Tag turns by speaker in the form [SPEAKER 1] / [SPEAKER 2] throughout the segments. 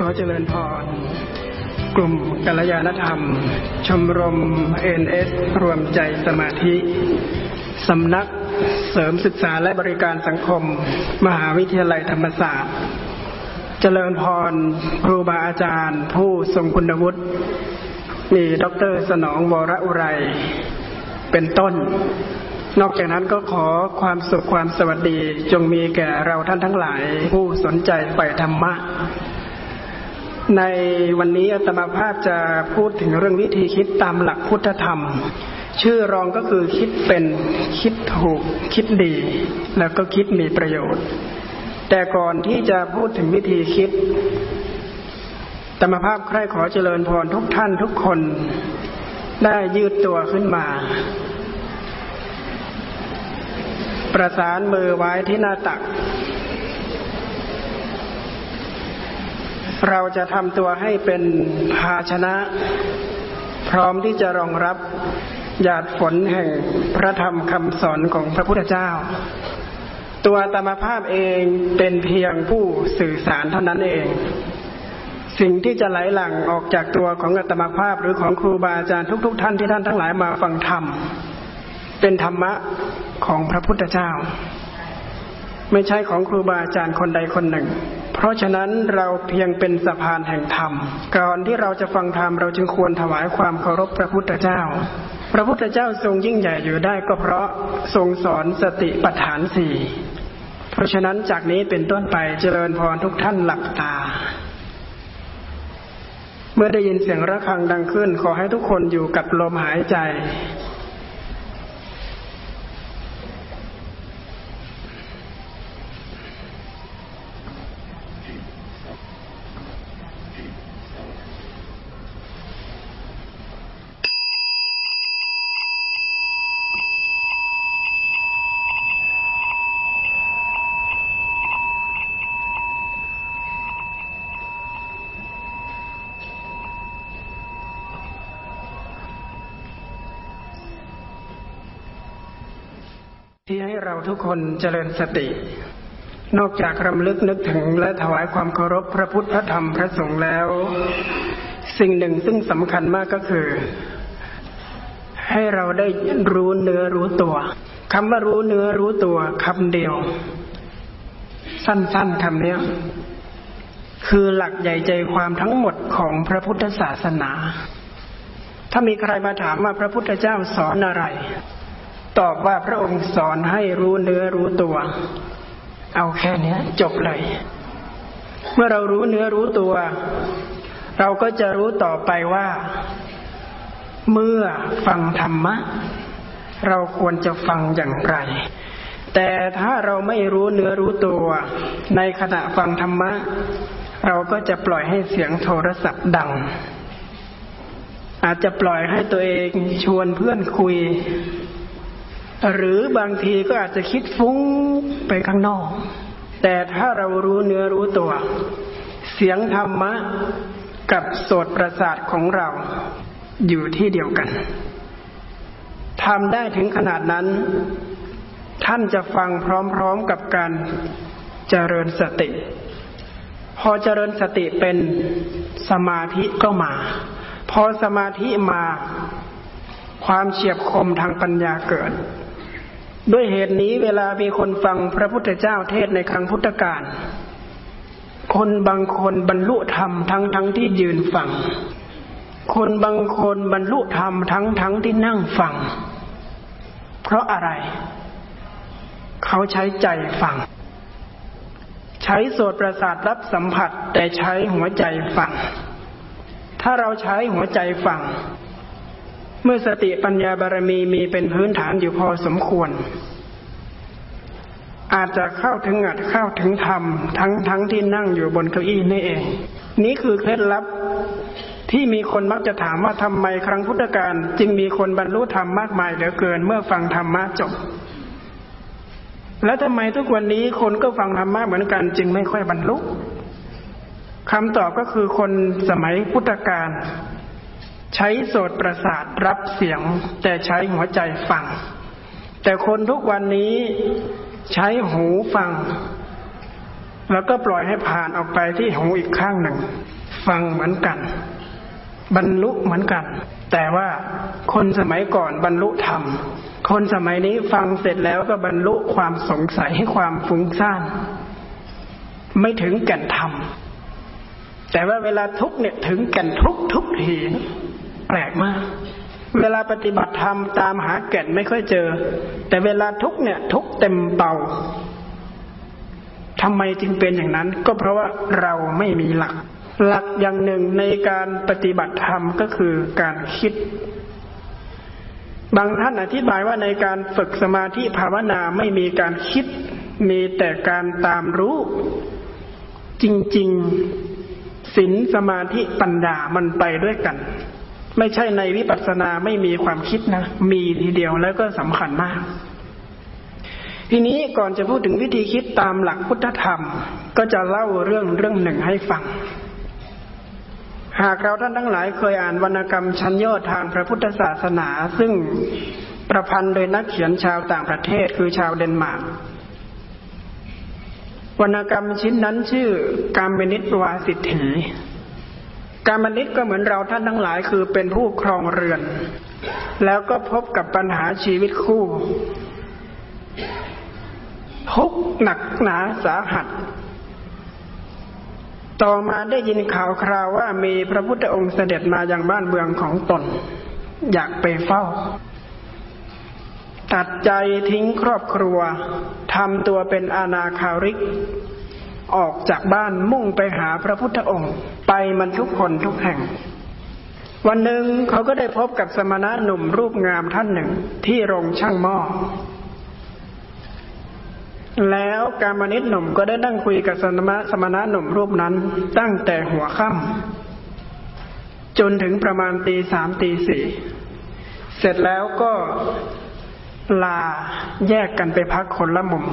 [SPEAKER 1] ขอเจริญพร กลุ่มกัลยาณธรรม ชมรมเอ็นเอสรวมใจสมาธิ สำนักเสริมศึกษาและบริการสังคม มหาวิทยาลัยธรรมศาสตร์ เจริญพร ครูบาอาจารย์ ผู้ทรงคุณวุฒิมีดรสนองวรอุไร เป็นต้นนอกจากนั้นก็ขอความสุขความสวัสดีจงมีแก่เราท่านทั้งหลายผู้สนใจใฝ่ธรรมะ ในวันนี้อาตมาภาพจะพูดถึงเรื่องวิธีคิดตามหลักพุทธธรรม ชื่อรองก็คือคิดเป็นคิดถูก คิดดี แล้วก็คิดมีประโยชน์ แต่ก่อนที่จะพูดถึงวิธีคิดธรรมภาพใคร่ขอเจริญพรทุกท่านทุกคน ได้ยืดตัวขึ้นมา ประสานมือไว้ที่หน้าตัก เราจะทำตัวให้เป็นภาชนะ พร้อมที่จะรองรับหยาดฝนแห่งพระธรรมคำสอนของพระพุทธเจ้า ตัวธรรมภาพเองเป็นเพียงผู้สื่อสารเท่านั้นเอง สิ่งที่จะไหลหลั่งออกจากตัวของอัตมาภาพหรือของครูบาอาจารย์ทุก ๆ ท่านที่ท่านทั้งหลายมาฟังธรรมเป็นธรรมะของพระพุทธเจ้า ไม่ใช่ของครูบาอาจารย์คนใดคนหนึ่ง เพราะฉะนั้นเราเพียงเป็นสะพานแห่งธรรม ก่อนที่เราจะฟังธรรมเราจึงควรถวายความเคารพพระพุทธเจ้า พระพุทธเจ้าทรงยิ่งใหญ่อยู่ได้ก็เพราะทรงสอนสติปัฏฐานสี่ เพราะฉะนั้นจากนี้เป็นต้นไปเจริญพรทุกท่านหลับตาเมื่อได้ยินเสียงระฆังดังขึ้น ขอให้ทุกคนอยู่กับลมหายใจ เราทุกคนเจริญสติ นอกจากรำลึกนึกถึงและถวายความเคารพพระพุทธพระธรรมพระสงฆ์แล้ว สิ่งหนึ่งซึ่งสำคัญมากก็คือ ให้เราได้รู้เนื้อรู้ตัวคำว่ารู้เนื้อรู้ตัวคำเดียว สั้นๆคำนี้คือหลักใหญ่ใจความทั้งหมดของพระพุทธศาสนา ถ้ามีใครมาถามว่าพระพุทธเจ้าสอนอะไร ตอบว่าพระองค์สอนให้รู้เนื้อรู้ตัว เอาแค่นี้จบเลย เมื่อเรารู้เนื้อรู้ตัว เราก็จะรู้ต่อไปว่า เมื่อฟังธรรมะ เราควรจะฟังอย่างไร แต่ถ้าเราไม่รู้เนื้อรู้ตัว ในขณะฟังธรรมะ เราก็จะปล่อยให้เสียงโทรศัพท์ดังอาจจะปล่อยให้ตัวเองชวนเพื่อนคุย หรือบางทีก็อาจจะคิดฟุ้งไปข้างนอก แต่ถ้าเรารู้เนื้อรู้ตัว เสียงธรรมะกับโสตประสาทของเราอยู่ที่เดียวกันทำได้ถึงขนาดนั้น ท่านจะฟังพร้อมๆกับการเจริญสติ พอเจริญสติเป็นสมาธิก็มา พอสมาธิมา ความเฉียบคมทางปัญญาเกิด ด้วยเหตุนี้เวลามีคนฟังพระพุทธเจ้าเทศในครั้งพุทธกาลคนบางคนบรรลุธรรมทั้งทั้งที่ยืนฟัง คนบางคนบรรลุธรรมทั้งทั้งที่นั่งฟัง เพราะอะไร เขาใช้ใจฟัง ใช้โสตประสาทรับสัมผัสแต่ใช้หัวใจฟัง ถ้าเราใช้หัวใจฟัง เมื่อสติปัญญาบารมีมีเป็นพื้นฐานอยู่พอสมควร อาจจะเข้าถึงอัดเข้าถึงธรรมทั้งทั้งที่นั่งอยู่บนเก้าอี้นี่เอง นี้คือเคล็ดลับที่มีคนมักจะถามว่าทำไมครั้งพุทธกาลจึงมีคนบรรลุธรรมมากมายเหลือเกินเมื่อฟังธรรมะจบ แล้วทำไมทุกวันนี้คนก็ฟังธรรมะเหมือนกัน จึงไม่ค่อยบรรลุคำตอบก็คือคนสมัยพุทธกาล ใช้โสตประสาทรับเสียง แต่ใช้หัวใจฟัง แต่คนทุกวันนี้ใช้หูฟัง แล้วก็ปล่อยให้ผ่านออกไปที่หูอีกข้างหนึ่ง ฟังเหมือนกัน บรรลุเหมือนกัน แต่ว่าคนสมัยก่อนบรรลุธรรม คนสมัยนี้ฟังเสร็จแล้วก็บรรลุความสงสัยให้ความฟุ้งซ่านไม่ถึงแก่นธรรมแต่ว่าเวลาทุกเนี่ยถึงแก่นทุกทุกที แปลกมาก เวลาปฏิบัติธรรมตามหาแก่นไม่ค่อยเจอ แต่เวลาทุกเนี่ย ทุกเต็มเป่าทำไมจึงเป็นอย่างนั้น ก็เพราะว่าเราไม่มีหลัก หลักอย่างหนึ่งในการปฏิบัติธรรมก็คือการคิด บางท่านอธิบายว่าในการฝึกสมาธิภาวนาไม่มีการคิด มีแต่การตามรู้ จริง ๆศีลสมาธิปัญญามันไปด้วยกัน ไม่ใช่ในวิปัสสนาไม่มีความคิดนะ มีทีเดียวแล้วก็สำคัญมาก ทีนี้ก่อนจะพูดถึงวิธีคิดตามหลักพุทธธรรม ก็จะเล่าเรื่องเรื่องหนึ่งให้ฟัง หากเราท่านทั้งหลายเคยอ่านวรรณกรรมชั้นยอดทางพระพุทธศาสนา ซึ่งประพันธ์โดยนักเขียนชาวต่างประเทศคือชาวเดนมาร์กวรรณกรรมชิ้นนั้นชื่อการมนิตวาสิทธิ การมนิตก็เหมือนเราท่านทั้งหลายคือเป็นผู้ครองเรือน แล้วก็พบกับปัญหาชีวิตคู่ทุกหนักหนาสาหัส ต่อมาได้ยินข่าวคราวว่ามีพระพุทธองค์เสด็จมาอย่างบ้านเมืองของตน อยากไปเฝ้า ตัดใจทิ้งครอบครัวทำตัวเป็นอาณาคาริก ออกจากบ้านมุ่งไปหาพระพุทธองค์ ไปมันทุกคนทุกแห่ง วันหนึ่งเขาก็ได้พบกับสมณะหนุ่มรูปงามท่านหนึ่งที่โรงช่างหม้อแล้วการมนิตหนุ่มก็ได้นั่งคุยกับสมณะสมณะหนุ่มรูปนั้น ตั้งแต่หัวค่ำจนถึงประมาณตีสามตีสี่เสร็จแล้วก็ลาแยกกันไปพักคนละมุม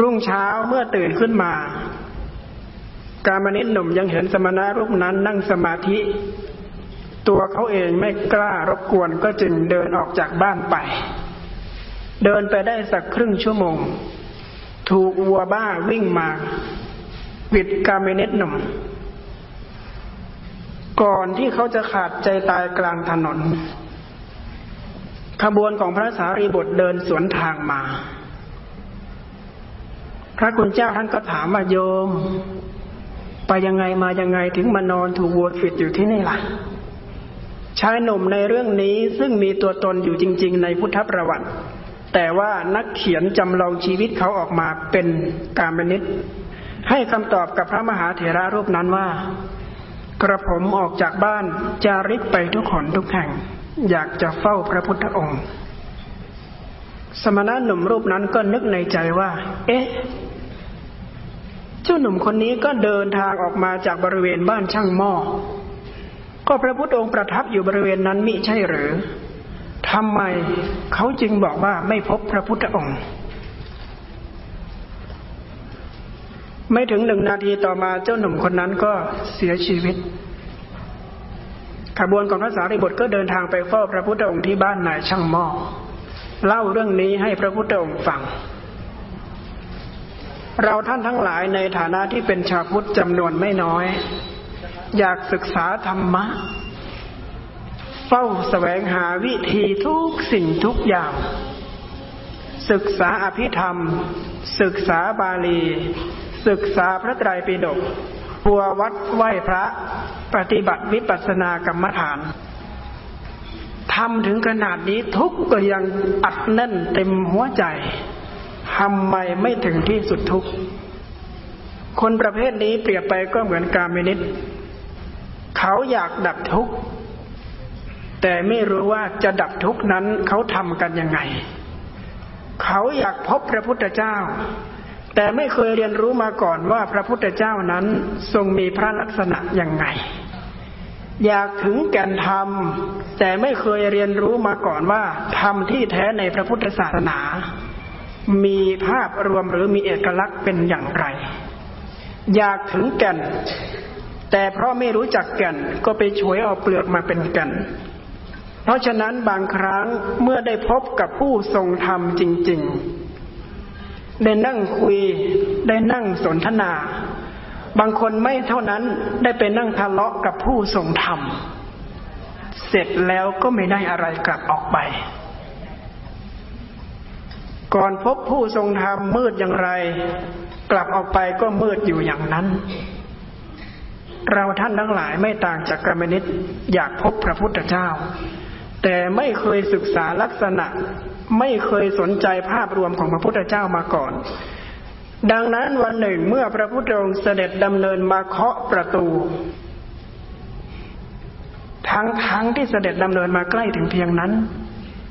[SPEAKER 1] รุ่งเช้าเมื่อตื่นขึ้นมา การมนิตหนุ่มยังเห็นสมณะรูปนั้นนั่งสมาธิ ตัวเขาเองไม่กล้ารบกวนก็จึงเดินออกจากบ้านไป เดินไปได้สักครึ่งชั่วโมง ถูกวัวบ้าวิ่งมาวิดกาเมเนตหนุ่ม ก่อนที่เขาจะขาดใจตายกลางถนน ขบวนของพระสารีบุตรเดินสวนทางมา พระคุณเจ้าท่านก็ถามว่าโยม ไปยังไงมายังไงถึงมานอนถูกวัวฟิดอยู่ที่นี่ล่ะชายหนุ่มในเรื่องนี้ซึ่งมีตัวตนอยู่จริง ๆ ในพุทธประวัติ แต่ว่านักเขียนจำลองชีวิตเขาออกมาเป็นการมนิตให้คำตอบกับพระมหาเถระรูปนั้นว่า กระผมออกจากบ้านจาริกไปทุกขนทุกแห่ง อยากจะเฝ้าพระพุทธองค์ สมณะหนุ่มรูปนั้นก็นึกในใจว่า เอ๊ะ เจ้าหนุ่มคนนี้ก็เดินทางออกมาจากบริเวณบ้านช่างหม้อ ก็พระพุทธองค์ประทับอยู่บริเวณนั้นมิใช่หรือทำไมเขาจึงบอกว่าไม่พบพระพุทธองค์ ไม่ถึงหนึ่งนาทีต่อมาเจ้าหนุ่มคนนั้นก็เสียชีวิต ขบวนของพระสารีบุตรก็เดินทางไปเฝ้าพระพุทธองค์ที่บ้านนายช่างหม้อเล่าเรื่องนี้ให้พระพุทธองค์ฟัง เราท่านทั้งหลายในฐานะที่เป็นชาวพุทธจำนวนไม่น้อย อยากศึกษาธรรมะ เฝ้าแสวงหาวิธีทุกสิ่งทุกอย่าง ศึกษาอภิธรรม ศึกษาบาลี ศึกษาพระไตรปิฎกปัววัดไหวพระปฏิบัติวิปัสสนากรรมฐานทำถึงขนาดนี้ทุกก็ยังอัดแน่นเต็มหัวใจ ทำไมไม่ถึงที่สุดทุกคนประเภทนี้เปรียบไปก็เหมือนกาเมนิตเขาอยากดับทุกข์ แต่ไม่รู้ว่าจะดับทุกนั้นเขาทำกันยังไง เขาอยากพบพระพุทธเจ้า แต่ไม่เคยเรียนรู้มาก่อนว่าพระพุทธเจ้านั้นทรงมีพระลักษณะยังไง อยากถึงแก่นธรรม แต่ไม่เคยเรียนรู้มาก่อนว่าธรรมที่แท้ในพระพุทธศาสนา มีภาพรวมหรือมีเอกลักษณ์เป็นอย่างไร อยากถึงแก่น แต่เพราะไม่รู้จักแก่นก็ไปช่วยเอาเปลือกมาเป็นแก่น เพราะฉะนั้นบางครั้งเมื่อได้พบกับผู้ทรงธรรมจริง ๆ ได้นั่งคุยได้นั่งสนทนา บางคนไม่เท่านั้นได้ไปนั่งทะเลาะกับผู้ทรงธรรม เสร็จแล้วก็ไม่ได้อะไรกลับออกไป ก่อนพบผู้ทรงธรรมมืดอย่างไร กลับออกไปก็มืดอยู่อย่างนั้น เราท่านทั้งหลายไม่ต่างจากกรรมนิตอยากพบพระพุทธเจ้า แต่ไม่เคยศึกษาลักษณะ ไม่เคยสนใจภาพรวมของพระพุทธเจ้ามาก่อน ดังนั้นวันหนึ่งเมื่อพระพุทธองค์เสด็จดำเนินมาเคาะประตูทั้งทั้งที่เสด็จดำเนินมาใกล้ถึงเพียงนั้น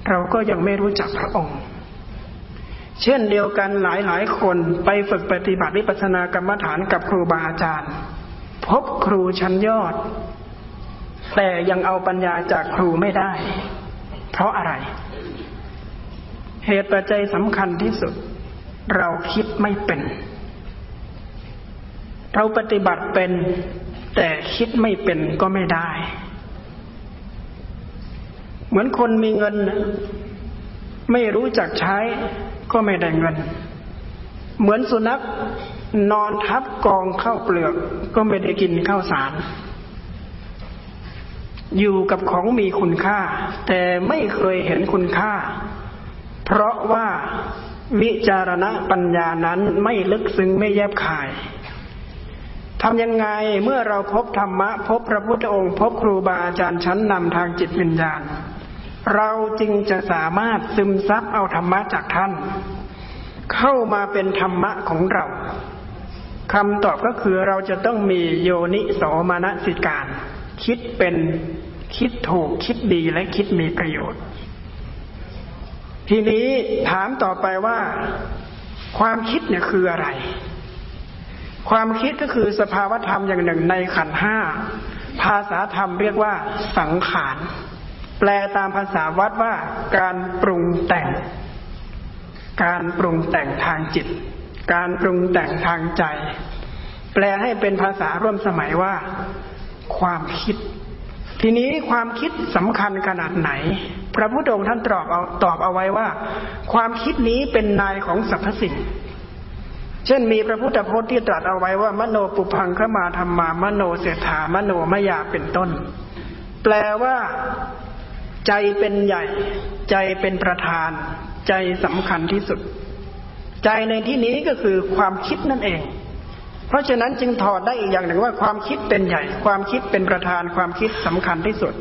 [SPEAKER 1] เราก็ยังไม่รู้จักพระองค์ เช่นเดียวกันหลายหลายคนไปฝึกปฏิบัติวิปัสสนากรรมฐานกับครูบาอาจารย์ พบครูชั้นยอด แต่ยังเอาปัญญาจากครูไม่ได้ เพราะอะไร เหตุปัจจัยสำคัญที่สุด เราคิดไม่เป็น เราปฏิบัติเป็น แต่คิดไม่เป็นก็ไม่ได้ เหมือนคนมีเงิน ไม่รู้จักใช้ ก็ไม่ได้เงิน เหมือนสุนัขนอนทับกองข้าวเปลือก ก็ไม่ได้กินข้าวสาร อยู่กับของมีคุณค่า แต่ไม่เคยเห็นคุณค่า เพราะว่าวิจารณปัญญานั้นไม่ลึกซึ้งไม่แยบคายทำยังไงเมื่อเราพบธรรมะ พบพระพุทธองค์ พบครูบาอาจารย์ชั้นนำทางจิตวิญญาณ เราจึงจะสามารถซึมซับเอาธรรมะจากท่าน เข้ามาเป็นธรรมะของเราคำตอบก็คือเราจะต้องมีโยนิโสมนสิการ คิดเป็นคิดถูกคิดดีและคิดมีประโยชน์ ทีนี้ถามต่อไปว่า ความคิดเนี่ยคืออะไร ความคิดก็คือสภาวธรรมอย่างหนึ่งในขันห้า ภาษาธรรมเรียกว่าสังขาร แปลตามภาษาวัดว่าการปรุงแต่ง การปรุงแต่งทางจิต การปรุงแต่งทางใจ แปลให้เป็นภาษาร่วมสมัยว่า ความคิด ทีนี้ความคิดสำคัญขนาดไหน พระพุทธองค์ท่านตอบเอาตอบเอาไว้ว่า ความคิดนี้เป็นนายของสรรพสิ่งเช่นมีพระพุทธพจน์ที่ตรัสเอาไว้ว่ามโนปุพังขมาธรรมามโนเสถามโนมยาเป็นต้น แปลว่า ใจเป็นใหญ่ ใจเป็นประธาน ใจสำคัญที่สุด ใจในที่นี้ก็คือความคิดนั่นเอง เพราะฉะนั้นจึงถอดได้อีกอย่างหนึ่งว่าความคิดเป็นใหญ่ ความคิดเป็นประธาน ความคิดสำคัญที่สุด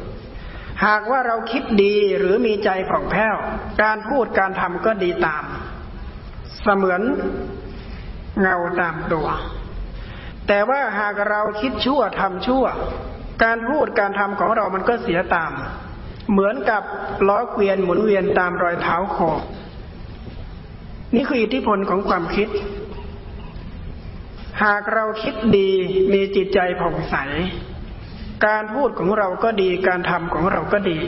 [SPEAKER 1] หากว่าเราคิดดีหรือมีใจผ่องแผ้ว การพูดการทำก็ดีตาม เสมือนเงาตามตัว แต่ว่าหากเราคิดชั่วทำชั่ว การพูดการทำของเรามันก็เสียตาม เหมือนกับล้อเกวียนหมุนเวียนตามรอยเท้าโคนี่คืออิทธิพลของความคิด หากเราคิดดีมีจิตใจผ่องใส การพูดของเราก็ดี การทำของเราก็ดี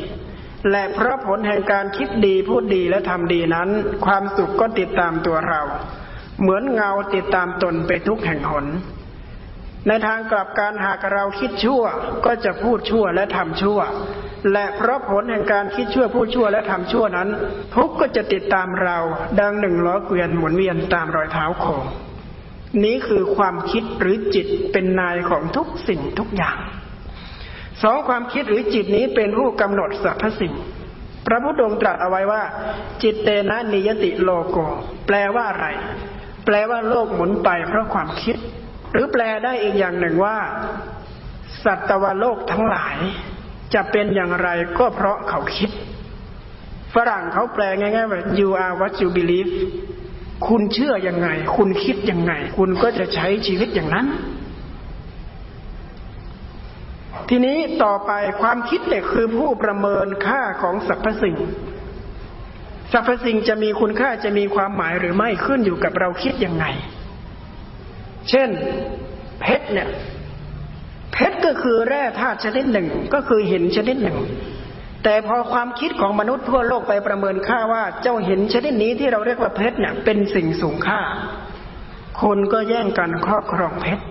[SPEAKER 1] และเพราะผลแห่งการคิดดีพูดดีและทำดีนั้น ความสุขก็ติดตามตัวเรา เหมือนเงาติดตามตนไปทุกแห่งหน ในทางกลับการหากเราคิดชั่ว ก็จะพูดชั่วและทำชั่ว และเพราะผลแห่งการคิดชั่วพูดชั่วและทำชั่วนั้น ทุกก็จะติดตามเรา ดังหนึ่งล้อเกวียนหมุนเวียนตามรอยเท้าโคนี้คือความคิดหรือจิตเป็นนายของทุกสิ่งทุกอย่างสองความคิดหรือจิตนี้เป็นผู้กำหนดสรรพสิ่ง พระพุทธองค์ตรัสเอาไว้ว่า จิตเตนะนิยติโลโก แปลว่าอะไร แปลว่าโลกหมุนไปเพราะความคิด หรือแปลได้อีกอย่างหนึ่งว่า สัตวโลกทั้งหลาย จะเป็นอย่างไรก็เพราะเขาคิด ฝรั่งเขาแปลง่ายๆว่า you are what you believe คุณเชื่อยังไง คุณคิดยังไง คุณก็จะใช้ชีวิตอย่างนั้น ทีนี้ต่อไปความคิดเนี่ยคือผู้ประเมินค่าของสรรพสิ่งสรรพสิ่งจะมีคุณค่าจะมีความหมายหรือไม่ขึ้นอยู่กับเราคิดยังไง เช่น เพชรเนี่ย เพชรก็คือแร่ธาตุชนิดหนึ่งก็คือหินชนิดหนึ่ง แต่พอความคิดของมนุษย์ทั่วโลกไปประเมินค่าว่าเจ้าเห็นชนิดนี้ที่เราเรียกว่าเพชรเนี่ยเป็นสิ่งสูงค่า คนก็แย่งกันครอบครองเพชร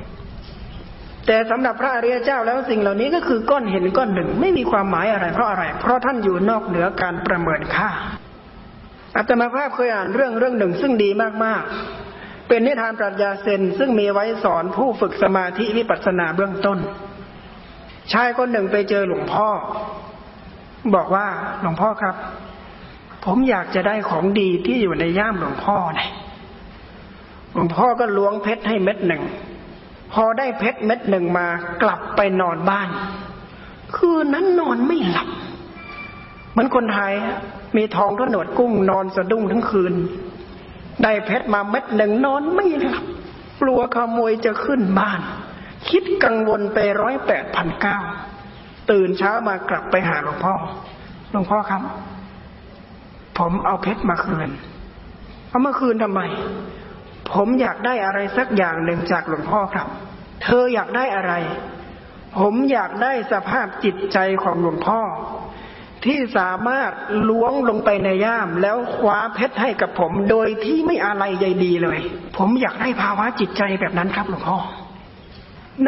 [SPEAKER 1] แต่สำหรับพระอริยเจ้าแล้วสิ่งเหล่านี้ก็คือก้อนเห็นก้อนหนึ่งไม่มีความหมายอะไร เพราะอะไร เพราะท่านอยู่นอกเหนือการประเมินค่าอาตมาภาพเคยอ่านเรื่องเรื่องหนึ่งซึ่งดีมากๆ เป็นนิทานปรัชญาเซนซึ่งมีไว้สอนผู้ฝึกสมาธิวิปัสสนาเบื้องต้น ชายคนหนึ่งไปเจอหลวงพ่อ บอกว่าหลวงพ่อครับ ผมอยากจะได้ของดีที่อยู่ในย่ามหลวงพ่อนะหลวงพ่อก็ล้วงเพชรให้เม็ดหนึ่ง พอได้เพชรเม็ดหนึ่งมากลับไปนอนบ้าน คืนนั้นนอนไม่หลับ เหมือนคนไทยมีทองก็หนวดกุ้งนอนสะดุ้งทั้งคืน ได้เพชรมาเม็ดหนึ่งนอนไม่หลับกลัวขโมยจะขึ้นบ้าน คิดกังวลไปร้อยแปดพันเก้าตื่นเช้ามากลับไปหาหลวงพ่อหลวงพ่อครับ ผมเอาเพชรมาคืนเอามาคืนทำไม ผมอยากได้อะไรสักอย่างหนึ่งจากหลวงพ่อครับ เธออยากได้อะไร ผมอยากได้สภาพจิตใจของหลวงพ่อ ที่สามารถล้วงลงไปในย่าม แล้วคว้าเพชรให้กับผม โดยที่ไม่อะไรใยดีเลย ผมอยากได้ภาวะจิตใจแบบนั้นครับหลวงพ่อ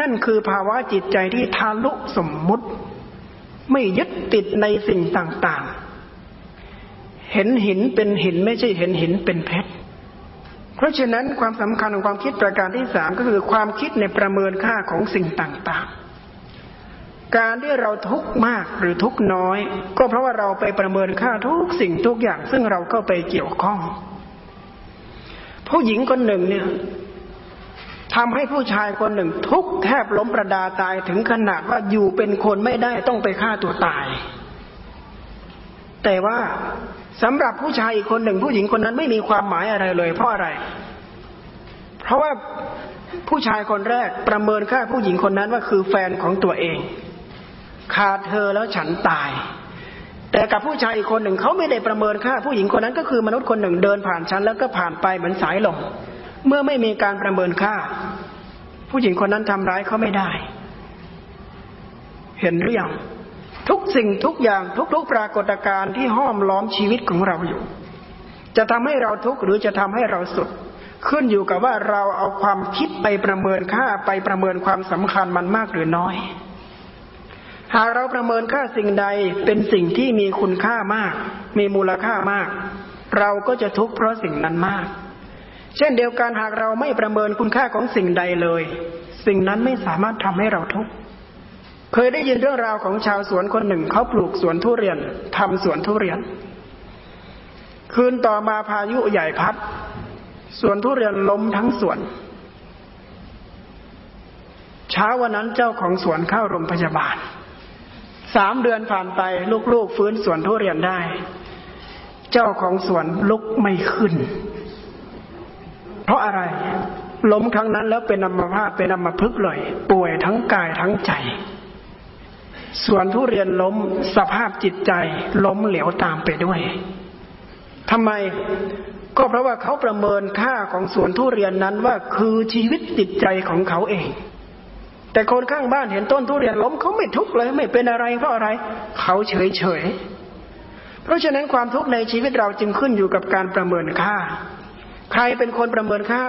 [SPEAKER 1] นั่นคือภาวะจิตใจที่ทาลุสมมุติ ไม่ยึดติดในสิ่งต่างๆ เห็นหินเป็นหินไม่ใช่เห็นหินเป็นเพชรเพราะฉะนั้นความสำคัญของความคิดประการที่สามก็คือความคิดในประเมินค่าของสิ่งต่างๆ การที่เราทุกข์มากหรือทุกข์น้อย ก็เพราะว่าเราไปประเมินค่าทุกสิ่งทุกอย่างซึ่งเราเข้าไปเกี่ยวข้อง ผู้หญิงคนหนึ่งเนี่ยทำให้ผู้ชายคนหนึ่ง ทุกแทบล้มประดาตายถึงขนาดว่าอยู่เป็นคนไม่ได้ต้องไปฆ่าตัวตาย แต่ว่าสำหรับผู้ชายอีกคนหนึ่ง ผู้หญิงคนนั้นไม่มีความหมายอะไรเลยเพราะอะไร เพราะว่าผู้ชายคนแรกประเมินค่าผู้หญิงคนนั้นว่าคือแฟนของตัวเอง ขาดเธอแล้วฉันตาย แต่กับผู้ชายอีกคนหนึ่งเขาไม่ได้ประเมินค่า ผู้หญิงคนนั้นก็คือมนุษย์คนหนึ่งเดินผ่านฉันแล้วก็ผ่านไปเหมือนสายลมเมื่อไม่มีการประเมินค่า ผู้หญิงคนนั้นทำร้ายเขาไม่ได้ เห็นหรือยังทุกสิ่งทุกอย่างทุกๆปรากฏการณ์ที่ห้อมล้อมชีวิตของเราอยู่ จะทำให้เราทุกข์หรือจะทำให้เราสุขขึ้นอยู่กับว่าเราเอาความคิดไปประเมินค่าไปประเมินความสำคัญมันมากหรือน้อย หากเราประเมินค่าสิ่งใดเป็นสิ่งที่มีคุณค่ามาก มีมูลค่ามาก เราก็จะทุกข์เพราะสิ่งนั้นมาก เช่นเดียวกันหากเราไม่ประเมินคุณค่าของสิ่งใดเลย สิ่งนั้นไม่สามารถทำให้เราทุกข์เคยได้ยินเรื่องราวของชาวสวนคนหนึ่งเขาปลูกสวนทุเรียนทำสวนทุเรียน คืนต่อมาพายุใหญ่พัดสวนทุเรียนล้มทั้งสวน เช้าวันนั้นเจ้าของสวนเข้าโรงพยาบาล สามเดือนผ่านไปลูกๆฟื้นสวนทุเรียนได้ เจ้าของสวนลุกไม่ขึ้น เพราะอะไร ล้มครั้งนั้นแล้วเป็นอัมพาตเป็นอัมพึกเลย ป่วยทั้งกายทั้งใจสวนทุเรียนล้มสภาพจิตใจ ล้มเหลวตามไปด้วยทำไมก็เพราะว่าเขาประเมินค่าของสวนทุเรียนนั้นว่าคือชีวิตจิตใจของเขาเอง แต่คนข้างบ้านเห็นต้นทุเรียนล้มเขาไม่ทุกข์เลย ไม่เป็นอะไรเพราะอะไรเขาเฉยเฉยเพราะฉะนั้นความทุกข์ในชีวิตเราจึงขึ้นอยู่กับการประเมินค่า ใครเป็นคนประเมินค่า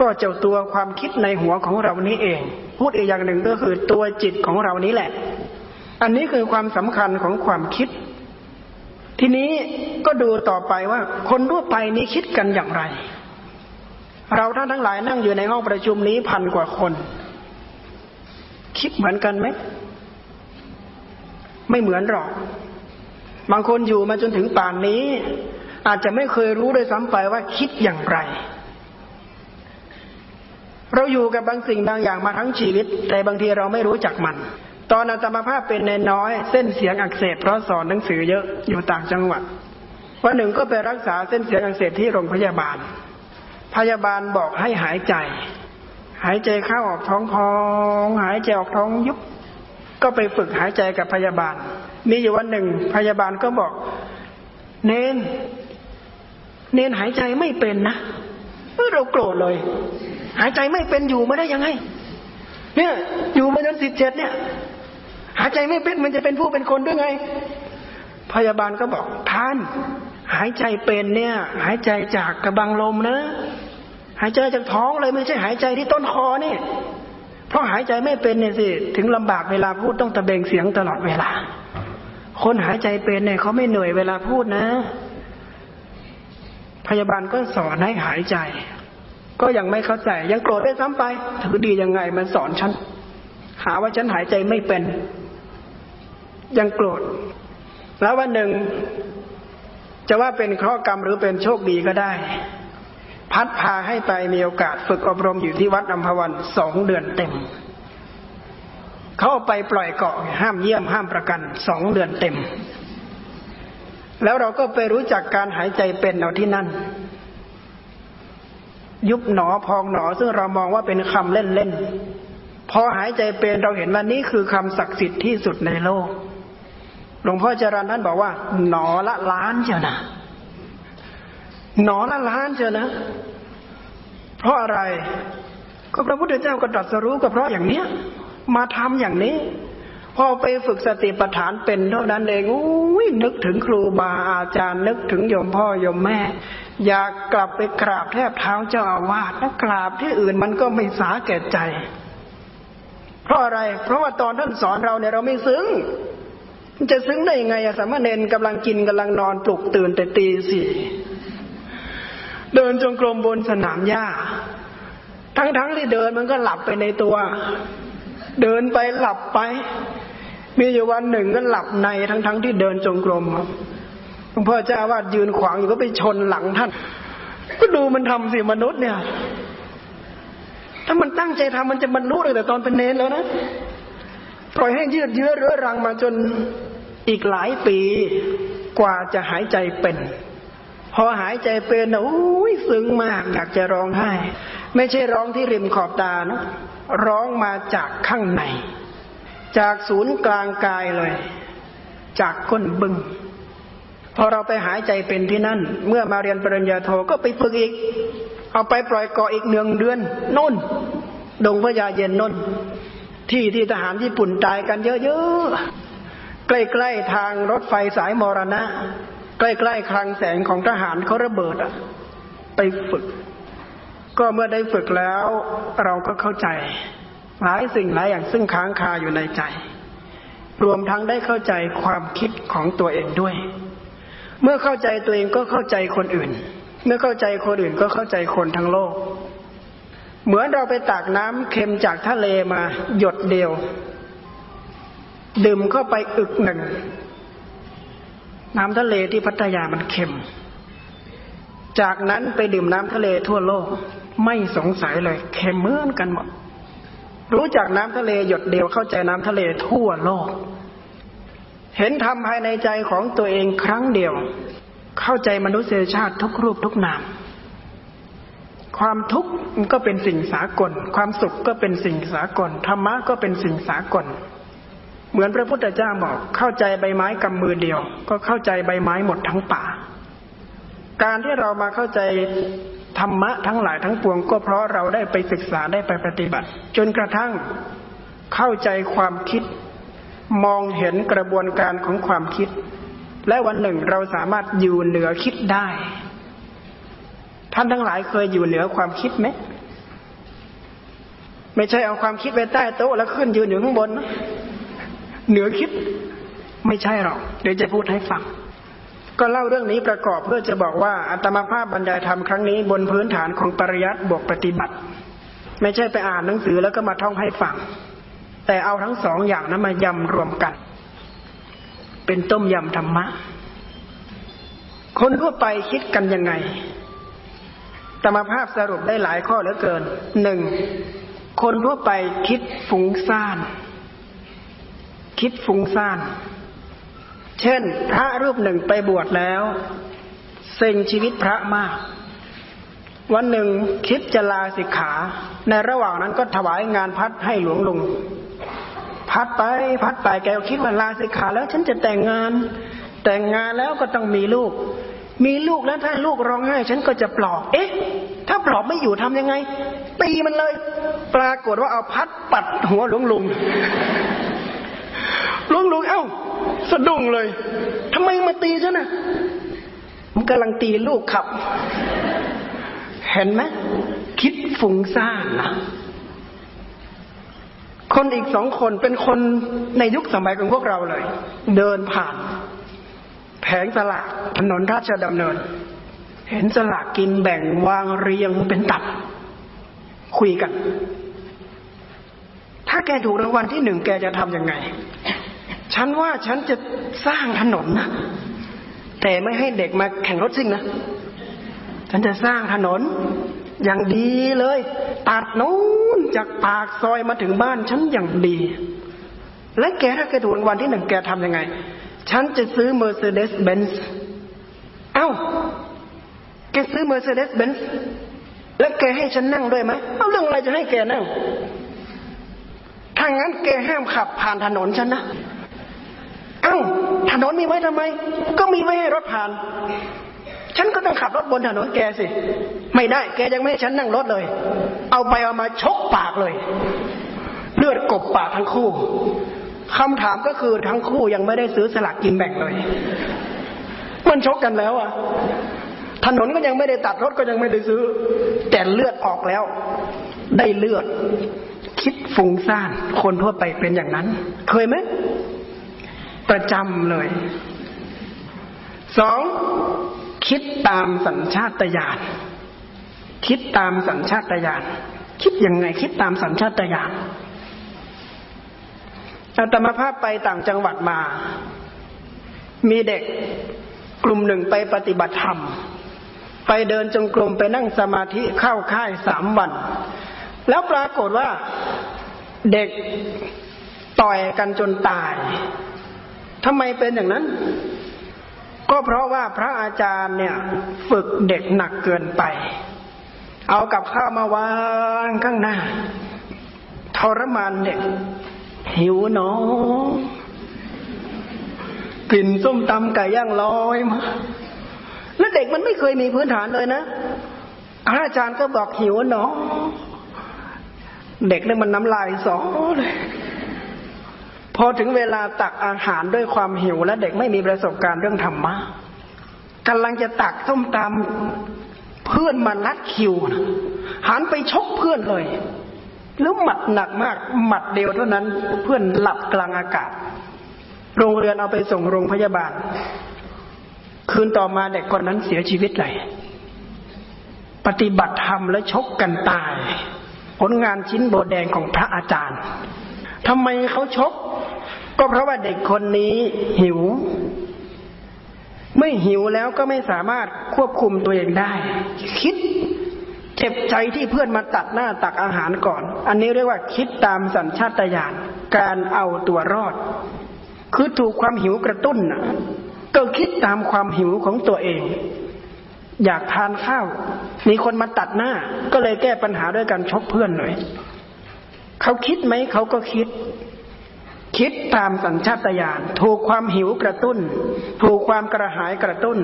[SPEAKER 1] ก็เจ้าตัวความคิดในหัวของเรานี้เอง พูดอีกอย่างหนึ่งก็คือตัวจิตของเรานี้แหละ อันนี้คือความสำคัญของความคิด ทีนี้ก็ดูต่อไปว่า คนทั่วไปนี้คิดกันอย่างไร เราท่านทั้งหลายนั่งอยู่ในห้องประชุมนี้พันกว่าคน คิดเหมือนกันไหม ไม่เหมือนหรอก บางคนอยู่มาจนถึงป่านนี้ อาจจะไม่เคยรู้ด้วยซ้ำไปว่าคิดอย่างไร เราอยู่กับบางสิ่งบางอย่างมาทั้งชีวิต แต่บางทีเราไม่รู้จักมัน ตอนอาตมาภาพเป็นนน้อย เส้นเสียงอักเสบเพราะสอนหนังสือเยอะอยู่ต่างจังหวัดวันหนึ่งก็ไปรักษาเส้นเสียงอักเสบที่โรงพยาบาล พยาบาลบอกให้หายใจ หายใจเข้าออกท้องพอง หายใจออกท้องยุบ ก็ไปฝึกหายใจกับพยาบาล มีอยู่วันหนึ่งพยาบาลก็บอก เนน เนนหายใจไม่เป็นนะเราโกรธเลย หายใจไม่เป็นอยู่มาได้ยังไง เนี่ย อยู่มาจนสิบเจ็ดเนี่ย หายใจไม่เป็นมันจะเป็นผู้เป็นคนด้วยไง พยาบาลก็บอกท่าน หายใจเป็นเนี่ย หายใจจากกระบังลมนะ หายใจจากท้องเลยไม่ใช่หายใจที่ต้นคอนี่เพราะหายใจไม่เป็นเนี่ยสิถึงลำบากเวลาพูดต้องตะเบงเสียงตลอดเวลา คนหายใจเป็นเนี่ยเขาไม่เหนื่อยเวลาพูดนะ พยาบาลก็สอนให้หายใจ ก็ยังไม่เข้าใจ ยังโกรธได้ซ้ำไป ถือดียังไงมันสอนฉันหาว่าฉันหายใจไม่เป็น ยังโกรธ แล้ววันหนึ่งจะว่าเป็นเคราะห์กรรมหรือเป็นโชคดีก็ได้ พัดพาให้ไปมีโอกาสฝึกอบรมอยู่ที่วัดอัมพวันสองเดือนเต็ม เขาไปปล่อยเกาะห้ามเยี่ยมห้ามประกันสองเดือนเต็ม แล้วเราก็ไปรู้จักการหายใจเป็นเอาที่นั่น ยุบหนอพองหนอซึ่งเรามองว่าเป็นคำเล่นๆพอหายใจเป็นเราเห็นว่านี่คือคำศักดิ์สิทธิ์ที่สุดในโลกหลวงพ่อจรันท่านบอกว่า หนอละล้านเจ้านะ หนอละล้านเจ้านะ เพราะอะไร ก็พระพุทธเจ้าก็ตรัสรู้ก็เพราะอย่างเนี้ย มาทำอย่างนี้ พอไปฝึกสติปัฏฐานเป็นเท่านั้นเองอุ้ยนึกถึงครูบาอาจารย์ นึกถึงโยมพ่อโยมแม่ อยากกลับไปกราบแทบเท้าเจ้าอาวาสถ้ากราบที่อื่นมันก็ไม่สาแก่ใจ เพราะอะไร เพราะว่าตอนท่านสอนเราเนี่ยเราไม่ซึ้งจะซึ้งได้ยังไงอะสามเณรกำลังกินกำลังนอนปลุกตื่นแต่ตีสี่ เดินจงกรมบนสนามหญ้า ทั้งๆที่เดินมันก็หลับไปในตัว เดินไปหลับไป มีอยู่วันหนึ่งก็หลับในทั้งๆทที่เดินจงกรมหลวงพ่อเจ้าวาดยืนขวางอยู่ก็ไปชนหลังท่าน ก็ดูมันทำสิมนุษย์เนี่ย ถ้ามันตั้งใจทำมันจะบรรลุเลยแต่ตอนเป็นเนรแล้วนะปล่อยให้ยืดเยื้อเรื้อรังมาจนอีกหลายปีกว่าจะหายใจเป็น พอหายใจเป็นนะอุ้ยซึ้งมาก อยากจะร้องไห้ ไม่ใช่ร้องที่ริมขอบตานะร้องมาจากข้างใน จากศูนย์กลางกายเลย จากก้นบึงพอเราไปหายใจเป็นที่นั่น เมื่อมาเรียนปริญญาโทก็ไปฝึกอีก เอาไปปล่อยเกาะอีกเนืองเดือนน่น ดงพญาเย็นน่น ที่ที่ทหารญี่ปุ่นตายกันเยอะๆ ใกล้ๆทางรถไฟสายมรณะ ใกล้ๆคลังแสงของทหารเขาระเบิดอะไปฝึก ก็เมื่อได้ฝึกแล้วเราก็เข้าใจ หลายสิ่งหลายอย่างซึ่งค้างคาอยู่ในใจ รวมทั้งได้เข้าใจความคิดของตัวเองด้วย เมื่อเข้าใจตัวเองก็เข้าใจคนอื่น เมื่อเข้าใจคนอื่นก็เข้าใจคนทั้งโลก เหมือนเราไปตักน้ำเค็มจากทะเลมา หยดเดียว ดื่มเข้าไปอึกหนึ่ง น้ำทะเลที่พัทยามันเค็ม จากนั้นไปดื่มน้ำทะเลทั่วโลกไม่สงสัยเลยเค็มเหมือนกันหมด รู้จักน้ำทะเลหยดเดียวเข้าใจน้ำทะเลทั่วโลก เห็นธรรมภายในใจของตัวเองครั้งเดียว เข้าใจมนุษยชาติทุกรูปทุกนาม ความทุกข์ก็เป็นสิ่งสากล ความสุขก็เป็นสิ่งสากล ธรรมะก็เป็นสิ่งสากล เหมือนพระพุทธเจ้าบอก เข้าใจใบไม้กำมือเดียว ก็เข้าใจใบไม้หมดทั้งป่า การที่เรามาเข้าใจธรรมะทั้งหลายทั้งปวงก็เพราะเราได้ไปศึกษาได้ไปปฏิบัติ จนกระทั่งเข้าใจความคิด มองเห็นกระบวนการของความคิด และวันหนึ่งเราสามารถอยู่เหนือคิดได้ ท่านทั้งหลายเคยอยู่เหนือความคิดไหมไม่ใช่เอาความคิดไปใต้โต๊ะแล้วขึ้นยืนอยู่ข้างบนนะ เหนือคิดไม่ใช่หรอกเดี๋ยวจะพูดให้ฟัง ก็เล่าเรื่องนี้ประกอบเพื่อจะบอกว่าอัตมาภาพบรรยายธรรมครั้งนี้บนพื้นฐานของปริยัติบวกปฏิบัติ ไม่ใช่ไปอ่านหนังสือแล้วก็มาท่องให้ฟัง แต่เอาทั้งสองอย่างนั้นมายำรวมกัน เป็นต้มยำธรรมะ คนทั่วไปคิดกันยังไงตมภาพสรุปได้หลายข้อเหลือเกินหนึ่งคนทั่วไปคิดฟุ้งซ่าน คิดฟุ้งซ่าน เช่น พระรูปหนึ่งไปบวชแล้วเซ็งชีวิตพระมาก วันหนึ่งคิดจะลาสิกขา ในระหว่างนั้นก็ถวายงานพัดให้หลวงลุง พัดไปพัดไปแกก็คิดว่าลาสิกขาแล้วฉันจะแต่งงาน แต่งงานแล้วก็ต้องมีลูก มีลูกแล้วถ้าลูกร้องไห้ ฉันก็จะปลอบ เอ๊ะ ถ้าปลอบไม่อยู่ทำยังไงตีมันเลย ปรากฏว่าเอาพัดปัดหัวหลวงลุง หลวงลุงเอ้า สะดุ้งเลยทำไมมาตีฉันน่ะมันกำลังตีลูกขับ เห็นไหมคิดฟุ้งซ่านนะคนอีกสองคนเป็นคนในยุคสมัยของพวกเราเลย เดินผ่าน แผงสลากถนนราชดำเนิน เห็นสลากกินแบ่งวางเรียงเป็นตับ คุยกัน ถ้าแกถูกรางวัลที่หนึ่งแกจะทำยังไง ฉันว่าฉันจะสร้างถนนนะ แต่ไม่ให้เด็กมาแข่งรถซิ่งนะ ฉันจะสร้างถนน อย่างดีเลย ตัดนู้นจากปากซอยมาถึงบ้าน ฉันอย่างดี และแกถ้าแกถูกรางวัลที่หนึ่งแกทำยังไง ฉันจะซื้อ Mercedes Benz เอ้า แกซื้อ Mercedes Benz แล้วแกให้ฉันนั่งด้วยไหมเอาเรื่องอะไรจะให้แกนั่งถ้างั้นแกห้ามขับผ่านถนนฉันนะ เอ้าถนนมีไว้ทำไม ก็มีไว้ให้รถผ่าน ฉันก็ต้องขับรถบนถนนแกสิ ไม่ได้ แกยังไม่ให้ฉันนั่งรถเลย เอาไปเอามาชกปากเลย เลือดกบปากทั้งคู่คำถามก็คือทั้งคู่ยังไม่ได้ซื้อสลากกินแบ่งเลย มันชกกันแล้วอะ ถนนก็ยังไม่ได้ตัดรถก็ยังไม่ได้ซื้อ แต่เลือดออกแล้ว ได้เลือด คิดฟุ้งซ่าน คนทั่วไปเป็นอย่างนั้น เคยไหม ประจำเลยสองคิดตามสัญชาตญาณคิดตามสัญชาตญาณคิดยังไง คิดตามสัญชาตญาณอาตมาภาพไปต่างจังหวัดมา มีเด็กกลุ่มหนึ่งไปปฏิบัติธรรม ไปเดินจงกรมไปนั่งสมาธิเข้าค่ายสามวัน แล้วปรากฏว่าเด็กต่อยกันจนตาย ทำไมเป็นอย่างนั้น ก็เพราะว่าพระอาจารย์เนี่ย ฝึกเด็กหนักเกินไป เอากับข้าวมาวางข้างหน้าทรมานเด็ก หิวหนอกลิ่นส้มตำไก่ย่างลอยมาแล้วเด็กมันไม่เคยมีพื้นฐานเลยนะอาจารย์ก็บอกหิวหนอ เด็กเนี่ยมันน้ำลายสอเลย พอถึงเวลาตักอาหารด้วยความหิวและเด็กไม่มีประสบการณ์เรื่องธรรมะกำลังจะตักส้มตำเพื่อนมาลัดคิวหันไปชกเพื่อนเลยแล้วหมัดหนักมาก หมัดเดียวเท่านั้น เพื่อนหลับกลางอากาศ โรงเรียนเอาไปส่งโรงพยาบาล คืนต่อมาเด็กคนนั้นเสียชีวิตเลยปฏิบัติธรรมและชกกันตาย ผลงานชิ้นโบแดงของพระอาจารย์ ทำไมเขาชก ก็เพราะว่าเด็กคนนี้หิวไม่หิวแล้วก็ไม่สามารถควบคุมตัวเองได้ คิดเจ็บใจที่เพื่อนมาตัดหน้าตักอาหารก่อน อันนี้เรียกว่าคิดตามสัญชาตญาณการเอาตัวรอด คือถูกความหิวกระตุ้นก็คิดตามความหิวของตัวเอง อยากทานข้าว มีคนมาตัดหน้า ก็เลยแก้ปัญหาด้วยการชกเพื่อนหน่อย เขาคิดไหมเขาก็คิด คิดตามสัญชาตญาณถูกความหิวกระตุ้น ถูกความกระหายกระตุ้น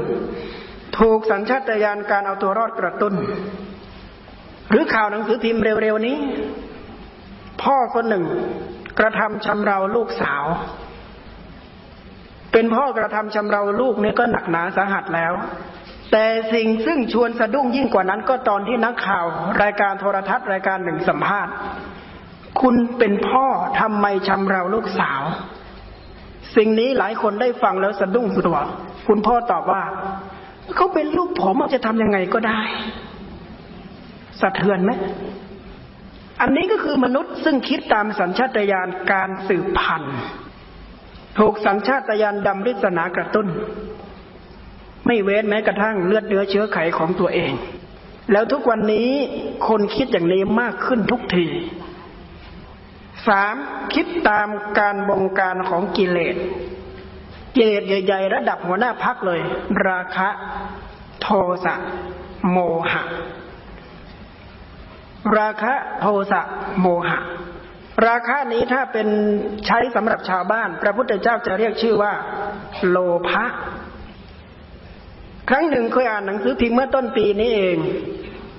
[SPEAKER 1] ถูกสัญชาตญาณการเอาตัวรอดกระตุ้น หรือข่าวหนังสือพิมพ์เร็วๆนี้ พ่อคนหนึ่ง กระทำชำเราลูกสาว เป็นพ่อกระทำชำเราลูกนี่ก็หนักหนาสาหัสแล้วแต่สิ่งซึ่งชวนสะดุ้งยิ่งกว่านั้นก็ตอนที่นักข่าว รายการโทรทัศน์รายการหนึ่งสัมภาษณ์ คุณเป็นพ่อทำไมชำเราลูกสาว สิ่งนี้หลายคนได้ฟังแล้วสะดุ้งตัว คุณพ่อตอบว่า เขาเป็นลูกผมจะทำยังไงก็ได้ สะเทือนไหมอันนี้ก็คือมนุษย์ซึ่งคิดตามสัญชาตญาณการสืบพันธุ์ถูกสัญชาตญาณดำริศนากระตุ้น ไม่เว้นแม้กระทั่งเลือดเนื้อเชื้อไขของตัวเอง แล้วทุกวันนี้คนคิดอย่างนี้มากขึ้นทุกที สามคิดตามการบงการของกิเลส กิเลสใหญ่ ๆ ระดับหัวหน้าพักเลย ราคะ โทสะโมหะ ราคะโทสะโมหะ ราคะนี้ถ้าเป็นใช้สำหรับชาวบ้าน พระพุทธเจ้าจะเรียกชื่อว่า โลภะครั้งหนึ่งเคยอ่านหนังสือพิมพ์เมื่อต้นปีนี้เอง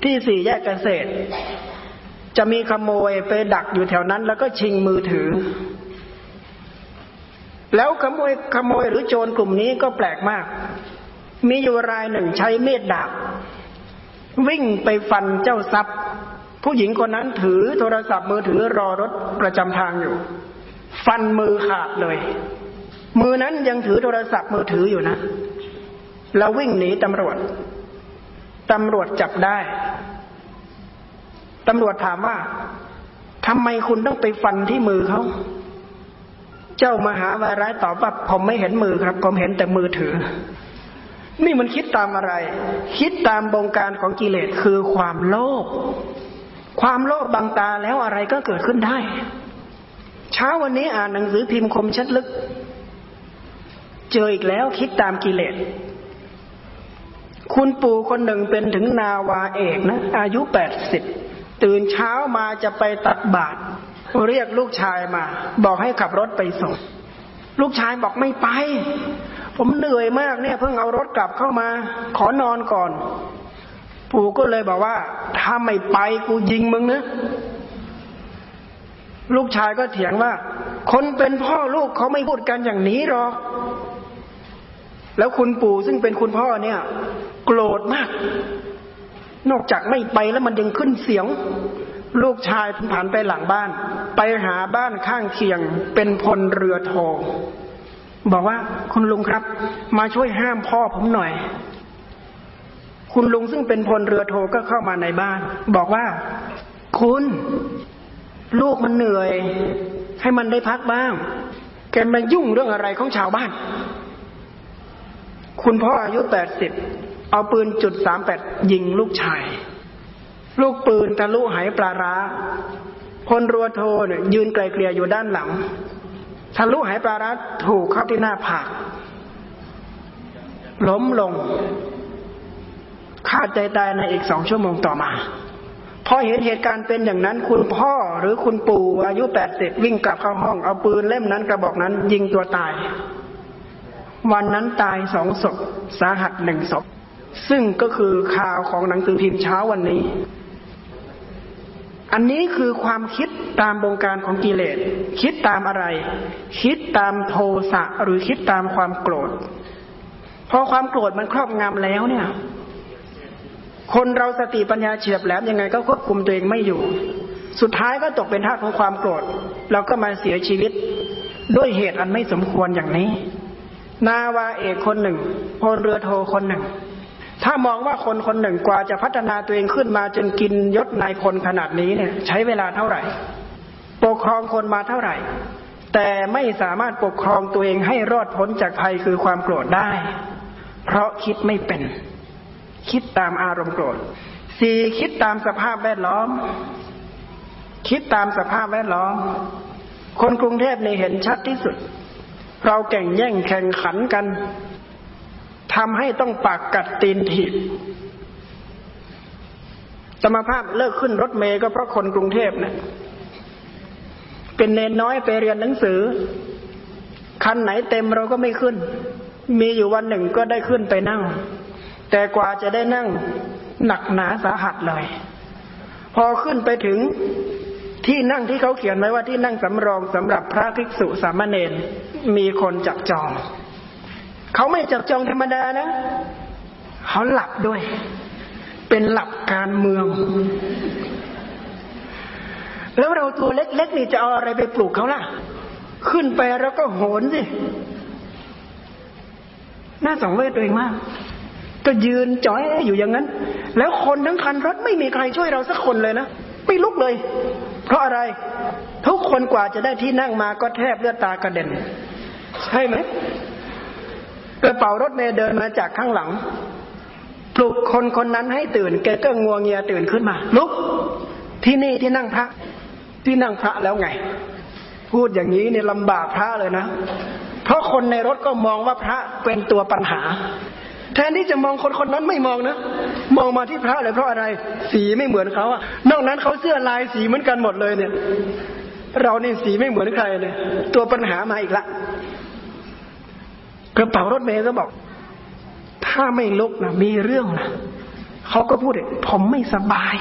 [SPEAKER 1] ที่สี่แยกเกษตร จะมีขโมยไปดักอยู่แถวนั้น แล้วก็ชิงมือถือ แล้วขโมยขโมยหรือโจรกลุ่มนี้ก็แปลกมาก มีอยู่รายหนึ่งใช้เมดดาบ วิ่งไปฟันเจ้าทรัพย์ ผู้หญิงคนนั้นถือโทรศัพท์มือถือรอรถประจำทางอยู่ ฟันมือขาดเลย มือนั้นยังถือโทรศัพท์มือถืออยู่นะ แล้ววิ่งหนีตำรวจตำรวจจับได้ ตำรวจถามว่าทำไมคุณต้องไปฟันที่มือเขา เจ้ามหาวายร้ายตอบว่าผมไม่เห็นมือครับ ผมเห็นแต่มือถือ นี่มันคิดตามอะไร คิดตามบงการของกิเลสคือความโลภ ความโลภบังตาแล้วอะไรก็เกิดขึ้นได้ เช้าวันนี้อ่านหนังสือพิมพ์คมชัดลึก เจออีกแล้วคิดตามกิเลสคุณปู่คนหนึ่งเป็นถึงนาวาเอกนะ อายุแปดสิบ ตื่นเช้ามาจะไปตักบาตรเรียกลูกชายมา บอกให้ขับรถไปส่งลูกชายบอกไม่ไป ผมเหนื่อยมากเนี่ยเพิ่งเอารถกลับเข้ามา ขอนอนก่อน ปู่ก็เลยบอกว่า ถ้าไม่ไปกูยิงมึงนะ ลูกชายก็เถียงว่า คนเป็นพ่อลูกเขาไม่พูดกันอย่างนี้หรอก แล้วคุณปู่ซึ่งเป็นคุณพ่อเนี่ย โกรธมาก นอกจากไม่ไปแล้วมันยังขึ้นเสียง ลูกชายผ่านไปหลังบ้าน ไปหาบ้านข้างเคียงเป็นพลเรือโทบอกว่าคุณลุงครับ มาช่วยห้ามพ่อผมหน่อย คุณลุงซึ่งเป็นพลเรือโทก็เข้ามาในบ้าน บอกว่า คุณ ลูกมันเหนื่อย ให้มันได้พักบ้าง แกมายุ่งเรื่องอะไรของชาวบ้าน คุณพ่ออายุแปดสิบ เอาปืนจุดสามแปดยิงลูกชาย ลูกปืนทะลุหายปลาร้าพลรัวโทเนี่ยยืนไกลเกลี่ยอยู่ด้านหลังทะลุหายปลาร้าถูกเข้าที่หน้าผากล้มลงฆ่าใจตายในอีกสองชั่วโมงต่อมาพอเห็นเหตุการณ์เป็นอย่างนั้นคุณพ่อหรือคุณปู่อายุแปดสิบวิ่งกลับเข้าห้องเอาปืนเล่มนั้นกระบอกนั้น ยิงตัวตาย วันนั้นตายสองศพสาหัสหนึ่งศพ ซึ่งก็คือข่าวของหนังสือพิมพ์เช้าวันนี้ อันนี้คือความคิดตามบงการของกิเลส คิดตามอะไร คิดตามโทสะหรือคิดตามความโกรธ พอความโกรธมันครอบงำแล้วเนี่ย คนเราสติปัญญาเฉียบแหลมยังไงก็ควบคุมตัวเองไม่อยู่ สุดท้ายก็ตกเป็นทาสของความโกรธเราก็มาเสียชีวิตด้วยเหตุอันไม่สมควรอย่างนี้ นาวาเอกคนหนึ่งพลเรือโทคนหนึ่ง ถ้ามองว่าคนคนหนึ่งกว่าจะพัฒนาตัวเองขึ้นมาจนกินยศนายพลขนาดนี้เนี่ย ใช้เวลาเท่าไหร่ ปกครองคนมาเท่าไหร่ แต่ไม่สามารถปกครองตัวเองให้รอดพ้นจากภัยคือความโกรธได้ เพราะคิดไม่เป็น คิดตามอารมณ์โกรธสี่คิดตามสภาพแวดล้อม คิดตามสภาพแวดล้อม คนกรุงเทพนี่เห็นชัดที่สุด เราแข่งแย่งแข่งขันกัน ทำให้ต้องปากกัดตีนถีบสมภาพเลิกขึ้นรถเมย์ก็เพราะคนกรุงเทพเนะี่ยเป็นเนนน้อยไปเรียนหนังสือ คันไหนเต็มเราก็ไม่ขึ้น มีอยู่วันหนึ่งก็ได้ขึ้นไปนั่ง แต่กว่าจะได้นั่งหนักหนาสาหัสเลย พอขึ้นไปถึงที่นั่งที่เขาเขียนไว้ว่าที่นั่งสำรองสำหรับพระภิกษุสามเณรมีคนจับจอง เขาไม่จับจองธรรมดานะ เขาหลับด้วย เป็นหลับการเมือง แล้วเราตัวเล็กๆนี่จะเอาอะไรไปปลูกเขาล่ะ ขึ้นไปแล้วก็โหนสิ น่าสองเวทตัวเองมาก ก็ยืนจ้อยอยู่อย่างนั้น แล้วคนทั้งคันรถไม่มีใครช่วยเราสักคนเลยนะไม่ลุกเลย เพราะอะไร ทุกคนกว่าจะได้ที่นั่งมาก็แทบเลือดตากระเด็น ใช่ไหม กระเป๋ารถเมย์เดินมาจากข้างหลัง ปลุกคนคนนั้นให้ตื่น แกก็งัวงเงียตื่นขึ้นมา ลุก ที่นี่ที่นั่งพระ ที่นั่งพระแล้วไง พูดอย่างนี้เนี่ยลำบากพระเลยนะ เพราะคนในรถก็มองว่าพระเป็นตัวปัญหา แทนที่จะมองคนคนนั้นไม่มองนะ มองมาที่พระเลยเพราะอะไร สีไม่เหมือนเขาอะนอกนั้นเขาเสื้อลายสีเหมือนกันหมดเลยเนี่ย เรานี่สีไม่เหมือนใครเลยตัวปัญหามาอีกละ กระเป๋ารถเมย์ก็บอก ถ้าไม่ลุกนะมีเรื่องนะเขาก็พูดเลยผมไม่สบาย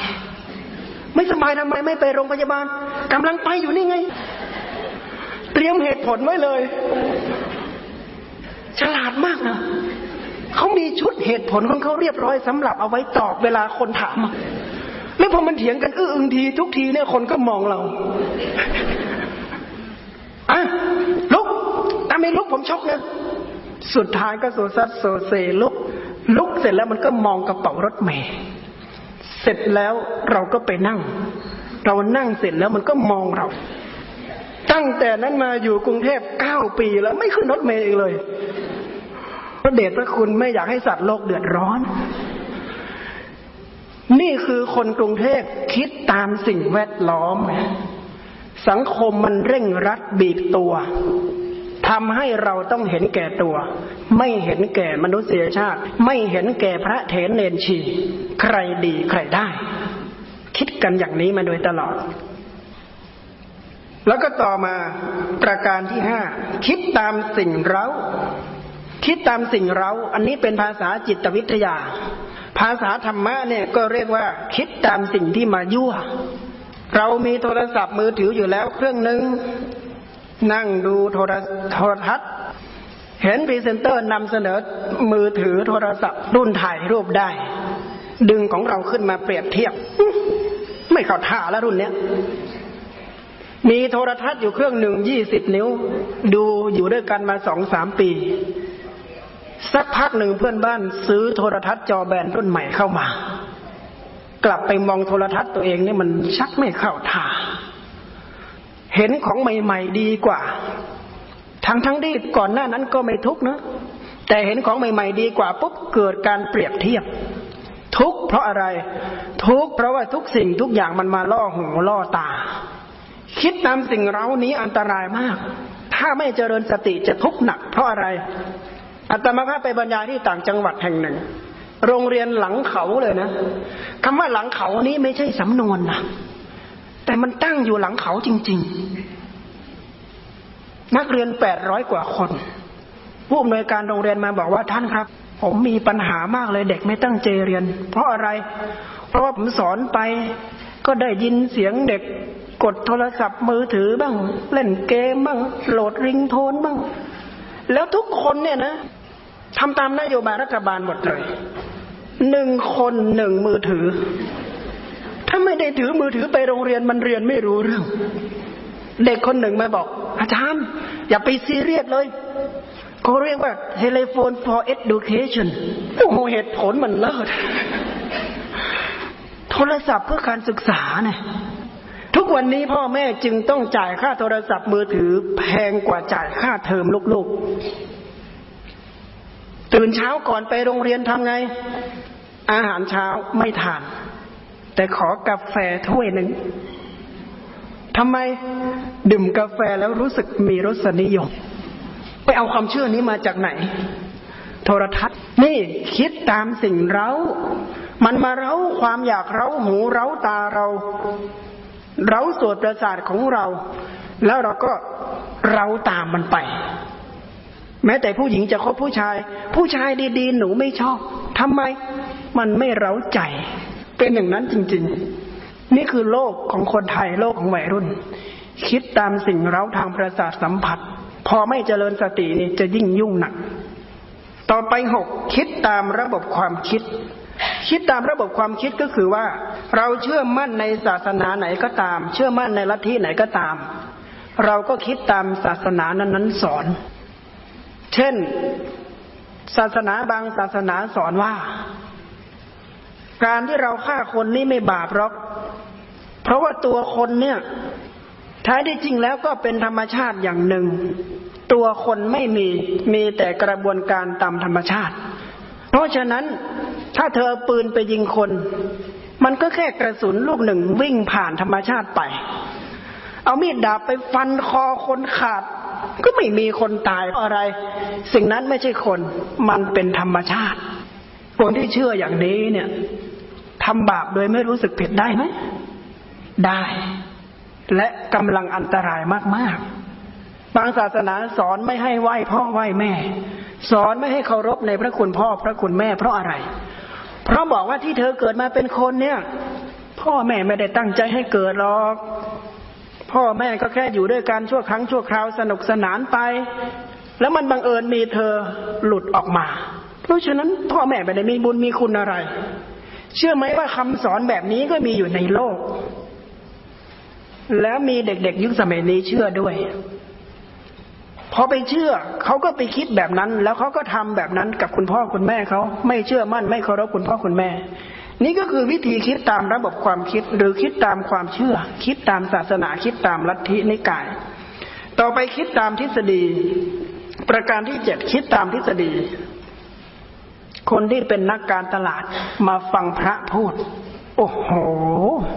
[SPEAKER 1] ไม่สบายทำไมไม่ไปโรงพยาบาลกำลังไปอยู่นี่ไง เตรียมเหตุผลไว้เลย ฉลาดมากนะเขามีชุดเหตุผลของเขาเรียบร้อยสำหรับเอาไว้ตอบเวลาคนถามแล้วพอมันเถียงกันอื้ออึงที ทุกทีเนี่ยคนก็มองเราอะลุกถ้าไม่ลุกผมชกนะ สุดท้ายก็โซซัดโซเซลุก ลุกเสร็จแล้วมันก็มองกระเป๋ารถเมย์เสร็จแล้วเราก็ไปนั่ง เรานั่งเสร็จแล้วมันก็มองเรา ตั้งแต่นั้นมาอยู่กรุงเทพเก้าปีแล้วไม่ขึ้นรถเมย์อีกเลยพระเดชพระคุณไม่อยากให้สัตว์โลกเดือดร้อน นี่คือคนกรุงเทพคิดตามสิ่งแวดล้อม สังคมมันเร่งรัดบีบตัว ทำให้เราต้องเห็นแก่ตัว ไม่เห็นแก่มนุษยชาติ ไม่เห็นแก่พระเถรเนนชี ใครดีใครได้ คิดกันอย่างนี้มาโดยตลอด แล้วก็ต่อมาประการที่ห้าคิดตามสิ่งเราคิดตามสิ่งเรา อันนี้เป็นภาษาจิตวิทยา ภาษาธรรมะเนี่ยก็เรียกว่า คิดตามสิ่งที่มายั่วเรามีโทรศัพท์มือถืออยู่แล้วเครื่องหนึ่ง นั่งดูโทรโทรทัศน์ เห็นพรีเซนเตอร์นำเสนอมือถือโทรศัพท์รุ่นถ่ายรูปได้ ดึงของเราขึ้นมาเปรียบเทียบ ไม่เข้าท่าแล้วรุ่นเนี้ยมีโทรทัศน์อยู่เครื่องหนึ่งยี่สิบนิ้ว ดูอยู่ด้วยกันมาสองสามปี สักพักหนึ่งเพื่อนบ้านซื้อโทรทัศน์จอแบนรุ่นใหม่เข้ามา กลับไปมองโทรทัศน์ตัวเองนี่มันชักไม่เข้าท่า เห็นของใหม่ ๆ ดีกว่า ทั้งทั้งที่ก่อนหน้านั้นก็ไม่ทุกนะแต่เห็นของใหม่ ๆ ดีกว่าปุ๊บเกิดการเปรียบเทียบ ทุกเพราะอะไร ทุกเพราะว่าทุกสิ่งทุกอย่างมันมาล่อหูล่อตา คิดตามสิ่งเรานี้อันตรายมาก ถ้าไม่เจริญสติจะทุกข์หนัก เพราะอะไรอาตมาพาไปบรรยายที่ต่างจังหวัดแห่งหนึ่ง โรงเรียนหลังเขาเลยนะคำว่าหลังเขานี้ไม่ใช่สำนวนนะ แต่มันตั้งอยู่หลังเขาจริง ๆ นักเรียนแปดร้อยกว่าคน ผู้อำนวยการโรงเรียนมาบอกว่าท่านครับ ผมมีปัญหามากเลยเด็กไม่ตั้งใจเรียน เพราะอะไร เพราะว่าผมสอนไป ก็ได้ยินเสียงเด็กกดโทรศัพท์มือถือบ้าง เล่นเกมบ้าง โหลดริงโทนบ้าง แล้วทุกคนเนี่ยนะทำตามนโยบายรัฐบาลหมดเลยหนึ่งคนหนึ่งมือถือ ถ้าไม่ได้ถือมือถือไปโรงเรียนมันเรียนไม่รู้เรื่อง เด็กคนหนึ่งมาบอก อาจารย์ อย่าไปซีเรียสเลยเขาเรียกว่า telephone for education โอ้โหเหตุผลมันเลิศโทรศัพท์เพื่อการศึกษาเนี่ยทุกวันนี้พ่อแม่จึงต้องจ่ายค่าโทรศัพท์มือถือแพงกว่าจ่ายค่าเทอมลูกๆ ตื่นเช้าก่อนไปโรงเรียนทำไง อาหารเช้าไม่ทาน แต่ขอกาแฟถ้วยหนึ่งทำไมดื่มกาแฟแล้วรู้สึกมีรสนิยม ไปเอาความเชื่อนี้มาจากไหน โทรทัศน์ นี่คิดตามสิ่งเรา มันมาเราความอยากเราหูเราตาเรา เราสวดประสาทของเรา แล้วเราก็เราตามมันไป แม้แต่ผู้หญิงจะคบผู้ชาย ผู้ชายดีๆ หนูไม่ชอบทำไม มันไม่เร้าใจ เป็นอย่างนั้นจริง ๆ นี่คือโลกของคนไทยโลกของวัยรุ่น คิดตามสิ่งเร้าทางประสาทสัมผัส พอไม่เจริญสตินี่จะยิ่งยุ่งหนัก ต่อไปหกคิดตามระบบความคิด คิดตามระบบความคิดก็คือว่า เราเชื่อมั่นในศาสนาไหนก็ตาม เชื่อมั่นในลัทธิไหนก็ตาม เราก็คิดตามศาสนานั้นนั้นสอน เช่น ศาสนาบางศาสนาสอนว่า การที่เราฆ่าคนนี่ไม่บาปหรอก เพราะว่าตัวคนเนี่ยท้ายที่จริงแล้วก็เป็นธรรมชาติอย่างหนึ่ง ตัวคนไม่มีมีแต่กระบวนการตามธรรมชาติ เพราะฉะนั้นถ้าเธอปืนไปยิงคน มันก็แค่กระสุนลูกหนึ่งวิ่งผ่านธรรมชาติไป เอามีดดาบไปฟันคอคนขาด ก็ไม่มีคนตายอะไร สิ่งนั้นไม่ใช่คน มันเป็นธรรมชาติ คนที่เชื่ออย่างนี้เนี่ยทำบาปโดยไม่รู้สึกผิดได้ไหม ได้ และกำลังอันตรายมากๆ บางศาสนาสอนไม่ให้ไหว้พ่อไหว้แม่ สอนไม่ให้เคารพในพระคุณพ่อพระคุณแม่ เพราะอะไร เพราะบอกว่าที่เธอเกิดมาเป็นคนเนี่ย พ่อแม่ไม่ได้ตั้งใจให้เกิดหรอกพ่อแม่ก็แค่อยู่ด้วยกันชั่วครั้งชั่วคราวสนุกสนานไป แล้วมันบังเอิญมีเธอหลุดออกมา เพราะฉะนั้นพ่อแม่ไม่ได้มีบุญมีคุณอะไร เชื่อไหมว่าคำสอนแบบนี้ก็มีอยู่ในโลก แล้วมีเด็กๆยุคสมัยนี้เชื่อด้วยพอไปเชื่อเขาก็ไปคิดแบบนั้น แล้วเขาก็ทำแบบนั้นกับคุณพ่อคุณแม่เขาไม่เชื่อมั่น ไม่เคารพคุณพ่อคุณแม่ นี่ก็คือวิธีคิดตามระบบความคิด หรือคิดตามความเชื่อ คิดตามศาสนาคิดตามลัทธินิกาย ต่อไปคิดตามทฤษฎี ประการที่เจ็ดคิดตามทฤษฎี คนที่เป็นนักการตลาดมาฟังพระพูด โอ้โห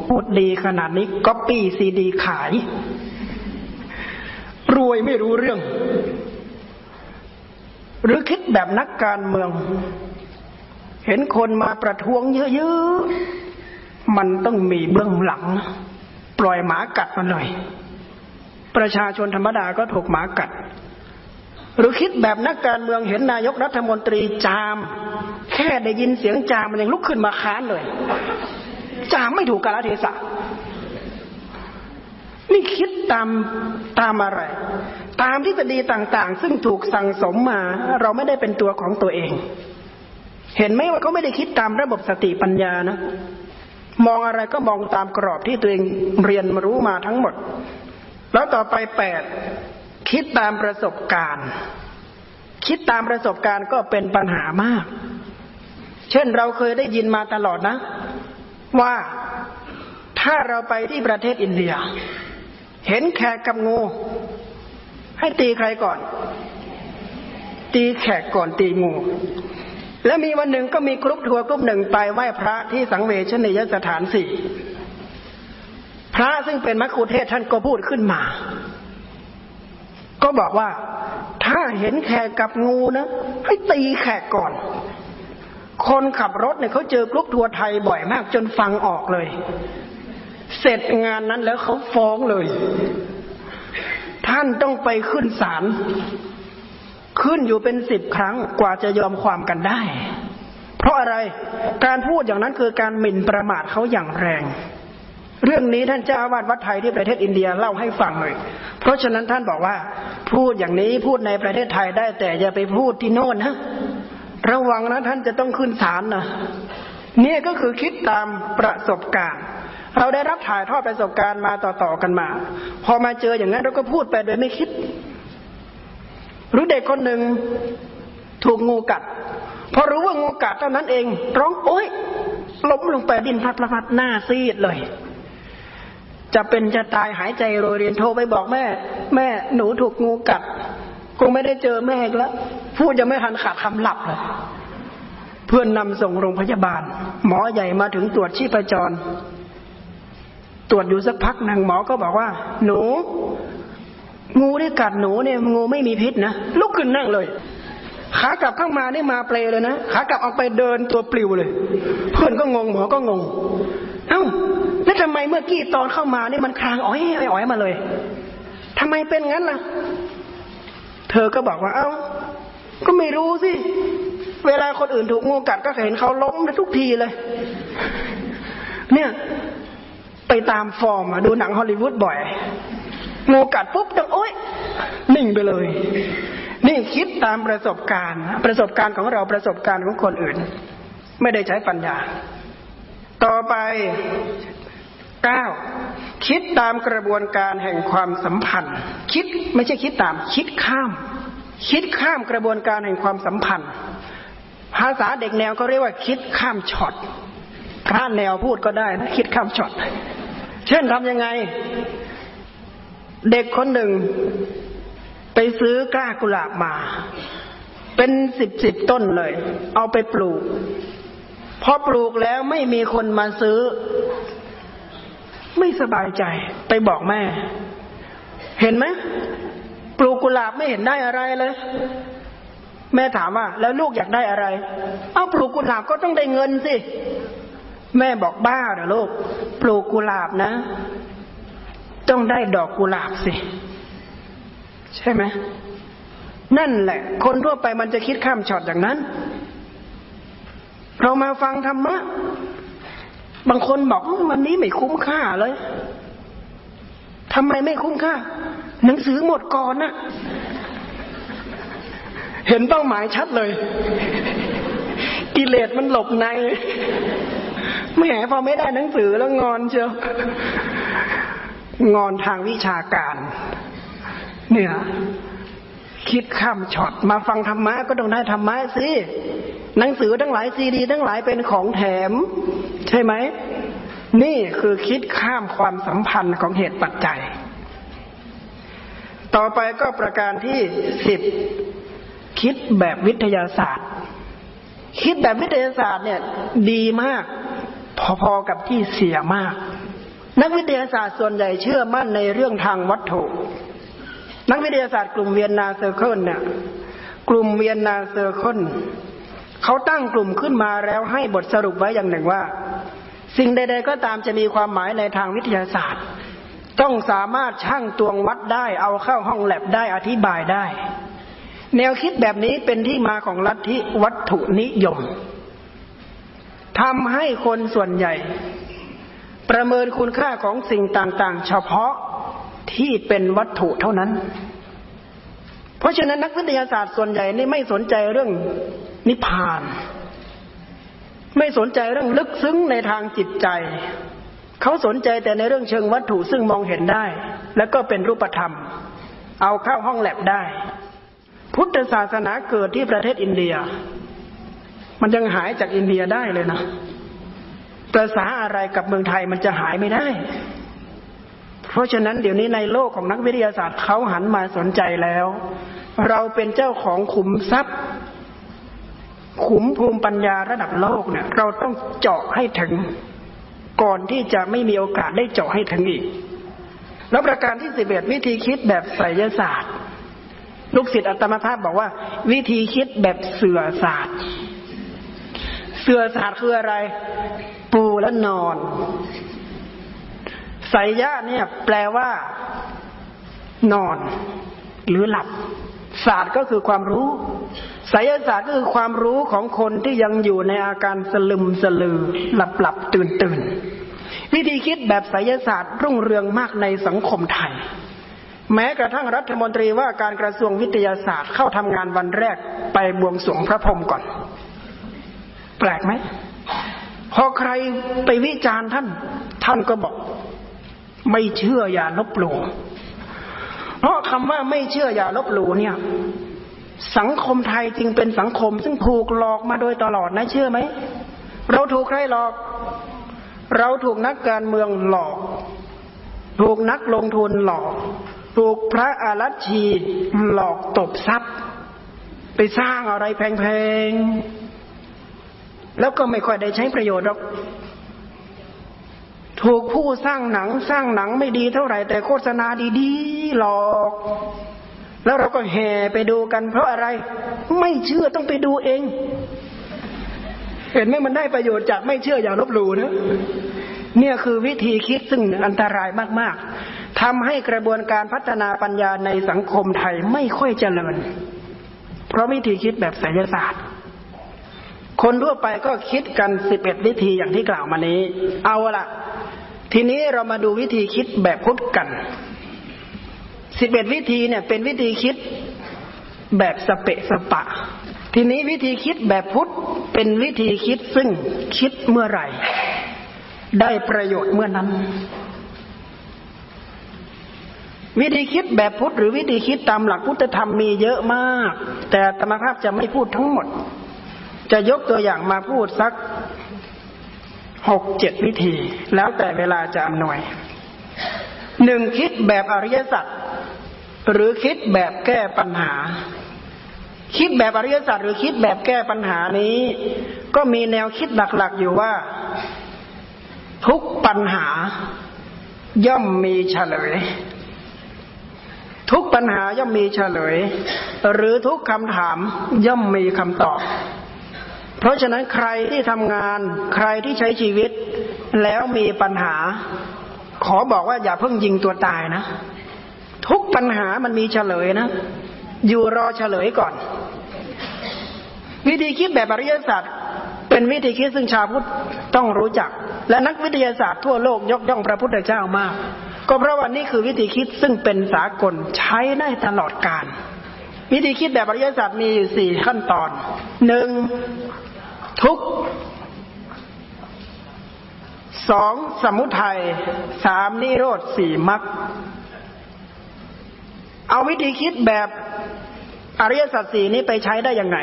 [SPEAKER 1] พูดดีขนาดนี้ก็ปีซีดีขาย รวยไม่รู้เรื่อง หรือคิดแบบนักการเมือง เห็นคนมาประท้วงเยอะๆ มันต้องมีเบื้องหลัง ปล่อยหมากัดมันหน่อย ประชาชนธรรมดาก็ถูกหมากัด หรือคิดแบบนักการเมืองเห็นนายกรัฐมนตรีจาม แค่ได้ยินเสียงจามมันยังลุกขึ้นมาค้านเลย จามไม่ถูกกาลเทศะนี่คิดตามตามอะไร ตามทฤษฎีต่างๆ ซึ่งถูกสั่งสมมา เราไม่ได้เป็นตัวของตัวเอง เห็นไหมว่าเขาไม่ได้คิดตามระบบสติปัญญานะ มองอะไรก็มองตามกรอบที่ตัวเองเรียนมารู้มาทั้งหมด แล้วต่อไปแปด คิดตามประสบการณ์ คิดตามประสบการณ์ก็เป็นปัญหามาก เช่นเราเคยได้ยินมาตลอดนะ ว่าถ้าเราไปที่ประเทศอินเดีย เห็นแขกกับงู ให้ตีใครก่อน ตีแขกก่อนตีงู แล้วมีวันหนึ่งก็มีกรุ๊ปทัวร์กรุ๊ปหนึ่งไปไหว้พระที่สังเวชนียสถานสี่พระซึ่งเป็นมัคคุเทศท่านก็พูดขึ้นมา ก็บอกว่าถ้าเห็นแขกกับงูนะ ให้ตีแขกก่อน คนขับรถเนี่ยเขาเจอกรุ๊ปทัวร์ไทยบ่อยมากจนฟังออกเลย เสร็จงานนั้นแล้วเขาฟ้องเลย ท่านต้องไปขึ้นศาลขึ้นอยู่เป็นสิบครั้งกว่าจะยอมความกันได้ เพราะอะไรการพูดอย่างนั้นคือการหมิ่นประมาทเขาอย่างแรง เรื่องนี้ท่านเจ้าอาวาสวัดไทยที่ประเทศอินเดียเล่าให้ฟังเลย เพราะฉะนั้นท่านบอกว่า พูดอย่างนี้พูดในประเทศไทยได้แต่อย่าไปพูดที่โน่นนะระวังนะท่านจะต้องขึ้นศาลนะเนี่ยก็คือคิดตามประสบการณ์ เราได้รับถ่ายทอดประสบการณ์มาต่อๆกันมา พอมาเจออย่างนั้นเราก็พูดไปโดยไม่คิดหรือเด็กคนหนึ่งถูกงูกัด พอรู้ว่างูกัดเท่านั้นเอง ร้องโอ๊ยล้มลงไปดินพัดพลัดหน้าซีดเลย จะเป็นจะตายหายใจโรยเรียนโทรไปบอกแม่ แม่หนูถูกงูกัดคงไม่ได้เจอแม่อีกแล้วพูดยังไม่ทันขาดคำหลับเลยเพื่อนนำส่งโรงพยาบาล หมอใหญ่มาถึงตรวจชีพจร ตรวจอยู่สักพักนางหมอก็บอกว่า หนู งูที่กัดหนูเนี่ยงูไม่มีพิษนะลุกขึ้นนั่งเลยขากลับเข้ามานี่มาเปลเลยนะขากลับออกไปเดินตัวปลิวเลย เพื่อนก็งงหมอก็งง เอ้าแล้วทำไมเมื่อกี้ตอนเข้ามานี่มันคลางอ้อยอ้อยมาเลยทำไมเป็นงั้นล่ะ เธอก็บอกว่า เอ้า ก็ไม่รู้สิ เวลาคนอื่นถูกงูกัดก็เห็นเขาล้มทุกทีเลย เนี่ยไปตามฟอร์มดูหนังฮอลลีวูดบ่อย งูกัดปุ๊บจะโอ๊ยนิ่งไปเลย นี่คิดตามประสบการณ์ ประสบการณ์ของเราประสบการณ์ของคนอื่น ไม่ได้ใช้ปัญญา ต่อไปเก้าคิดตามกระบวนการแห่งความสัมพันธ์ คิดไม่ใช่คิดตาม คิดข้าม คิดข้ามกระบวนการแห่งความสัมพันธ์ ภาษาเด็กแนวก็เรียกว่า คิดข้ามช็อตพระแนวพูดก็ได้นะคิดข้ามช็อตเช่นทำยังไง เด็กคนหนึ่ง ไปซื้อกล้ากุหลาบมา เป็นสิบสิบต้นเลย เอาไปปลูก พอปลูกแล้วไม่มีคนมาซื้อ ไม่สบายใจ ไปบอกแม่ เห็นไหมปลูกกุหลาบไม่เห็นได้อะไรเลย แม่ถามว่า แล้วลูกอยากได้อะไร เอาปลูกกุหลาบก็ต้องได้เงินสิ แม่บอกบ้าเหรอลูก ปลูกกุหลาบนะ ต้องได้ดอกกุหลาบสิ ใช่ไหมนั่นแหละ คนทั่วไปมันจะคิดข้ามช็อตอย่างนั้น เรามาฟังธรรมะ บางคนบอกวันนี้ไม่คุ้มค่าเลยทำไมไม่คุ้มค่า หนังสือหมดก่อนนะเห็นเป้าหมายชัดเลย กิเลสมันหลบในไม่แหมพอไม่ได้หนังสือแล้วงอนเชียวงอนทางวิชาการ เนี่ย คิดข้ามช็อตมาฟังธรรมะก็ต้องได้ธรรมะสิ หนังสือทั้งหลายซีดี ทั้งหลายเป็นของแถม ใช่ไหม นี่คือคิดข้ามความสัมพันธ์ของเหตุปัจจัย ต่อไปก็ประการที่สิบคิดแบบวิทยาศาสตร์ คิดแบบวิทยาศาสตร์เนี่ยดีมาก พอๆกับที่เสียมาก นักวิทยาศาสตร์ส่วนใหญ่เชื่อมั่นในเรื่องทางวัตถุนักวิทยาศาสตร์กลุ่ม Vienna Circle เนี่ย กลุ่ม Vienna Circle เขาตั้งกลุ่มขึ้นมาแล้วให้บทสรุปไว้อย่างหนึ่งว่า สิ่งใด ๆ ก็ตามจะมีความหมายในทางวิทยาศาสตร์ ต้องสามารถช่างตวงวัดได้ เอาเข้าห้องแลบได้อธิบายได้ แนวคิดแบบนี้เป็นที่มาของลัทธิวัตถุนิยมทำให้คนส่วนใหญ่ ประเมินคุณค่าของสิ่งต่างๆ เฉพาะที่เป็นวัตถุเท่านั้น เพราะฉะนั้นนักวิทยาศาสตร์ส่วนใหญ่นี่ไม่สนใจเรื่องนิพพาน ไม่สนใจเรื่องลึกซึ้งในทางจิตใจ เขาสนใจแต่ในเรื่องเชิงวัตถุซึ่งมองเห็นได้ และก็เป็นรูปธรรม เอาเข้าห้องแลบได้ พุทธศาสนาเกิดที่ประเทศอินเดีย มันยังหายจากอินเดียได้เลยนะภาษาอะไรกับเมืองไทยมันจะหายไม่ได้ ราะฉะนั้นเดี๋ยวนี้ในโลกของนักวิทยาศาสตร์เขาหันมาสนใจแล้ว เราเป็นเจ้าของขุมทรัพย์ ขุมภูมิปัญญาระดับโลกเนี่ย เราต้องเจาะให้ถึง ก่อนที่จะไม่มีโอกาสได้เจาะให้ถึงอีก แล้วประการที่สิบเอ็ดวิธีคิดแบบไสยศาสตร์ ลูกศิษย์อัตมภาพบอกว่า วิธีคิดแบบเสือศาสตร์ เสือศาสตร์คืออะไร ปูและนอน ไสยะเนี่ย แปลว่า นอน หรือหลับ ศาสตร์ก็คือความรู้ไสยศาสตร์ก็คือความรู้ของคนที่ยังอยู่ในอาการสลึมสลือ หลับหลับตื่นตื่นวิธีคิดแบบไสยศาสตร์รุ่งเรืองมากในสังคมไทย แม้กระทั่งรัฐมนตรีว่าการกระทรวงวิทยาศาสตร์เข้าทำงานวันแรกไปบวงสรวงพระพรหมก่อน แปลกไหมพอใครไปวิจารณ์ท่าน ท่านก็บอก ไม่เชื่ออย่าลบหลู่เพราะคำว่าไม่เชื่ออย่าลบหลู่เนี่ย สังคมไทยจึงเป็นสังคม ซึ่งถูกหลอกมาโดยตลอดนะเชื่อไหมเราถูกใครหลอก เราถูกนักการเมืองหลอก ถูกนักลงทุนหลอก ถูกพระอารัชีหลอกตบทรัพย์ ไปสร้างอะไรแพงๆแล้วก็ไม่ค่อยได้ใช้ประโยชน์หรอก ถูกผู้สร้างหนังสร้างหนังไม่ดีเท่าไหร่ แต่โฆษณาดีๆหลอก แล้วเราก็แห่ไปดูกัน เพราะอะไร ไม่เชื่อต้องไปดูเอง เห็นไหมมันได้ประโยชน์จากไม่เชื่ออย่าลบหลู่นะเนี่ยคือวิธีคิดซึ่งอันตรายมากๆทำให้กระบวนการพัฒนาปัญญาในสังคมไทยไม่ค่อยเจริญ เพราะวิธีคิดแบบไสยศาสตร์คนทั่วไปก็คิดกันสิบเอ็ดวิธีอย่างที่กล่าวมานี้ เอาละ ทีนี้เรามาดูวิธีคิดแบบพุทธกันสิบเอ็ดวิธีเนี่ยเป็นวิธีคิดแบบสเปะสปะ ทีนี้วิธีคิดแบบพุทธเป็นวิธีคิดซึ่งคิดเมื่อไหร่ ได้ประโยชน์เมื่อนั้น วิธีคิดแบบพุทธหรือวิธีคิดตามหลักพุทธธรรมมีเยอะมาก แต่ธรรมภาพจะไม่พูดทั้งหมด จะยกตัวอย่างมาพูดสัก หกเจ็ดวิธี แล้วแต่เวลาจะอำนวยหนึ่งคิดแบบอริยสัจหรือคิดแบบแก้ปัญหา คิดแบบอริยสัจหรือคิดแบบแก้ปัญหานี้ ก็มีแนวคิดหลักๆอยู่ว่า ทุกปัญหาย่อมมีเฉลย ทุกปัญหาย่อมมีเฉลย หรือทุกคำถามย่อมมีคำตอบ เพราะฉะนั้นใครที่ทำงานใครที่ใช้ชีวิต แล้วมีปัญหา ขอบอกว่าอย่าเพิ่งยิงตัวตายนะ ทุกปัญหามันมีเฉลยนะ อยู่รอเฉลยก่อน วิธีคิดแบบอริยศาสตร์เป็นวิธีคิดซึ่งชาวพุทธต้องรู้จัก และนักวิทยาศาสตร์ทั่วโลกยกย่องพระพุทธเจ้ามาก ก็เพราะว่านี่คือวิธีคิดซึ่งเป็นสากลใช้ได้ตลอดกาลวิธีคิดแบบอริยศาสตร์มีอยู่สี่ขั้นตอนหนึ่ง ทุกสองสมุทัยสามนิโรธสี่มรรคเอาวิธีคิดแบบอริยสัจสี่นี้ไปใช้ได้ยังไง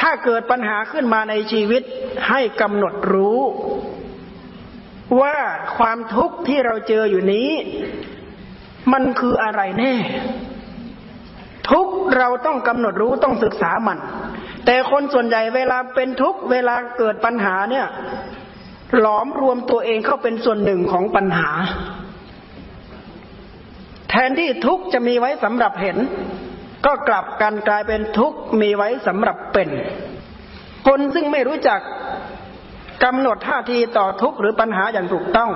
[SPEAKER 1] ถ้าเกิดปัญหาขึ้นมาในชีวิตให้กำหนดรู้ ว่าความทุกข์ที่เราเจออยู่นี้ มันคืออะไรแน่ ทุกเราต้องกำหนดรู้ต้องศึกษามัน แต่คนส่วนใหญ่เวลาเป็นทุกข์เวลาเกิดปัญหาเนี่ย หลอมรวมตัวเองเข้าเป็นส่วนหนึ่งของปัญหา แทนที่ทุกข์จะมีไว้สำหรับเห็น ก็กลับกันกลายเป็นทุกข์มีไว้สำหรับเป็น คนซึ่งไม่รู้จักกำหนดท่าทีต่อทุกข์หรือปัญหาอย่างถูกต้อง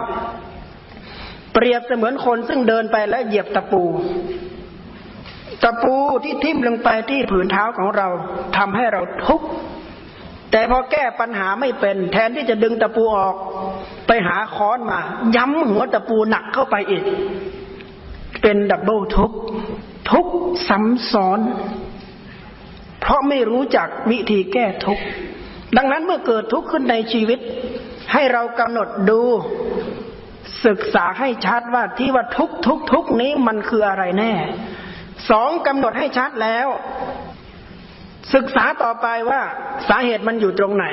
[SPEAKER 1] เปรียบเสมือนคนซึ่งเดินไปและเหยียบตะปู ตะปูที่ทิ่มลงไปที่ผืนเท้าของเราทำให้เราทุกข์แต่พอแก้ปัญหาไม่เป็น แทนที่จะดึงตะปูออก ไปหาค้อนมา ย้ำหัวตะปูหนักเข้าไปอีก เป็นดับเบิลทุกข์ทุกข์ซ้ำซ้อน เพราะไม่รู้จักวิธีแก้ทุกข์ดังนั้นเมื่อเกิดทุกข์ขึ้นในชีวิต ให้เรากำหนดดู ศึกษาให้ชัดว่าที่ว่าทุกทุกทุกนี้มันคืออะไรแน่ สองกำหนดให้ชัดแล้ว ศึกษาต่อไปว่าสาเหตุมันอยู่ตรงไหน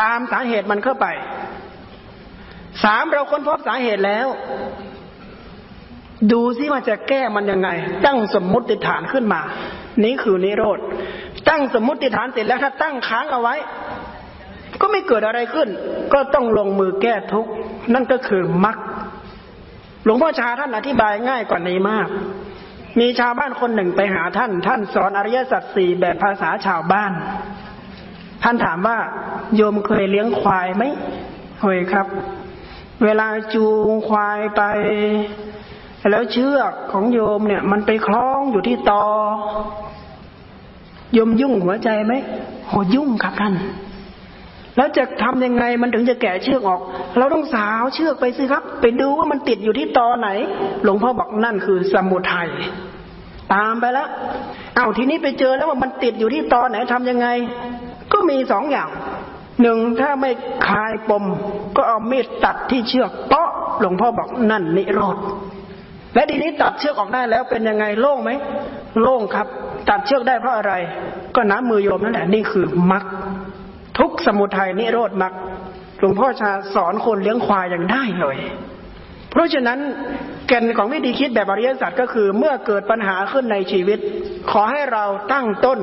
[SPEAKER 1] ตามสาเหตุมันเข้าไปสามเราค้นพบสาเหตุแล้ว ดูซิว่าจะแก้มันยังไง ตั้งสมมติฐานขึ้นมา นี้คือนิโรธตั้งสมมติฐานเสร็จแล้วถ้าตั้งค้างเอาไว้ ก็ไม่เกิดอะไรขึ้น ก็ต้องลงมือแก้ทุกนั่นก็คือมรรคหลวงพ่อชาท่านอธิบายง่ายกว่านี้มาก มีชาวบ้านคนหนึ่งไปหาท่าน ท่านสอนอริยสัจสี่แบบภาษาชาวบ้าน ท่านถามว่า โยมเคยเลี้ยงควายไหมเคยครับ เวลาจูงควายไป แล้วเชือกของโยมเนี่ย มันไปคล้องอยู่ที่ตอโยมยุ่งหัวใจไหมโหยุ่งครับท่าน แล้วจะทำยังไงมันถึงจะแกะเชือกออก เราต้องสาวเชือกไปสิครับ ไปดูว่ามันติดอยู่ที่ตอไหน หลวงพ่อบอกนั่นคือสมุทัยตามไปแล้ว เอาทีนี้ไปเจอแล้วว่ามันติดอยู่ที่ตอไหนทำยังไง ก็มีสองอย่าง หนึ่งถ้าไม่คลายปม ก็เอามีดตัดที่เชือกเปาะหลวงพ่อบอกนั่นนิโรธและทีนี้ตัดเชือกออกได้แล้วเป็นยังไงโล่งไหมโล่งครับ ตัดเชือกได้เพราะอะไร ก็น้ำมือโยมนั่นแหละนี่คือมรรค ทุกสมุทัยนิโรธมรรคหลวงพ่อชาสอนคนเลี้ยงควายอย่างได้เลย เพราะฉะนั้นแก่นของวิธีคิดแบบอริยสัจก็คือ เมื่อเกิดปัญหาขึ้นในชีวิต ขอให้เราตั้งต้น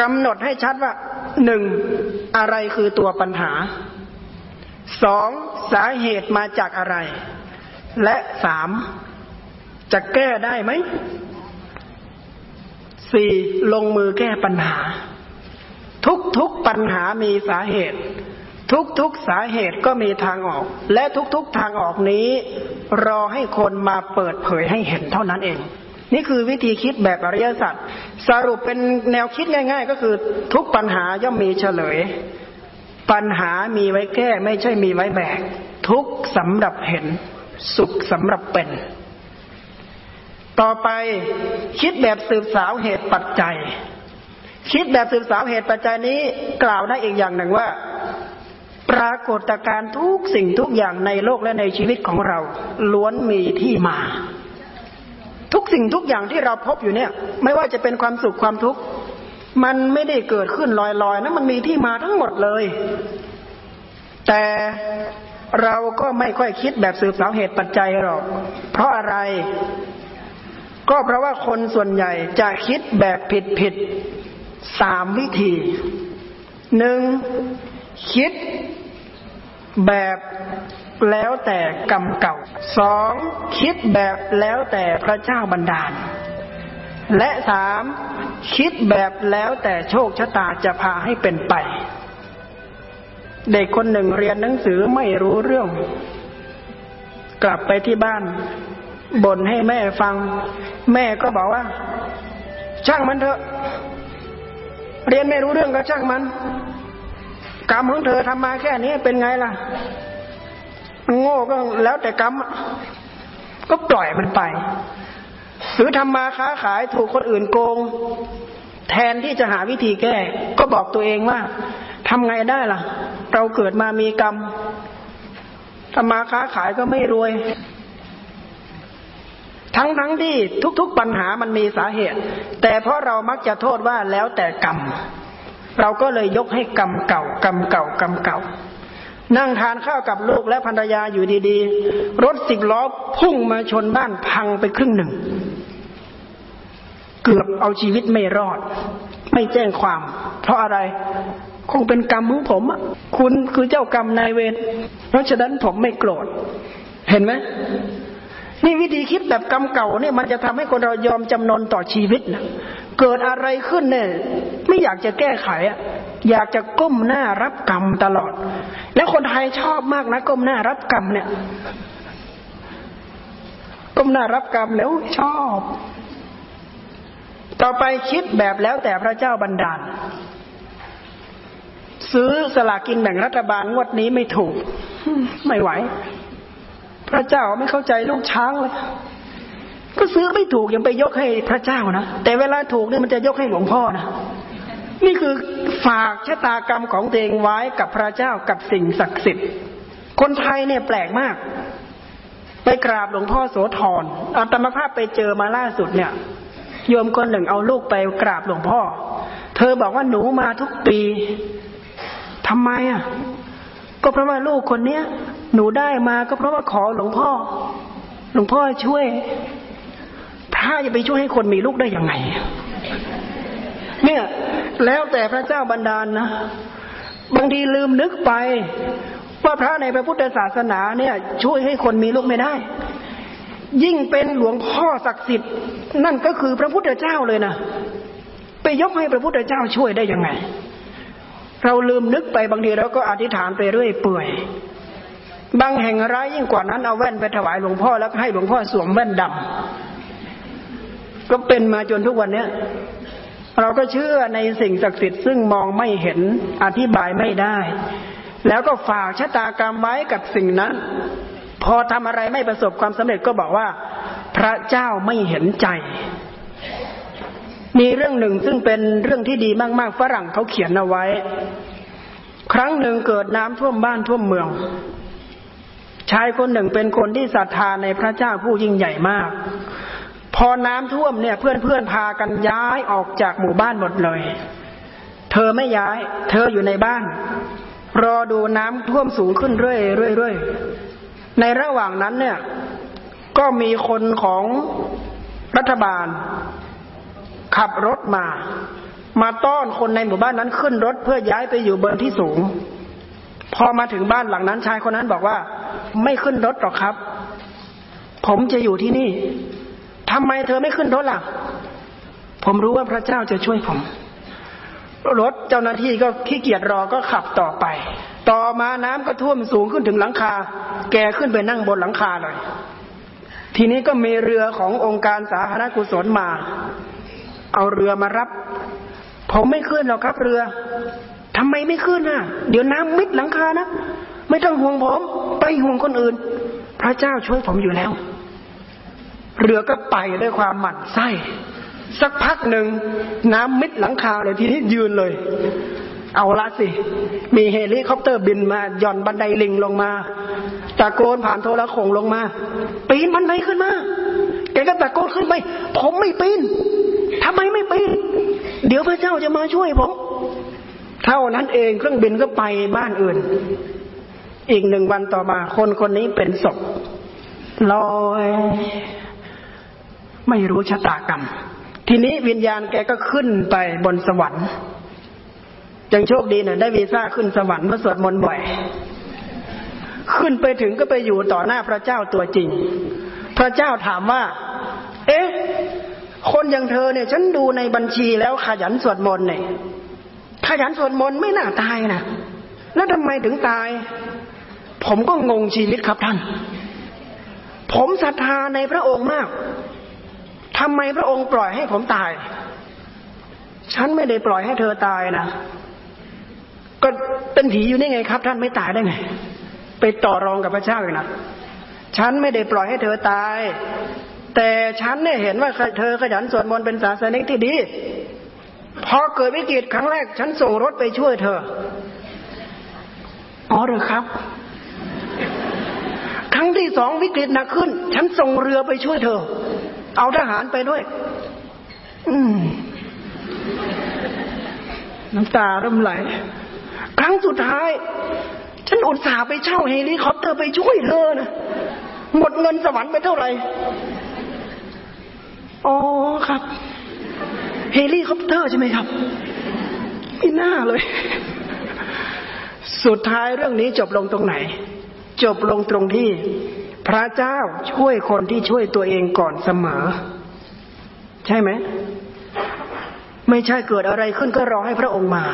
[SPEAKER 1] กำหนดให้ชัดว่าหนึ่งอะไรคือตัวปัญหาสองสาเหตุมาจากอะไร และสามจะแก้ได้ไหมสี่ลงมือแก้ปัญหา ทุกทุกปัญหามีสาเหตุ ทุกทุกสาเหตุก็มีทางออก และทุกทุกทางออกนี้ รอให้คนมาเปิดเผยให้เห็นเท่านั้นเอง นี่คือวิธีคิดแบบอริยสัจสรุปเป็นแนวคิดง่าย ๆ ก็คือทุกปัญหาย่อมมีเฉลย ปัญหามีไว้แก้ไม่ใช่มีไว้แบก ทุกสำหรับเห็น สุขสำหรับเป็นต่อไปคิดแบบสืบสาวเหตุปัจจัย คิดแบบสืบสาวเหตุปัจจัยนี้กล่าวได้อีกอย่างหนึ่งว่า ปรากฏการทุกสิ่งทุกอย่างในโลกและในชีวิตของเรา ล้วนมีที่มา ทุกสิ่งทุกอย่างที่เราพบอยู่เนี่ย ไม่ว่าจะเป็นความสุขความทุกข์มันไม่ได้เกิดขึ้นลอยๆนะมันมีที่มาทั้งหมดเลย แต่เราก็ไม่ค่อยคิดแบบสืบสาวเหตุปัจจัยหรอก เพราะอะไร ก็เพราะว่าคนส่วนใหญ่จะคิดแบบผิดผิด สามวิธีหนึ่งคิดแบบแล้วแต่กรรมเก่าสองคิดแบบแล้วแต่พระเจ้าบันดาล และสามคิดแบบแล้วแต่โชคชะตาจะพาให้เป็นไป เด็กคนหนึ่งเรียนหนังสือไม่รู้เรื่อง กลับไปที่บ้านบ่นให้แม่ฟัง แม่ก็บอกว่า ช่างมันเถอะ เรียนไม่รู้เรื่องก็ช่างมัน กรรมของเธอทำมาแค่นี้เป็นไงล่ะ โง่ก็แล้วแต่กรรม ก็ปล่อยมันไป หรือทำมาค้าขายถูกคนอื่นโกง แทนที่จะหาวิธีแก้ ก็บอกตัวเองว่าทำไงได้ล่ะ เราเกิดมามีกรรมทำมาค้าขายก็ไม่รวย ทั้งทั้งที่ทุกๆปัญหามันมีสาเหตุ แต่เพราะเรามักจะโทษว่าแล้วแต่กรรม เราก็เลยยกให้กรรมเก่ากรรมเก่ากรรมเก่า นั่งทานข้าวกับลูกและภรรยาอยู่ดีๆ รถสิบล้อพุ่งมาชนบ้านพังไปครึ่งหนึ่ง เกือบเอาชีวิตไม่รอด ไม่แจ้งความ เพราะอะไรคงเป็นกรรมของผมคุณคือเจ้ากรรมนายเวรเพราะฉะนั้นผมไม่โกรธ เห็นไหม นี่วิธีคิดแบบกรรมเก่าเนี่ยมันจะทำให้คนเรายอมจำนนต่อชีวิตนะเกิดอะไรขึ้นเนี่ยไม่อยากจะแก้ไขอะอยากจะก้มหน้ารับกรรมตลอด แล้วคนไทยชอบมากนะก้มหน้ารับกรรมเนี่ย ก้มหน้ารับกรรมแล้วชอบ ต่อไปคิดแบบแล้วแต่พระเจ้าบันดาล ซื้อสลากินแบ่งรัฐบาลงวดนี้ไม่ถูก ไม่ไหว พระเจ้าไม่เข้าใจลูกช้างเลย ก็ซื้อไม่ถูกยังไปยกให้พระเจ้านะ แต่เวลาถูกเนี่ยมันจะยกให้หลวงพ่อนะ นี่คือฝากชะตากรรมของตัวเองไว้กับพระเจ้ากับสิ่งศักดิ์สิทธิ์ คนไทยเนี่ยแปลกมาก ไปกราบหลวงพ่อโสธรอาตมาภาพไปเจอมาล่าสุดเนี่ยโยมคนหนึ่งเอาลูกไปกราบหลวงพ่อ เธอบอกว่าหนูมาทุกปีทำไมอะ ก็เพราะว่าลูกคนเนี้ย หนูได้มาก็เพราะว่าขอหลวงพ่อ หลวงพ่อช่วยพระจะไปช่วยให้คนมีลูกได้ยังไง เนี่ยแล้วแต่พระเจ้าบันดาลนะบางทีลืมนึกไป ว่าพระในพระพุทธศาสนาเนี่ย ช่วยให้คนมีลูกไม่ได้ ยิ่งเป็นหลวงพ่อศักดิ์สิทธิ์ นั่นก็คือพระพุทธเจ้าเลยนะไปยกให้พระพุทธเจ้าช่วยได้ยังไง เราลืมนึกไปบางทีเราก็อธิษฐานไปเรื่อยเปื่อย บางแห่งร้ายยิ่งกว่านั้นเอาแว่นไปถวายหลวงพ่อแล้วให้หลวงพ่อสวมแว่นดำก็เป็นมาจนทุกวันเนี้ยเราก็เชื่อในสิ่งศักดิ์สิทธิ์ซึ่งมองไม่เห็นอธิบายไม่ได้ แล้วก็ฝากชะตากรรมไว้กับสิ่งนั้น พอทำอะไรไม่ประสบความสำเร็จก็บอกว่า พระเจ้าไม่เห็นใจ มีเรื่องหนึ่งซึ่งเป็นเรื่องที่ดีมากๆฝรั่งเขาเขียนเอาไว้ ครั้งหนึ่งเกิดน้ำท่วมบ้านท่วมเมือง ชายคนหนึ่งเป็นคนที่ศรัทธาในพระเจ้าผู้ยิ่งใหญ่มาก พอน้ำท่วมเนี่ยเพื่อนเพื่อนพากันย้ายออกจากหมู่บ้านหมดเลย เธอไม่ย้าย เธออยู่ในบ้าน รอดูน้ำท่วมสูงขึ้นเรื่อยเรื่อยในระหว่างนั้นเนี่ย ก็มีคนของรัฐบาล ขับรถมา มาต้อนคนในหมู่บ้านนั้นขึ้นรถเพื่อย้ายไปอยู่บนที่สูง พอมาถึงบ้านหลังนั้นชายคนนั้นบอกว่า ไม่ขึ้นรถหรอกครับ ผมจะอยู่ที่นี่ทำไมเธอไม่ขึ้นรถล่ะ ผมรู้ว่าพระเจ้าจะช่วยผม รถเจ้าหน้าที่ก็ขี้เกียจรอก็ขับต่อไป ต่อมาน้ำก็ท่วมสูงขึ้นถึงหลังคา แกขึ้นไปนั่งบนหลังคาเลยทีนี้ก็มีเรือขององค์การสาธารณกุศลมา เอาเรือมารับ ผมไม่ขึ้นหรอกครับเรือ ทำไมไม่ขึ้นน่ะ เดี๋ยวน้ำมิดหลังคานะ ไม่ต้องห่วงผม ไปห่วงคนอื่น พระเจ้าช่วยผมอยู่แล้ว เรือก็ไปด้วยความหมั่นไส้ สักพักหนึ่งน้ำมิดหลังคาเลยทีนี้ยืนเลย เอาละสิ มีเฮลิคอปเตอร์บินมาหย่อนบันไดลิงลงมาตะโกนผ่านโทรโข่งลงมา ปีนบันไดขึ้นมาแกก็ตะโกนขึ้นไป ผมไม่ปีนทำไมไม่ปีนเดี๋ยวพระเจ้าจะมาช่วยผม เท่านั้นเองเครื่องบินก็ไปบ้านอื่น อีกหนึ่งวันต่อมา คนคนนี้เป็นศพลอยไม่รู้ชะตากรรม ทีนี้วิญญาณแกก็ขึ้นไปบนสวรรค์ยังโชคดีหน่อยได้วีซ่าขึ้นสวรรค์เมื่อสวดมนต์บ่อย ขึ้นไปถึงก็ไปอยู่ต่อหน้าพระเจ้าตัวจริง พระเจ้าถามว่า เอ๊ะ คนอย่างเธอเนี่ย ฉันดูในบัญชีแล้วขยันสวดมนต์เนี่ย ขยันสวดมนต์ไม่น่าตายนะแล้วทำไมถึงตาย ผมก็งงชีวิตครับท่าน ผมศรัทธาในพระองค์มากทำไมพระองค์ปล่อยให้ผมตาย ฉันไม่ได้ปล่อยให้เธอตายนะก็เป็นผีอยู่นี่ไงครับ ท่านไม่ตายได้ไงไปต่อรองกับพระเจ้าเลยนะฉันไม่ได้ปล่อยให้เธอตาย แต่ฉันเนี่ยเห็นว่าเธอขยันสวดมนต์เป็นศาสนิกที่ดี พอเกิดวิกฤตครั้งแรก ฉันส่งรถไปช่วยเธอ อ๋อเหรอครับ ครั้งที่สองวิกฤตหนักขึ้น ฉันส่งเรือไปช่วยเธอ เอาทหารไปด้วย อืมน้ำตาเริ่มไหล ครั้งสุดท้าย ฉันอุตส่าห์ไปเช่าเฮลิคอปเตอร์ไปช่วยเธอนะหมดเงินสวรรค์ไปเท่าไหร่ อ๋อครับ เฮลิคอปเตอร์ใช่ไหมครับไม่น่าเลย สุดท้ายเรื่องนี้จบลงตรงไหน จบลงตรงที่ พระเจ้าช่วยคนที่ช่วยตัวเองก่อนเสมอ ใช่ไหมไม่ใช่เกิดอะไรขึ้นก็รอให้พระองค์มา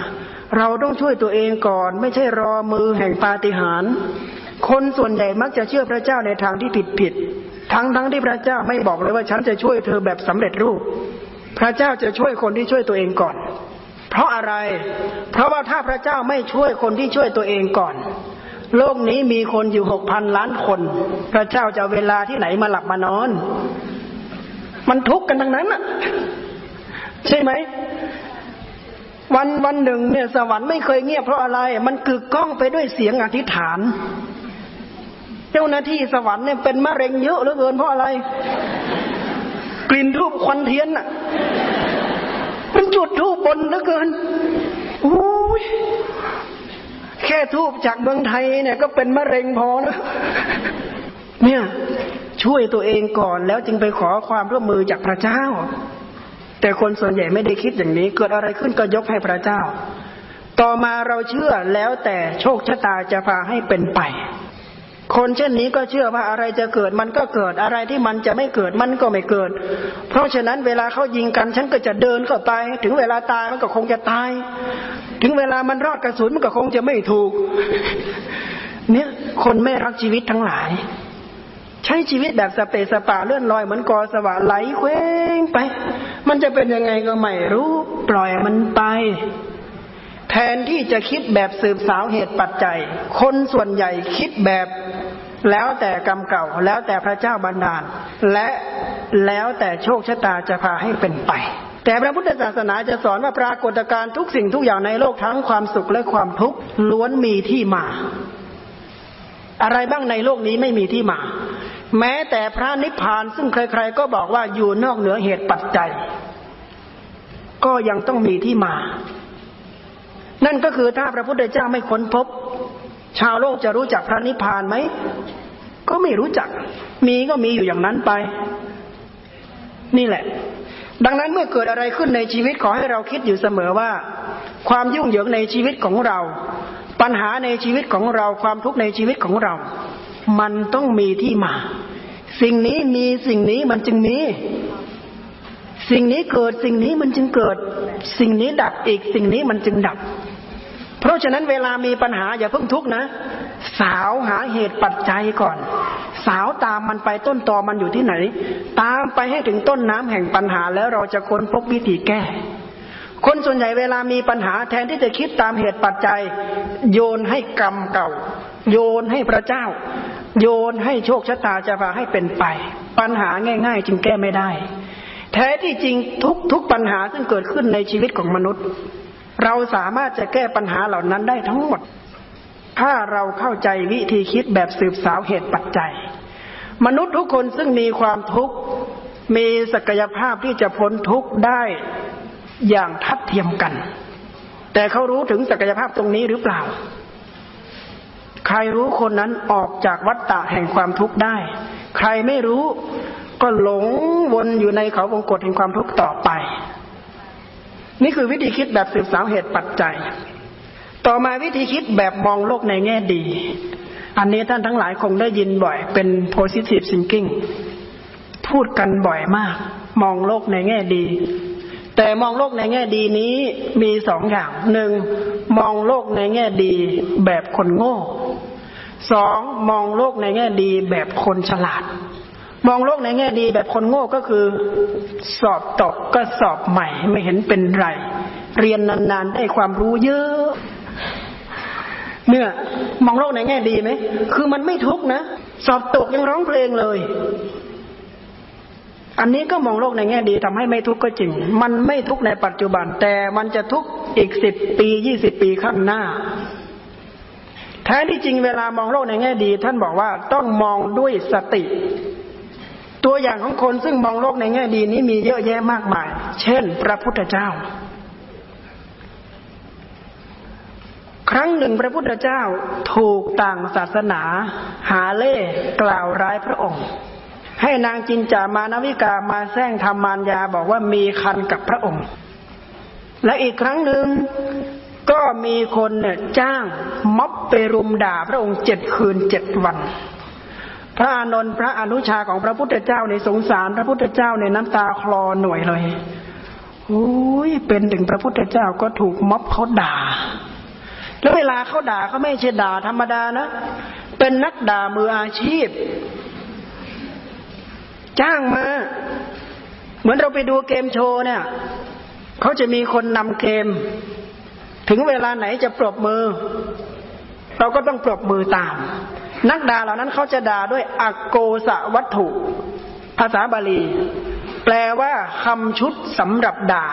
[SPEAKER 1] เราต้องช่วยตัวเองก่อน ไม่ใช่รอมือแห่งปาฏิหาริย์คนส่วนใหญ่มักจะเชื่อพระเจ้าในทางที่ผิดผิดทั้งทั้งที่พระเจ้าไม่บอกเลยว่าฉันจะช่วยเธอแบบสำเร็จรูป พระเจ้าจะช่วยคนที่ช่วยตัวเองก่อน เพราะอะไร เพราะว่าถ้าพระเจ้าไม่ช่วยคนที่ช่วยตัวเองก่อน โลกนี้มีคนอยู่หกพันล้านคน พระเจ้าจะเวลาที่ไหนมาหลับมานอน มันทุกข์กันทั้งนั้นอะใช่ไหมวันวันหนึ่งเนี่ยสวรรค์ไม่เคยเงียบเพราะอะไร มันกึกก้องไปด้วยเสียงอธิษฐาน เจ้าหน้าที่สวรรค์เนี่ยเป็นมะเร็งเยอะเหลือเกินเพราะอะไร กลิ่นทูบควันเทียนน่ะ มันจุดทูบบนเหลือเกินโอ้ยแค่ทูบจากเมืองไทยเนี่ย ก็เป็นมะเร็งพอนะเนี่ย ช่วยตัวเองก่อนแล้วจึงไปขอความร่วมมือจากพระเจ้า แต่คนส่วนใหญ่ไม่ได้คิดอย่างนี้ เกิดอะไรขึ้นก็ยกให้พระเจ้า ต่อมาเราเชื่อแล้วแต่โชคชะตาจะพาให้เป็นไป คนเช่นนี้ก็เชื่อว่าอะไรจะเกิดมันก็เกิดอะไรที่มันจะไม่เกิดมันก็ไม่เกิด เพราะฉะนั้นเวลาเขายิงกันฉันก็จะเดินเข้าไป ถึงเวลาตายมันก็คงจะตาย ถึงเวลามันรอดกระสุนมันก็คงจะไม่ถูก เนี่ยคนไม่รักชีวิตทั้งหลาย ใช้ชีวิตแบบสเปสปาเลื่อนลอยเหมือนกอสวะไหลเคว้งไป มันจะเป็นยังไงก็ไม่รู้ ปล่อยมันไป แทนที่จะคิดแบบสืบสาวเหตุปัจจัย คนส่วนใหญ่คิดแบบแล้วแต่กรรมเก่า แล้วแต่พระเจ้าบันดาล และแล้วแต่โชคชะตาจะพาให้เป็นไป แต่พระพุทธศาสนาจะสอนว่าปรากฏการณ์ทุกสิ่งทุกอย่างในโลกทั้งความสุขและความทุกข์ล้วนมีที่มา อะไรบ้างในโลกนี้ไม่มีที่มา แม้แต่พระนิพพานซึ่งใครๆก็บอกว่าอยู่นอกเหนือเหตุปัจจัย ก็ยังต้องมีที่มา นั่นก็คือถ้าพระพุทธเจ้าไม่ค้นพบ ชาวโลกจะรู้จักพระนิพพานไหม ก็ไม่รู้จัก มีก็มีอยู่อย่างนั้นไป นี่แหละ ดังนั้นเมื่อเกิดอะไรขึ้นในชีวิตขอให้เราคิดอยู่เสมอว่า ความยุ่งเหยิงในชีวิตของเรา ปัญหาในชีวิตของเราความทุกข์ในชีวิตของเรา มันต้องมีที่มา สิ่งนี้มีสิ่งนี้มันจึงมีสิ่งนี้เกิดสิ่งนี้มันจึงเกิด สิ่งนี้ดับอีกสิ่งนี้มันจึงดับ เพราะฉะนั้นเวลามีปัญหาอย่าเพิ่งทุกข์นะ สาวหาเหตุปัจจัยก่อน สาวตามมันไปต้นตอมันอยู่ที่ไหน ตามไปให้ถึงต้นน้ำแห่งปัญหาแล้วเราจะค้นพบวิธีแก้ คนส่วนใหญ่เวลามีปัญหาแทนที่จะคิดตามเหตุปัจจัย โยนให้กรรมเก่า โยนให้พระเจ้า โยนให้โชคชะตาจะพาให้เป็นไป ปัญหาง่าย ๆ จึงแก้ไม่ได้ แท้ที่จริงทุกทุกปัญหาซึ่งเกิดขึ้นในชีวิตของมนุษย์ เราสามารถจะแก้ปัญหาเหล่านั้นได้ทั้งหมด ถ้าเราเข้าใจวิธีคิดแบบสืบสาวเหตุปัจจัย มนุษย์ทุกคนซึ่งมีความทุกข์มีศักยภาพที่จะพ้นทุกข์ได้อย่างทัดเทียมกัน แต่เขารู้ถึงศักยภาพตรงนี้หรือเปล่า ใครรู้คนนั้นออกจากวัฏฏะแห่งความทุกข์ได้ ใครไม่รู้ก็หลงวนอยู่ในเขาวงกฏแห่งความทุกข์ต่อไป นี่คือวิธีคิดแบบสืบสาวเหตุปัจจัย ต่อมาวิธีคิดแบบมองโลกในแง่ดี อันนี้ท่านทั้งหลายคงได้ยินบ่อย เป็น positive thinking พูดกันบ่อยมาก มองโลกในแง่ดี แต่มองโลกในแง่ดีนี้มีสองอย่างหนึ่งมองโลกในแง่ดีแบบคนโง่สองมองโลกในแง่ดีแบบคนฉลาด มองโลกในแง่ดีแบบคนโง่ก็คือ สอบตกก็สอบใหม่ไม่เห็นเป็นไร เรียนนานๆได้ความรู้เยอะ เนี่ยมองโลกในแง่ดีไหมคือมันไม่ทุกนะสอบตกยังร้องเพลงเลย อันนี้ก็มองโลกในแง่ดีทำให้ไม่ทุกข์ก็จริง มันไม่ทุกข์ในปัจจุบัน แต่มันจะทุกข์อีกสิบปียี่สิบปีข้างหน้าแท้ที่จริงเวลามองโลกในแง่ดี ท่านบอกว่าต้องมองด้วยสติ ตัวอย่างของคนซึ่งมองโลกในแง่ดีนี้มีเยอะแยะมากมาย เช่น พระพุทธเจ้า ครั้งหนึ่งพระพุทธเจ้าถูกต่างศาสนา หาเล่กล่าวร้ายพระองค์ ให้นางจินจามานวิกามาแซงทำมารยาบอกว่ามีคันกับพระองค์ และอีกครั้งหนึ่งก็มีคนเนี่ยจ้างม็อบไปรุมด่าพระองค์เจ็ดคืนเจ็ดวัน พระอานนท์พระอนุชาของพระพุทธเจ้าในสงสาร พระพุทธเจ้าในน้ำตาคลอหน่วยเลยโอ้ยเป็นถึงพระพุทธเจ้าก็ถูกม็อบเขาด่า แล้วเวลาเขาด่าเขาไม่ใช่ด่าธรรมดานะ เป็นนักด่ามืออาชีพ จ้างมา เหมือนเราไปดูเกมโชว์เนี่ยเขาจะมีคนนำเกม ถึงเวลาไหนจะปรบมือ เราก็ต้องปรบมือตาม นักด่าเหล่านั้นเขาจะด่าด้วยอโกสะวัตถุ ภาษาบาลี แปลว่าคำชุดสำหรับด่า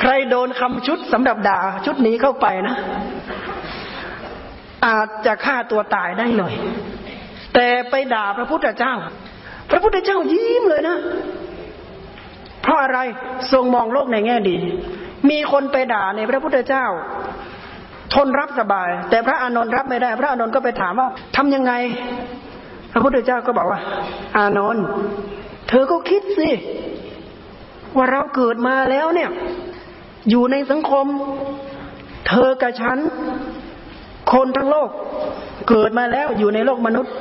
[SPEAKER 1] ใครโดนคำชุดสำหรับด่าชุดนี้เข้าไปนะ อาจจะฆ่าตัวตายได้เลย แต่ไปด่าพระพุทธเจ้า พระพุทธเจ้ายิ้มเลยนะ เพราะอะไรทรงมองโลกในแง่ดี มีคนไปด่าในพระพุทธเจ้า ทนรับสบาย แต่พระอานนท์รับไม่ได้ พระอานนท์ก็ไปถามว่าทำยังไง พระพุทธเจ้าก็บอกว่า อานนท์เธอก็คิดสิ ว่าเราเกิดมาแล้วเนี่ย อยู่ในสังคม เธอกับฉัน คนทั้งโลก เกิดมาแล้วอยู่ในโลกมนุษย์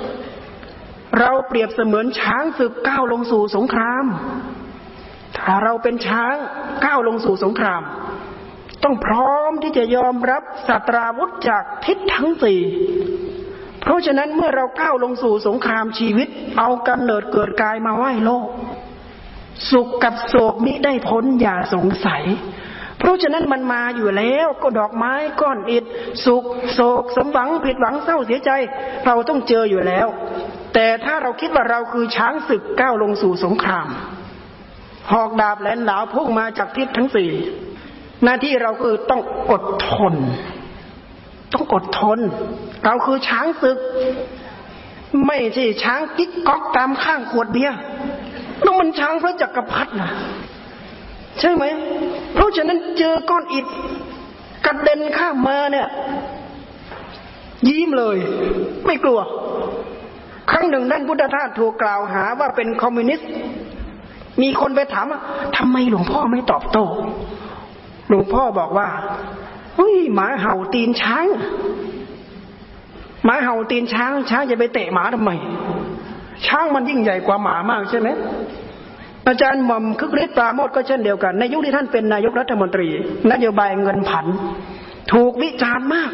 [SPEAKER 1] เราเปรียบเสมือนช้างศึกก้าวลงสู่สงคราม ถ้าเราเป็นช้างก้าวลงสู่สงคราม ต้องพร้อมที่จะยอมรับสัตราวุธจากทิศทั้งสี่เพราะฉะนั้นเมื่อเราก้าวลงสู่สงครามชีวิต เอากำเนิดเกิดกายมาไหว้โลก สุขกับโศกมิได้พ้นอย่าสงสัย เพราะฉะนั้นมันมาอยู่แล้วก็ดอกไม้ก้อนอิฐสุขโศกสมหวังผิดหวังเศร้าเสียใจ เราต้องเจออยู่แล้ว แต่ถ้าเราคิดว่าเราคือช้างศึกก้าวลงสู่สงคราม หอกดาบแหลนหลาวพุ่งมาจากทิศทั้งสี่ หน้าที่เราคือต้องอดทน ต้องอดทน เราคือช้างศึก ไม่ใช่ช้างกิ๊กก๊อกตามข้างขวดเบียร์นั่นมันช้างพระจักรพรรดินะใช่ไหม เพราะฉะนั้นเจอก้อนอิฐกระเด็นข้ามมาเนี่ย ยิ้มเลย ไม่กลัว ครั้งหนึ่งท่นพุทธทาสถูกกล่าวหาว่าเป็นคอมมิวนิสต์มีคนไปถามว่าทำไมหลวงพ่อไม่ตอบโต้ หลวงพ่อบอกว่าเฮ้ยหมาเห่าตีนช้างหมาเห่าตีนช้าง ช้างจะไปเตะหมาทำไมช้างมันยิ่งใหญ่กว่าหมามากใช่ไหมอาจารย์หม่อมคึกฤทธิ์ปราโมทก็เช่นเดียวกัน ในยุคที่ท่านเป็นนายกรัฐมนตรี นโยบายเงินผัน ถูกวิจารณ์มาก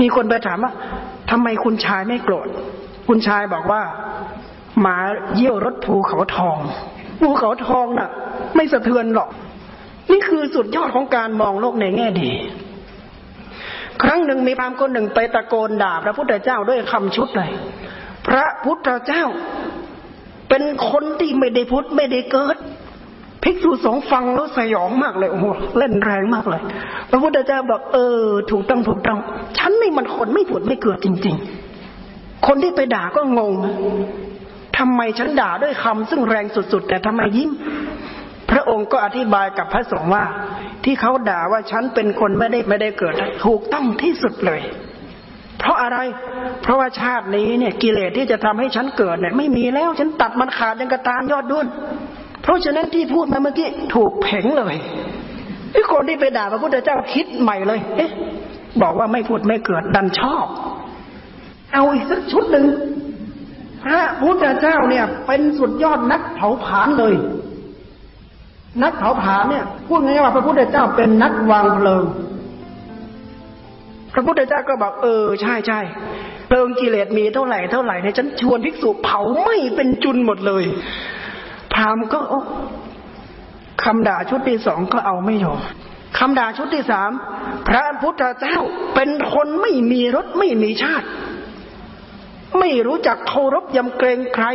[SPEAKER 1] มีคนไปถามว่าทำไมคุณชายไม่โกรธ คุณชายบอกว่า หมาเยี่ยวรถภูเขาทอง ภูเขาทองน่ะ ไม่สะเทือนหรอก นี่คือสุดยอดของการมองโลกในแง่ดี ครั้งหนึ่งมีพรามคนหนึ่งไปตะโกนด่าพระพุทธเจ้าด้วยคำชุดเลยพระพุทธเจ้า เป็นคนที่ไม่ได้พุทธไม่ได้เกิดภิกษุสงฆ์ฟังแล้วสยองมากเลยโอ้โหเล่นแรงมากเลย พระพุทธเจ้าบอกเออ ถูกต้องถูกต้อง ฉันนี่มันคนไม่ผุดไม่เกิดจริง ๆ คนที่ไปด่าก็งงทำไมฉันด่าด้วยคำซึ่งแรงสุด ๆ แต่ทำไมยิ้ม พระองค์ก็อธิบายกับพระสงฆ์ว่า ที่เขาด่าว่าฉันเป็นคนไม่ได้ไม่ได้เกิดถูกต้องที่สุดเลย เพราะอะไร เพราะว่าชาตินี้เนี่ยกิเลสที่จะทำให้ฉันเกิดเนี่ยไม่มีแล้วฉันตัดมันขาดยังกระตามยอดด้วน เพราะฉะนั้นที่พูดมาเมื่อกี้ถูกเพ่งเลยไอ้คนที่ไปด่าพระพุทธเจ้าคิดใหม่เลย เอ๊ะ บอกว่าไม่พูดไม่เกิดดันชอบ เอาอีกสักชุดหนึ่งพระพุทธเจ้าเนี่ย เป็นสุดยอดนักเผาผลาญเลย นักเผาผลาญเนี่ยพูดง่ายๆว่าพระพุทธเจ้าเป็นนักวางเพลิง พระพุทธเจ้าก็บอกเออใช่ใช่เพลิงกิเลสมีเท่าไหร่เท่าไหร่เนี่ยฉันชวนภิกษุเผาไม่เป็นจุนหมดเลย พรามก็คำด่าชุดที่สองก็เอาไม่อยู่คำด่าชุดที่สามพระพุทธเจ้าเป็นคนไม่มีรถไม่มีชาติ ไม่รู้จักเคารพยำเกรงใคร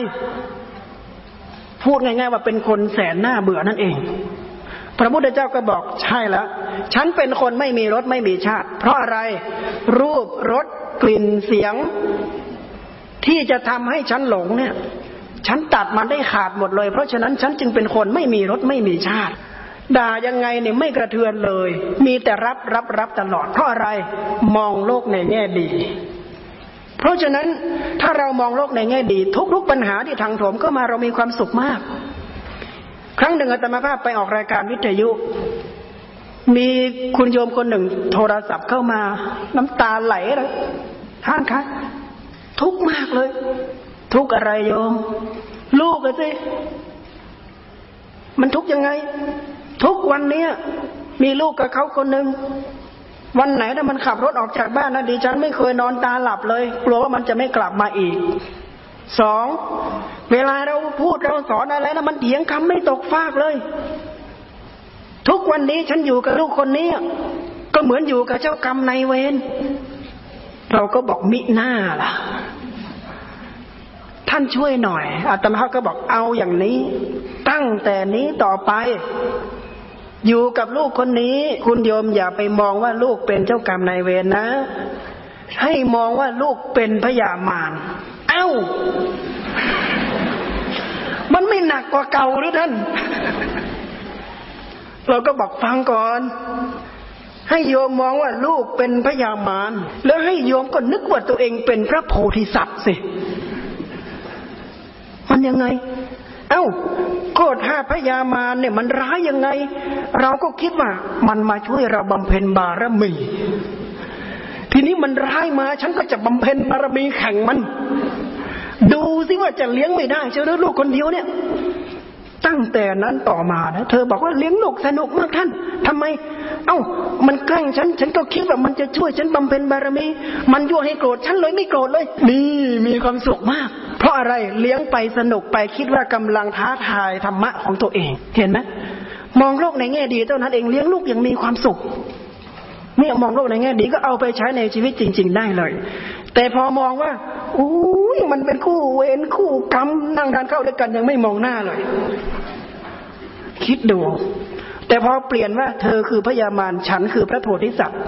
[SPEAKER 1] พูดง่ายๆว่าเป็นคนแสนหน้าเบื่อนั่นเอง พระพุทธเจ้าก็บอกใช่แล้ว ฉันเป็นคนไม่มีรสไม่มีชาติ เพราะอะไรรูปรสกลิ่นเสียง ที่จะทำให้ฉันหลงเนี่ย ฉันตัดมันได้ขาดหมดเลย เพราะฉะนั้นฉันจึงเป็นคนไม่มีรถไม่มีชาติด่ายังไงเนี่ยไม่กระเทือนเลย มีแต่รับรับรับตลอด เพราะอะไรมองโลกในแง่ดี เพราะฉะนั้นถ้าเรามองโลกในแง่ดี ทุกๆปัญหาที่ทางโถมก็มาเรามีความสุขมาก ครั้งหนึ่งอาตมาภาพไปออกรายการวิทยุ มีคุณโยมคนหนึ่ง โทรศัพท์เข้ามา น้ำตาไหลเลยท่านคะทุกมากเลย ทุกอะไรโยม ลูกอะสิมันทุกยังไง ทุกวันเนี้ยมีลูกกับเขาคนหนึ่ง วันไหนถ้ามันขับรถออกจากบ้านนะดิฉันไม่เคยนอนตาหลับเลย กลัวว่ามันจะไม่กลับมาอีกสองเวลาเราพูดเราสอนอะไรนะมันเถียงคำไม่ตกฟากเลย ทุกวันนี้ฉันอยู่กับลูกคนนี้ ก็เหมือนอยู่กับเจ้ากรรมนายเวรเราก็บอกมิหน้าล่ะ ท่านช่วยหน่อยอาตมาก็บอกเอาอย่างนี้ ตั้งแต่นี้ต่อไป อยู่กับลูกคนนี้ คุณโยมอย่าไปมองว่าลูกเป็นเจ้ากรรมนายเวรนะให้มองว่าลูกเป็นพยามารเอ้า มันไม่หนักกว่าเก่าหรือท่าน เราก็บอกฟังก่อน ให้โยมมองว่าลูกเป็นพยามาร แล้วให้โยมก็นึกว่าตัวเองเป็นพระโพธิสัตว์สิ มันยังไง เอ้าโกรธห้าพยามารเนี่ยมันร้ายยังไง เราก็คิดว่ามันมาช่วยเราบำเพ็ญบารมี ทีนี้มันร้ายมาฉันก็จะบำเพ็ญบารมีแข่งมัน ดูสิว่าจะเลี้ยงไม่ได้เจ้าลูกคนเดียวเนี่ยตั้งแต่นั้นต่อมานะเธอบอกว่าเลี้ยงลูกสนุกมากท่านทำไม เอ้า มันแกล้งฉัน ฉันก็คิดว่ามันจะช่วยฉันบำเพ็ญบารมี มันยั่วให้โกรธฉันเลยไม่โกรธเลย นี่มีความสุขมาก เพราะอะไรเลี้ยงไปสนุกไปคิดว่ากำลังท้าทายธรรมะของตัวเอง เห็นไหมมองโลกในแง่ดีเท่านั้นเองเลี้ยงลูกยังมีความสุขเนี่ยมองโลกในแง่ดีก็เอาไปใช้ในชีวิตจริง ๆ ได้เลย แต่พอมองว่าอุ้ยมันเป็นคู่เวรคู่กรรมนั่งทานข้าวด้วยกันยังไม่มองหน้าเลย คิดดู แต่พอเปลี่ยนว่า เธอคือพยามารฉันคือพระโพธิสัตว์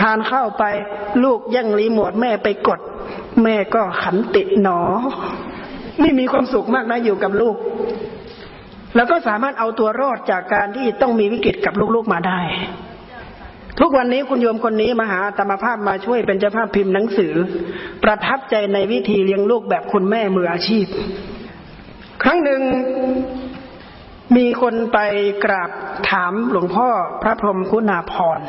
[SPEAKER 1] ทานข้าวไปลูกยั่งรีโมทแม่ไปกด แม่ก็ขันติหนอ ไม่มีความสุขมากนะอยู่กับลูก แล้วก็สามารถเอาตัวรอดจากการที่ต้องมีวิกฤตกับลูกๆมาได้ ทุกวันนี้คุณโยมคนนี้มาหาธรรมภาพมาช่วยเป็นเจ้าภาพพิมพ์หนังสือ ประทับใจในวิธีเลี้ยงลูกแบบคุณแม่มืออาชีพ ครั้งหนึ่งมีคนไปกราบถามหลวงพ่อพระพรหมคุณาพร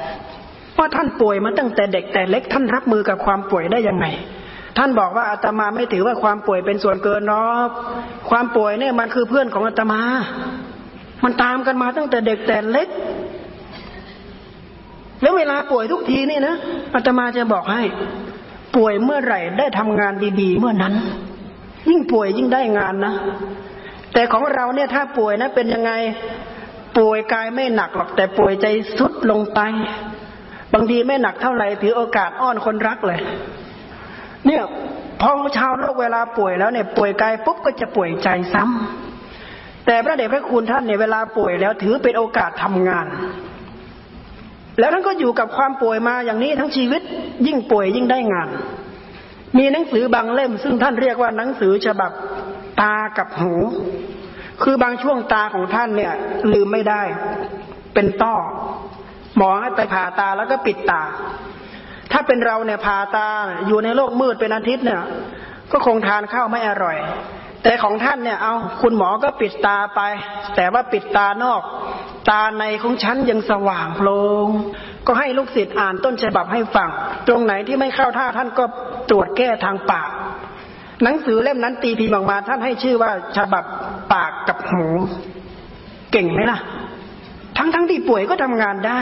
[SPEAKER 1] ว่าท่านป่วยมาตั้งแต่เด็กแต่เล็กท่านรับมือกับความป่วยได้ยังไง ท่านบอกว่าอาตมาไม่ถือว่าความป่วยเป็นส่วนเกินหรอกความป่วยเนี่ยมันคือเพื่อนของอาตมา มันตามกันมาตั้งแต่เด็กแต่เล็ก แล้วเวลาป่วยทุกทีนี่นะอาตมาจะบอกให้ ป่วยเมื่อไหร่ได้ทำงานดีๆ เมื่อนั้น ยิ่งป่วยยิ่งได้งานนะ แต่ของเราเนี่ยถ้าป่วยนะ เป็นยังไงป่วยกายไม่หนักหรอกแต่ป่วยใจสุดลงไป บางทีไม่หนักเท่าไหร่ถือโอกาสอ้อนคนรักเลย เนี่ยพอชาวโลกเวลาป่วยแล้วเนี่ยป่วยกายปุ๊บก็จะป่วยใจซ้ำแต่พระเดชพระคุณท่านเนี่ยเวลาป่วยแล้วถือเป็นโอกาสทำงาน แล้วท่านก็อยู่กับความป่วยมาอย่างนี้ทั้งชีวิตยิ่งป่วยยิ่งได้งาน มีหนังสือบางเล่ม ซึ่งท่านเรียกว่าหนังสือฉบับตากับหู คือบางช่วงตาของท่านเนี่ย ลืมไม่ได้ เป็นต้อหมอให้ไปผ่าตาแล้วก็ปิดตา ถ้าเป็นเราเนี่ยผ่าตาอยู่ในโลกมืดเป็นอาทิตย์เนี่ย ก็คงทานข้าวไม่อร่อย แต่ของท่านเนี่ยเอาคุณหมอก็ปิดตาไป แต่ว่าปิดตานอก ตาในของฉันยังสว่างโพลงก็ให้ลูกศิษย์อ่านต้นฉบับให้ฟัง ตรงไหนที่ไม่เข้าท่าท่านก็ตรวจแก้ทางปาก หนังสือเล่มนั้นตีพิมพ์ออกมาท่านให้ชื่อว่าฉบับปากกับหู เก่งไหมล่ะ ทั้งทั้งที่ป่วยก็ทำงานได้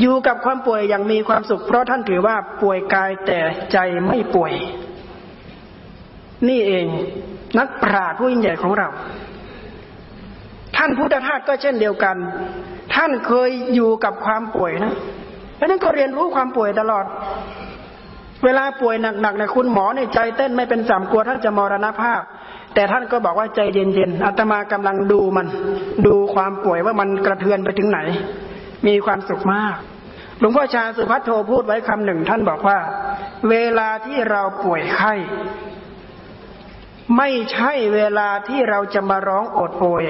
[SPEAKER 1] อยู่กับความป่วยอย่างมีความสุข เพราะท่านถือว่าป่วยกายแต่ใจไม่ป่วย นี่เองนักปราชญ์ผู้ยิ่งใหญ่ของเรา ท่านพุทธทาสก็เช่นเดียวกัน ท่านเคยอยู่กับความป่วยนะเพราะนั้นก็เรียนรู้ความป่วยตลอด เวลาป่วยหนักๆเนี่ยคุณหมอเนี่ยใจเต้นไม่เป็นสามกลัวท่านจะมรณภาพ แต่ท่านก็บอกว่าใจเย็นๆอาตมากำลังดูมัน ดูความป่วยว่ามันกระเทือนไปถึงไหน มีความสุขมาก หลวงพ่อชาสุพัทโทพูดไว้คำหนึ่งท่านบอกว่า เวลาที่เราป่วยไข้ไม่ใช่เวลาที่เราจะมาร้องโอดโอย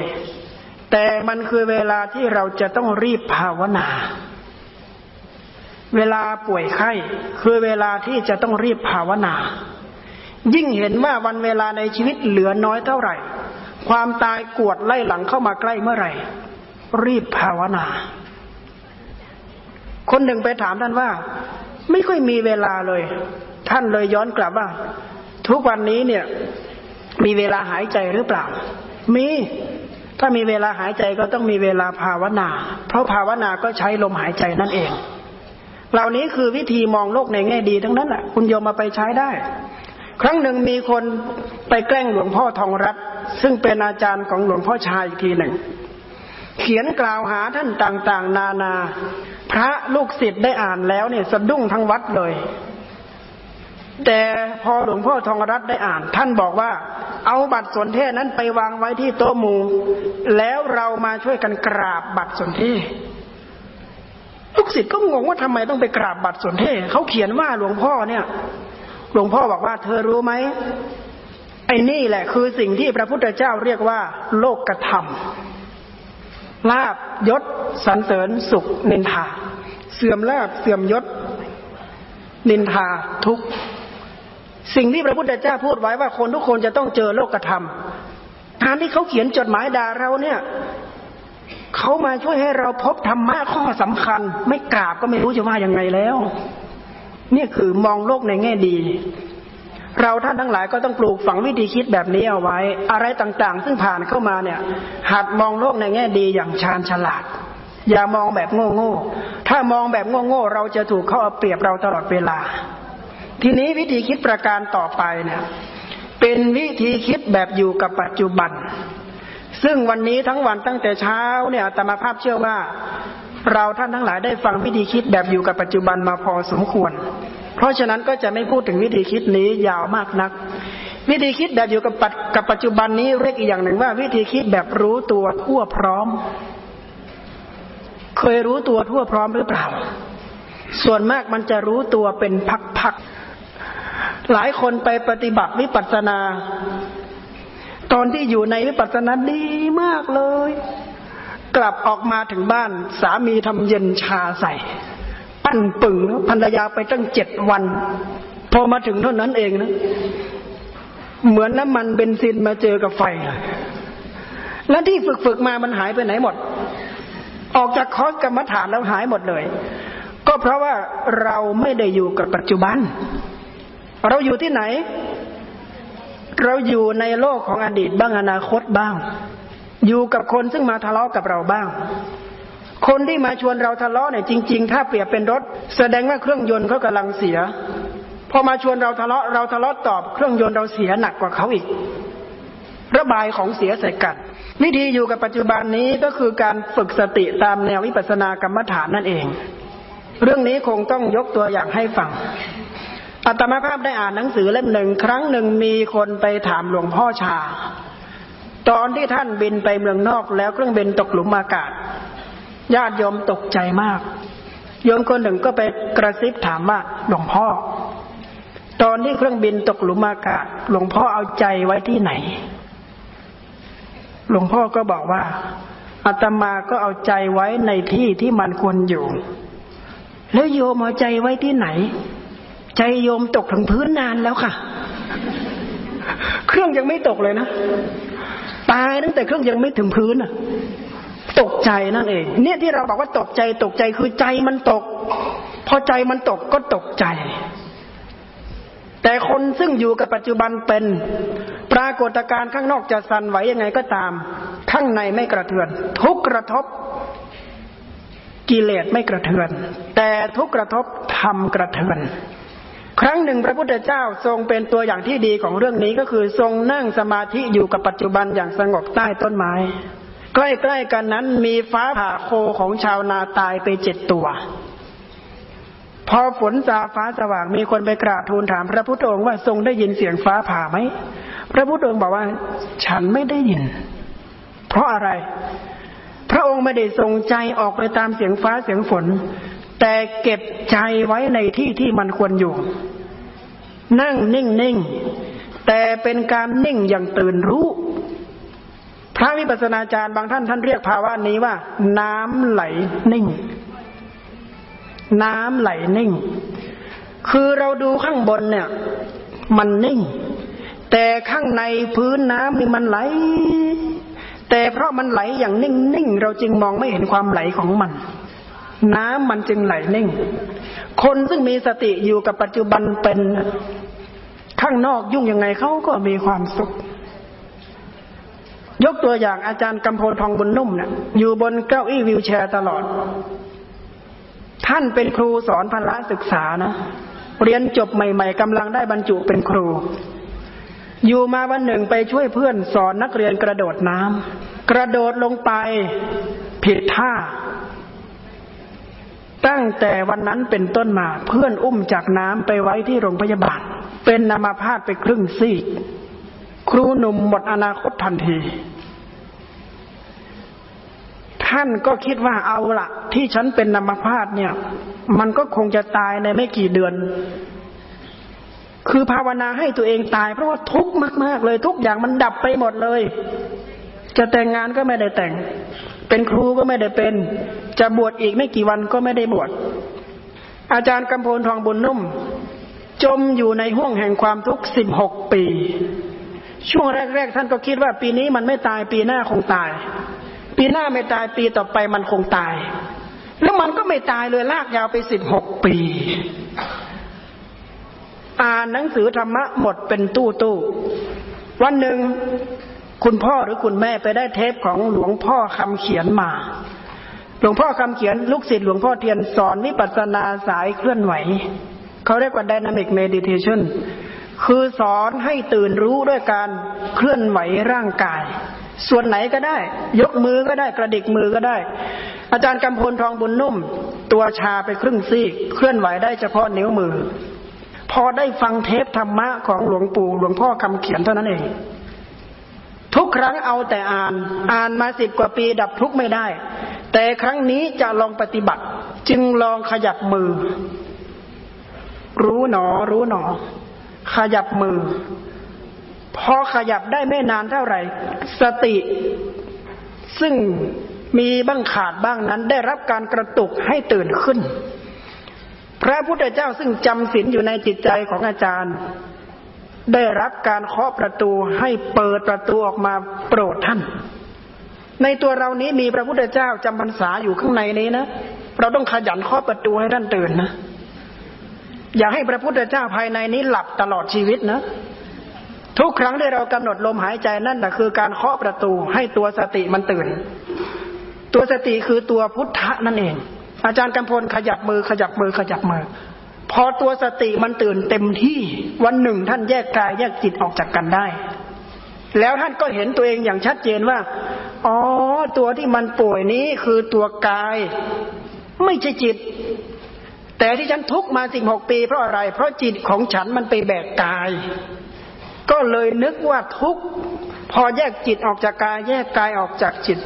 [SPEAKER 1] แต่มันคือเวลาที่เราจะต้องรีบภาวนา เวลาป่วยไข้ คือเวลาที่จะต้องรีบภาวนา ยิ่งเห็นว่าวันเวลาในชีวิตเหลือน้อยเท่าไหร่ ความตายกวดไล่หลังเข้ามาใกล้เมื่อไหร่ รีบภาวนา คนหนึ่งไปถามท่านว่า ไม่ค่อยมีเวลาเลย ท่านเลยย้อนกลับว่า ทุกวันนี้เนี่ย มีเวลาหายใจหรือเปล่า มี ถ้ามีเวลาหายใจก็ต้องมีเวลาภาวนา เพราะภาวนาก็ใช้ลมหายใจนั่นเอง เหล่านี้คือวิธีมองโลกในแง่ดีทั้งนั้นแหละคุณโยมมาไปใช้ได้ ครั้งหนึ่งมีคนไปแกล้งหลวงพ่อทองรัตซึ่งเป็นอาจารย์ของหลวงพ่อชายอีกทีหนึ่งเขียนกล่าวหาท่านต่างๆ นานา พระลูกศิษย์ได้อ่านแล้วเนี่ยสะดุ้งทั้งวัดเลย แต่พอหลวงพ่อทองรัตได้อ่าน ท่านบอกว่า เอาบัตรสนเทศนั้นไปวางไว้ที่โต๊ะมูแล้วเรามาช่วยกันกราบบัตรสนเทศลูกศิษย์ก็งงว่าทำไมต้องไปกราบบัตรสนเทศเขาเขียนว่าหลวงพ่อเนี่ย หลวงพ่อบอกว่าเธอรู้ไหมไอ้นี่แหละ คือสิ่งที่พระพุทธเจ้าเรียกว่า โลกกระทำ ลาบยศสรรเสริญสุขนินทา เสื่อมลาบเสื่อมยศ นินทาทุกสิ่งที่พระพุทธเจ้าพูดไว้ว่าคนทุกคนจะต้องเจอโลกธรรมการที่เขาเขียนจดหมายด่าเราเนี่ยเขามาช่วยให้เราพบธรรมะข้อสำคัญ ไม่กราบก็ไม่รู้จะว่ายังไงแล้ว นี่คือมองโลกในแง่ดี เราท่านทั้งหลายก็ต้องปลูกฝังวิธีคิดแบบนี้เอาไว้ อะไรต่างๆ ซึ่งผ่านเข้ามาเนี่ย หัดมองโลกในแง่ดีอย่างชาญฉลาด อย่ามองแบบโง่ๆถ้ามองแบบโง่ๆเราจะถูกเขาเอาเปรียบเราตลอดเวลา ทีนี้วิธีคิดประการต่อไปเนี่ยเป็นวิธีคิดแบบอยู่กับปัจจุบัน ซึ่งวันนี้ทั้งวันตั้งแต่เช้าเนี่ยตมาภาพเชื่อว่า เราท่านทั้งหลายได้ฟังวิธีคิดแบบอยู่กับปัจจุบันมาพอสมควร เพราะฉะนั้นก็จะไม่พูดถึงวิธีคิดนี้ยาวมากนัก วิธีคิดแบบอยู่กับกับปัจจุบันนี้เรียกอีกอย่างหนึ่งว่า วิธีคิดแบบรู้ตัวทั่วพร้อม เคยรู้ตัวทั่วพร้อมหรือเปล่า ส่วนมากมันจะรู้ตัวเป็นพักๆหลายคนไปปฏิบัติวิปัสสนา ตอนที่อยู่ในวิปัสสนาดีมากเลย กลับออกมาถึงบ้าน สามีทำเย็นชาใส่ ปั้นปึงภรรยาไปตั้งเจ็ดวัน พอมาถึงเท่านั้นเองนะ เหมือนน้ำมันเบนซินมาเจอกับไฟแล้วที่ฝึกฝึกมามันหายไปไหนหมด ออกจากคอร์สกรรมฐานแล้วหายหมดเลย ก็เพราะว่าเราไม่ได้อยู่กับปัจจุบัน เราอยู่ที่ไหน เราอยู่ในโลกของอดีตบ้างอนาคตบ้าง อยู่กับคนซึ่งมาทะเลาะกับเราบ้าง คนที่มาชวนเราทะเลาะเนี่ยจริง ๆ ถ้าเปรียบเป็นรถ แสดงว่าเครื่องยนต์เขากำลังเสีย พอมาชวนเราทะเลาะเราทะเลาะตอบเครื่องยนต์เราเสียหนักกว่าเขาอีก ระบายของเสียใส่กันวิธีอยู่กับปัจจุบันนี้ก็คือการฝึกสติตามแนววิปัสสนากรรมฐานนั่นเอง เรื่องนี้คงต้องยกตัวอย่างให้ฟังอัตมาภาพได้อ่านหนังสือเล่มหนึ่งครั้งหนึ่งมีคนไปถามหลวงพ่อชา ตอนที่ท่านบินไปเมืองนอกแล้วเครื่องบินตกหลุมอากาศ ญาติโยมตกใจมาก โยมคนหนึ่งก็ไปกระซิบถามว่าหลวงพ่อ ตอนที่เครื่องบินตกหลุมอากาศ หลวงพ่อเอาใจไว้ที่ไหน หลวงพ่อก็บอกว่าอาตมาก็เอาใจไว้ในที่ที่มันควรอยู่ แล้วโยมเอาใจไว้ที่ไหน ใจโยมตกถึงพื้นนานแล้วค่ะ เครื่องยังไม่ตกเลยนะ ตายตั้งแต่เครื่องยังไม่ถึงพื้นอะ ตกใจนั่นเอง เนี่ยที่เราบอกว่าตกใจตกใจคือใจมันตก พอใจมันตกก็ตกใจ แต่คนซึ่งอยู่กับปัจจุบันเป็น ปรากฏการณ์ข้างนอกจะสั่นไหวยังไงก็ตาม ข้างในไม่กระเทือน ทุกกระทบกิเลสไม่กระเทือน แต่ทุกกระทบทำกระเทือน ครั้งหนึ่งพระพุทธเจ้าทรงเป็นตัวอย่างที่ดีของเรื่องนี้ก็คือทรงนั่งสมาธิอยู่กับปัจจุบันอย่างสงบใต้ต้นไม้ ใกล้ๆกันนั้นมีฟ้าผ่าโคของชาวนาตายไปเจ็ดตัว พอฝนซาฟ้าสว่างมีคนไปกราบทูลถามพระพุทธองค์ว่าทรงได้ยินเสียงฟ้าผ่าไหม พระพุทธองค์บอกว่า ฉันไม่ได้ยิน เพราะอะไร พระองค์ไม่ได้ทรงใจออกไปตามเสียงฟ้าเสียงฝน แต่เก็บใจไว้ในที่ที่มันควรอยู่ นั่งนิ่งนิ่งแต่เป็นการนิ่งอย่างตื่นรู้ พระวิปัสสนาจารย์บางท่านท่านเรียกภาวะนี้ว่า น้ำไหลนิ่ง น้ำไหลนิ่ง คือเราดูข้างบนเนี่ย มันนิ่ง แต่ข้างในพื้นน้ำนี่มันไหล แต่เพราะมันไหลอย่างนิ่งๆเราจึงมองไม่เห็นความไหลของมัน น้ำมันจึงไหลนิ่ง คนซึ่งมีสติอยู่กับปัจจุบันเป็นข้างนอกยุ่งยังไงเขาก็มีความสุข ยกตัวอย่างอาจารย์กำพลทองบุญนุ่มเนะี่ยอยู่บนเก้าอี้วิวแชร์ตลอด ท่านเป็นครูสอนพละศึกษานะ เรียนจบใหม่ ๆกำลังได้บรรจุเป็นครู อยู่มาวันหนึ่งไปช่วยเพื่อนสอนนักเรียนกระโดดน้ำกระโดดลงไปผิดท่า ตั้งแต่วันนั้นเป็นต้นมาเพื่อนอุ้มจากน้ำไปไว้ที่โรงพยาบาล เป็นนามาพาดไปครึ่งซีก ครูหนุ่มหมดอนาคตทันที ท่านก็คิดว่าเอาละที่ฉันเป็นนามาพาดเนี่ย มันก็คงจะตายในไม่กี่เดือน คือภาวนาให้ตัวเองตาย เพราะว่าทุกข์มาก ๆ เลย ทุกอย่างมันดับไปหมดเลย จะแต่งงานก็ไม่ได้แต่ง เป็นครูก็ไม่ได้เป็น จะบวชอีกไม่กี่วันก็ไม่ได้บวชอาจารย์กำพลทองบุญนุ่ม จมอยู่ในห่วงแห่งความทุกข์สิบหกปี ช่วงแรกๆท่านก็คิดว่าปีนี้มันไม่ตายปีหน้าคงตาย ปีหน้าไม่ตายปีต่อไปมันคงตาย แล้วมันก็ไม่ตายเลยลากยาวไปสิบหกปี อ่านหนังสือธรรมะหมดเป็นตู้ตู้วันหนึ่งคุณพ่อหรือคุณแม่ไปได้เทปของหลวงพ่อคำเขียนมา หลวงพ่อคำเขียนลูกศิษย์หลวงพ่อเทียนสอนวิปัสสนาสายเคลื่อนไหว เขาเรียกว่า dynamic meditation คือสอนให้ตื่นรู้ด้วยการเคลื่อนไหวร่างกาย ส่วนไหนก็ได้ ยกมือก็ได้กระดิกมือก็ได้ อาจารย์กำพลทองบุญนุ่ม ตัวชาไปครึ่งซีก เคลื่อนไหวได้เฉพาะนิ้วมือ พอได้ฟังเทปธรรมะของหลวงปู่หลวงพ่อคำเขียนเท่านั้นเองทุกครั้งเอาแต่อ่าน อ่านมาสิบกว่าปีดับทุกไม่ได้ แต่ครั้งนี้จะลองปฏิบัติ จึงลองขยับมือ รู้หนอ รู้หนอ ขยับมือ พอขยับได้ไม่นานเท่าไหร่ สติ ซึ่งมีบ้างขาดบ้างนั้น ได้รับการกระตุกให้ตื่นขึ้น พระพุทธเจ้าซึ่งจำศีลอยู่ในจิตใจของอาจารย์ ได้รับการเคาะประตูให้เปิดประตูออกมาโปรดท่าน ในตัวเรานี้มีพระพุทธเจ้าจำพรรษาอยู่ข้างในนี้นะเราต้องขยันเคาะประตูให้ท่านตื่นนะ อย่าให้พระพุทธเจ้าภายในนี้หลับตลอดชีวิตนะ ทุกครั้งที่เรากำหนดลมหายใจนั่นแหะคือการเคาะประตูให้ตัวสติมันตื่น ตัวสติคือตัวพุทธะนั่นเอง อาจารย์กำพลขยับมือขยับมือขยับมือพอตัวสติมันตื่นเต็มที่วันหนึ่งท่านแยกกายแยกจิตออกจากกันได้ แล้วท่านก็เห็นตัวเองอย่างชัดเจนว่า อ๋อ ตัวที่มันป่วยนี้คือตัวกาย ไม่ใช่จิต แต่ที่ฉันทุกมาสิบหกปีเพราะอะไร เพราะจิตของฉันมันไปแบกกาย ก็เลยนึกว่าทุกพอแยกจิตออกจากกายแยกกายออกจากจิต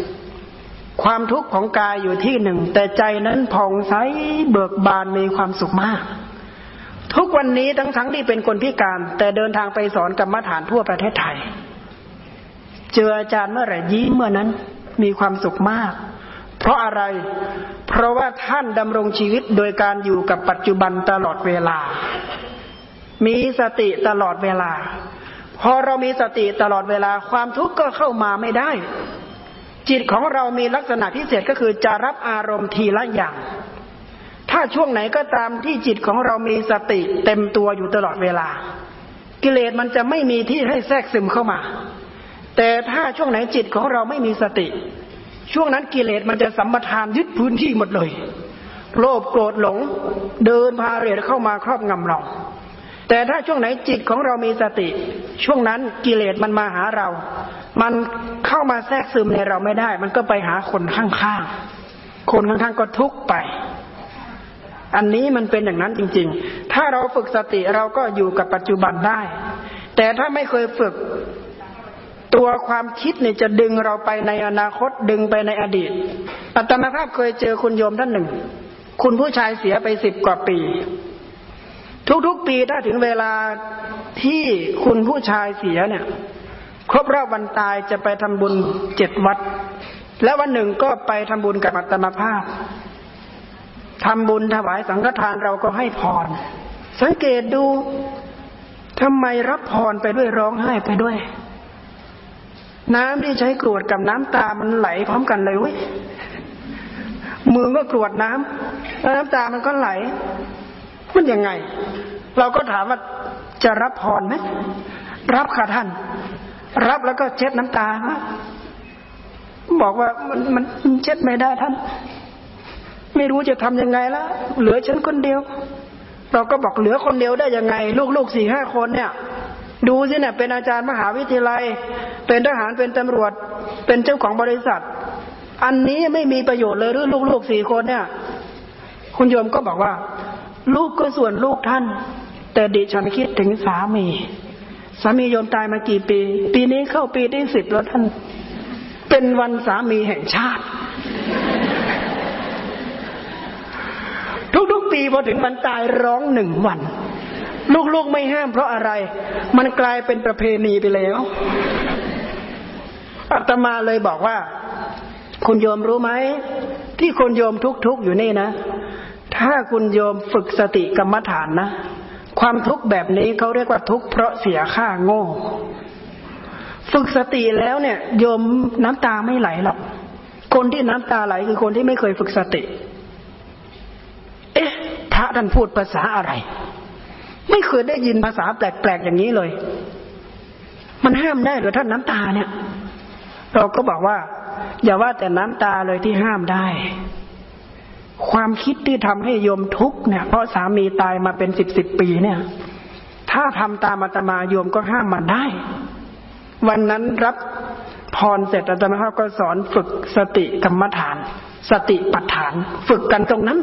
[SPEAKER 1] ความทุกข์ของกายอยู่ที่หนึ่ง แต่ใจนั้นผ่องใสเบิกบานมีความสุขมาก ทุกวันนี้ทั้งทั้งที่เป็นคนพิการ แต่เดินทางไปสอนกรรมฐานทั่วประเทศไทย เจออาจารย์เมื่อไหร่ยิ้มเมื่อนั้นมีความสุขมาก เพราะอะไร เพราะว่าท่านดำรงชีวิตโดยการอยู่กับปัจจุบันตลอดเวลา มีสติตลอดเวลา พอเรามีสติตลอดเวลาความทุกข์ก็เข้ามาไม่ได้ จิตของเรามีลักษณะพิเศษก็คือจะรับอารมณ์ทีละอย่าง ถ้าช่วงไหนก็ตามที่จิตของเรามีสติเต็มตัวอยู่ตลอดเวลา กิเลสมันจะไม่มีที่ให้แทรกซึมเข้ามา แต่ถ้าช่วงไหนจิตของเราไม่มีสติ ช่วงนั้นกิเลสมันจะสัมปทานยึดพื้นที่หมดเลย โลภโกรธหลงเดินพาเรศเข้ามาครอบงำเรา แต่ถ้าช่วงไหนจิตของเรามีสติ ช่วงนั้นกิเลสมันมาหาเรา มันเข้ามาแทรกซึมในเราไม่ได้ มันก็ไปหาคนข้างๆ คนข้างๆก็ทุกไป อันนี้มันเป็นอย่างนั้นจริง ๆ ถ้าเราฝึกสติเราก็อยู่กับปัจจุบันได้ แต่ถ้าไม่เคยฝึก ตัวความคิดเนี่ยจะดึงเราไปในอนาคตดึงไปในอดีต อัตมาภาพเคยเจอคุณโยมท่านหนึ่ง คุณผู้ชายเสียไปสิบกว่าปี ทุกๆปีถ้าถึงเวลาที่คุณผู้ชายเสียเนี่ย ครบรอบวันตายจะไปทำบุญเจ็ดวัด แล้ววันหนึ่งก็ไปทำบุญกับอัตมาภาพทำบุญถวายสังฆทานเราก็ให้พร สังเกตดูทำไมรับพรไปด้วยร้องไห้ไปด้วย น้ำที่ใช้กรวดกับน้ำตา มันไหลพร้อมกันเลยเว้ย มือก็กรวดน้ำแล้วน้ำตา มันก็ไหล มันยังไง เราก็ถามว่าจะรับพรไหม รับค่ะท่าน รับแล้วก็เช็ดน้ำตา บอกว่ามันมันเช็ดไม่ได้ท่าน ไม่รู้จะทำยังไงละ เหลือฉันคนเดียว เราก็บอกเหลือคนเดียวได้ยังไง ลูกๆสี่ห้าคนเนี่ย ดูสิเนี่ยเป็นอาจารย์มหาวิทยาลัย เป็นทหารเป็นตำรวจ เป็นเจ้าของบริษัท อันนี้ไม่มีประโยชน์เลยหรือลูกๆสี่คนเนี่ย คุณโยมก็บอกว่า ลูกก็ส่วนลูกท่าน แต่ดิฉันคิดถึงสามี สามีโยมตายมากี่ปี ปีนี้เข้าปีที่สิบแล้วท่าน เป็นวันสามีแห่งชาติ ทุกๆปีพอถึงวันตายร้องหนึ่งวัน ลูกๆไม่ห้ามเพราะอะไร มันกลายเป็นประเพณีไปแล้วอาตมาเลยบอกว่า คุณโยมรู้ไหม ที่คุณโยมทุกๆอยู่นี่นะ ถ้าคุณโยมฝึกสติกรรมฐานนะ ความทุกข์แบบนี้เขาเรียกว่าทุกข์เพราะเสียค่าโง่ ฝึกสติแล้วเนี่ย โยมน้ำตาไม่ไหลหรอก คนที่น้ำตาไหลคือคนที่ไม่เคยฝึกสติ เอ๊ะ พระท่านพูดภาษาอะไร ไม่เคยได้ยินภาษาแปลกๆอย่างนี้เลย มันห้ามได้หรือท่านน้ำตาเนี่ย เราก็บอกว่า อย่าว่าแต่น้ำตาเลยที่ห้ามได้ ความคิดที่ทำให้โยมทุกข์เนี่ย เพราะสามีตายมาเป็นสิบสิบปีเนี่ย ถ้าทำตามอาตมาโยมก็ห้ามมันได้ วันนั้นรับพรเสร็จอาจารย์ก็สอนฝึกสติกรรมฐาน สติปัฏฐาน ฝึกกันตรงนั้น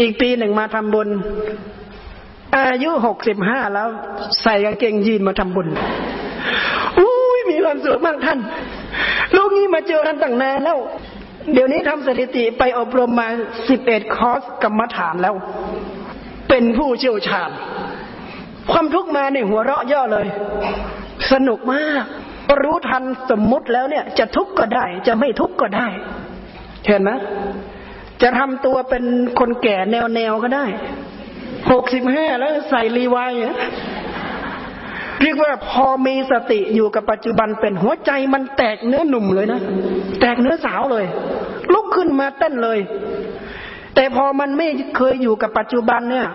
[SPEAKER 1] อีกปีหนึ่งมาทำบุญ อายุหกสิบห้าแล้วใส่กางเกงยีนมาทำบุญอุ้ยมีความสุขมากท่าน ลูกนี้มาเจอกันตั้งนานแล้ว เดี๋ยวนี้ทำสถิติไปอบรมมาสิบเอ็ดคอร์สกรรมฐานแล้ว เป็นผู้เชี่ยวชาญ ความทุกข์มาในหัวเราะย่อเลย สนุกมาก รู้ทันสมมุติแล้วเนี่ย จะทุกข์ก็ได้ จะไม่ทุกข์ก็ได้ เห็นไหมจะทำตัวเป็นคนแก่แนวแนวก็ได้ หกสิบห้าแล้วใส่รีวายเรียกว่าพอมีสติอยู่กับปัจจุบันเป็นหัวใจมันแตกเนื้อหนุ่มเลยนะ แตกเนื้อสาวเลย ลุกขึ้นมาเต้นเลย แต่พอมันไม่เคยอยู่กับปัจจุบันเนี่ย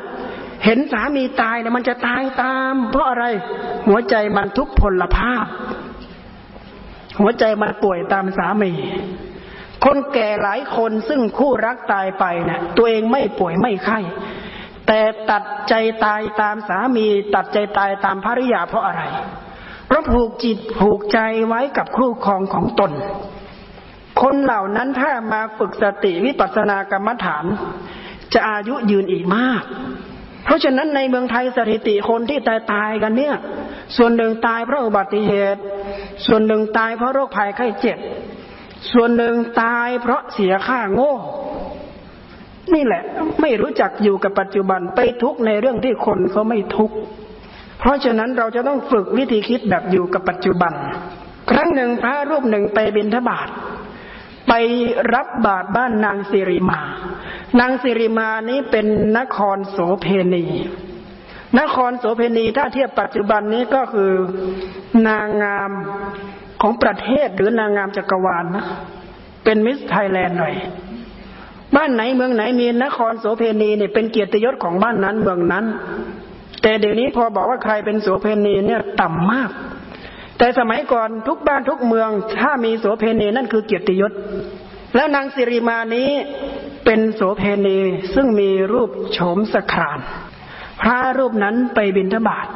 [SPEAKER 1] เห็นสามีตายเนี่ยมันจะตายตาม เพราะอะไร หัวใจมันทุกพลภาพ หัวใจมันป่วยตามสามีคนแก่หลายคนซึ่งคู่รักตายไปเนะี่ยตัวเองไม่ป่วยไม่ไข้ แต่ตัดใจตายตามสามี ตัดใจตายตามภริยาเพราะอะไร เพราะผูกจิตผูกใจไว้กับคู่ครองของตน คนเหล่านั้นถ้ามาฝึกสติวิปัสสนากรรมฐาน จะอายุยืนอีกมาก เพราะฉะนั้นในเมืองไทยสถิติคนที่ตายตายกันเนี่ย ส่วนหนึ่งตายเพราะอุบัติเหตุ ส่วนหนึ่งตายเพราะโรคภัยไข้เจ็บ ส่วนหนึ่งตายเพราะเสียค่าโง่ นี่แหละ ไม่รู้จักอยู่กับปัจจุบันไปทุกในเรื่องที่คนเขาไม่ทุกเพราะฉะนั้นเราจะต้องฝึกวิธีคิดแบบอยู่กับปัจจุบัน ครั้งหนึ่งพระรูปหนึ่งไปบิณฑบาตไปรับบาตรบ้านนางสิริมา นางสิริมานี้เป็นนครโสเพณี นครโสเพณีถ้าเทียบปัจจุบันนี้ก็คือนางงามของประเทศหรือนางงามจักรวาลนนะเป็นมิสไทยแลนด์หน่อย บ้านไหนเมืองไหนมีนครโสเพณีเนี่ยเป็นเกียรติยศของบ้านนั้นเมืองนั้น แต่เดี๋ยวนี้พอบอกว่าใครเป็นโสเพณีเนี่ยต่ำมาก แต่สมัยก่อนทุกบ้านทุกเมืองถ้ามีโสเพณีนั่นคือเกียรติยศ แล้วนางสิริมานี้เป็นโสเพณีซึ่งมีรูปโฉมสครานพระรูปนั้นไปบิณฑบาต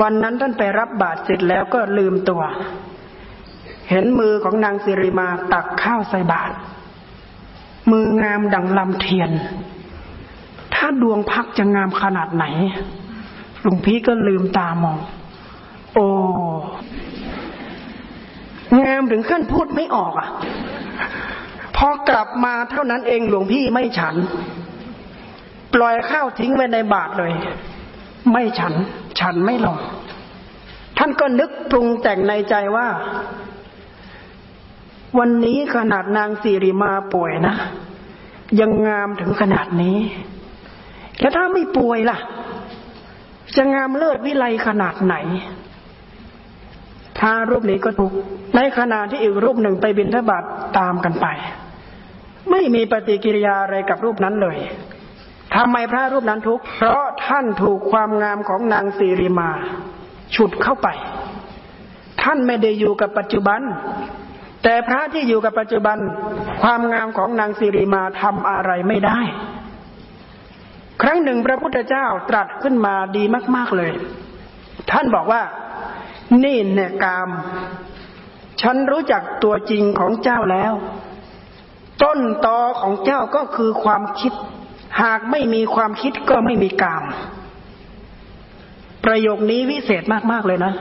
[SPEAKER 1] วันนั้นท่านไปรับบาตรเสร็จแล้วก็ลืมตัว เห็นมือของนางสิริมาตักข้าวใส่บาตร มืองามดังลำเทียน ถ้าดวงพักจะงามขนาดไหน หลวงพี่ก็ลืมตามอง โอ้งามถึงขั้นพูดไม่ออกอะ พอกลับมาเท่านั้นเองหลวงพี่ไม่ฉัน ปล่อยข้าวทิ้งไว้ในบาทเลย ไม่ฉัน ฉันไม่ลงท่านก็นึกปรุงแต่งในใจว่า วันนี้ขนาดนางสิริมาป่วยนะ ยังงามถึงขนาดนี้ แล้วถ้าไม่ป่วยล่ะ จะงามเลิศวิไลขนาดไหนพระรูปนี้ก็ทุกในขณะที่อีกรูปหนึ่งไปบินทบาทตามกันไป ไม่มีปฏิกิริยาอะไรกับรูปนั้นเลยทำไมพระรูปนั้นทุกเพราะท่านถูกความงามของนางสีริมา ฉุดเข้าไป ท่านไม่ได้อยู่กับปัจจุบัน แต่พระที่อยู่กับปัจจุบันความงามของนางสิริมาทำอะไรไม่ได้ ครั้งหนึ่งพระพุทธเจ้าตรัสขึ้นมาดีมาก ๆเลย ท่านบอกว่านี่เนี่ยกาม ฉันรู้จักตัวจริงของเจ้าแล้ว ต้นตอของเจ้าก็คือความคิด หากไม่มีความคิดก็ไม่มีกาม ประโยคนี้วิเศษมาก ๆ เลยนะ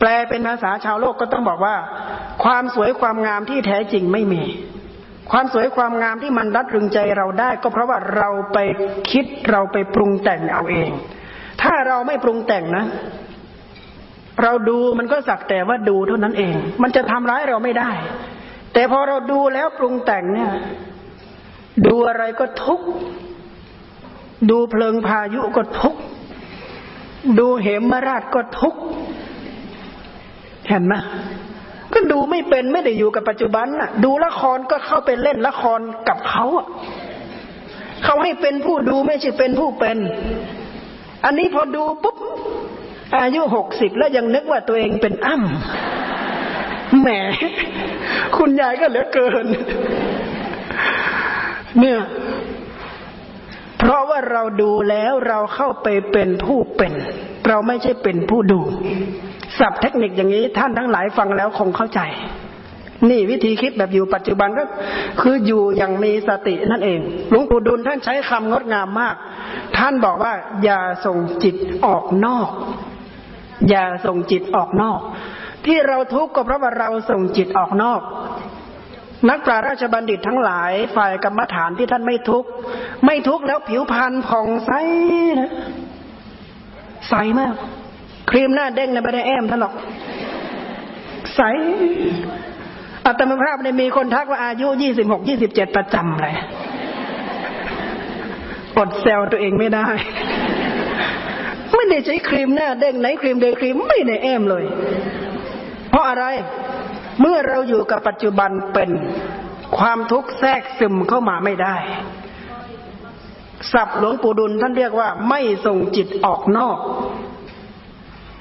[SPEAKER 1] แปลเป็นภาษาชาวโลกก็ต้องบอกว่า ความสวยความงามที่แท้จริงไม่มี ความสวยความงามที่มันรัดรึงใจเราได้ ก็เพราะว่าเราไปคิดเราไปปรุงแต่งเอาเอง ถ้าเราไม่ปรุงแต่งนะ เราดูมันก็สักแต่ว่าดูเท่านั้นเอง มันจะทำร้ายเราไม่ได้ แต่พอเราดูแล้วปรุงแต่งเนี่ย ดูอะไรก็ทุกดูเพลิงพายุก็ทุกดูเหมมาราชก็ทุก เห็นไหมก็ดูไม่เป็นไม่ได้อยู่กับปัจจุบันน่ะ ดูละครก็เข้าไปเล่นละครกับเขาอะเขาให้เป็นผู้ดูไม่ใช่เป็นผู้เป็น อันนี้พอดูปุ๊บอายุหกสิบแล้วยังนึกว่าตัวเองเป็นอ้ำแหม คุณยายก็เหลือเกิน เนี่ย เพราะว่าเราดูแล้วเราเข้าไปเป็นผู้เป็น เราไม่ใช่เป็นผู้ดูศัพท์เทคนิคอย่างนี้ท่านทั้งหลายฟังแล้วคงเข้าใจ นี่วิธีคิดแบบอยู่ปัจจุบันก็ คืออยู่อย่างมีสตินั่นเองหลวงปู่ดุลท่านใช้คำงดงามมาก ท่านบอกว่า อย่าส่งจิตออกนอก อย่าส่งจิตออกนอก ที่เราทุกข์ก็เพราะว่าเราส่งจิตออกนอกนักปราราชบัณฑิตทั้งหลายฝ่ายกรรมฐานที่ท่านไม่ทุกข์ไม่ทุกข์แล้วผิวพรรณผ่องใสนะ ใสมาก ครีมหน้าเด้งนะไม่ได้แอมท่านหรอก ใสอัตมภาพในมีคนทักว่าอายุยี่สิบหกยี่สิบเจ็ดประจำเลยอดแซวตัวเองไม่ได้ ไม่ได้ใช้ครีมหน้าเด้งไหนครีมเดย์ครีมไม่ได้แอมเลย เพราะอะไร เมื่อเราอยู่กับปัจจุบันเป็นความทุกข์แทรกซึมเข้ามาไม่ได้ สับหลวงปู่ดุลท่านเรียกว่า ไม่ส่งจิตออกนอก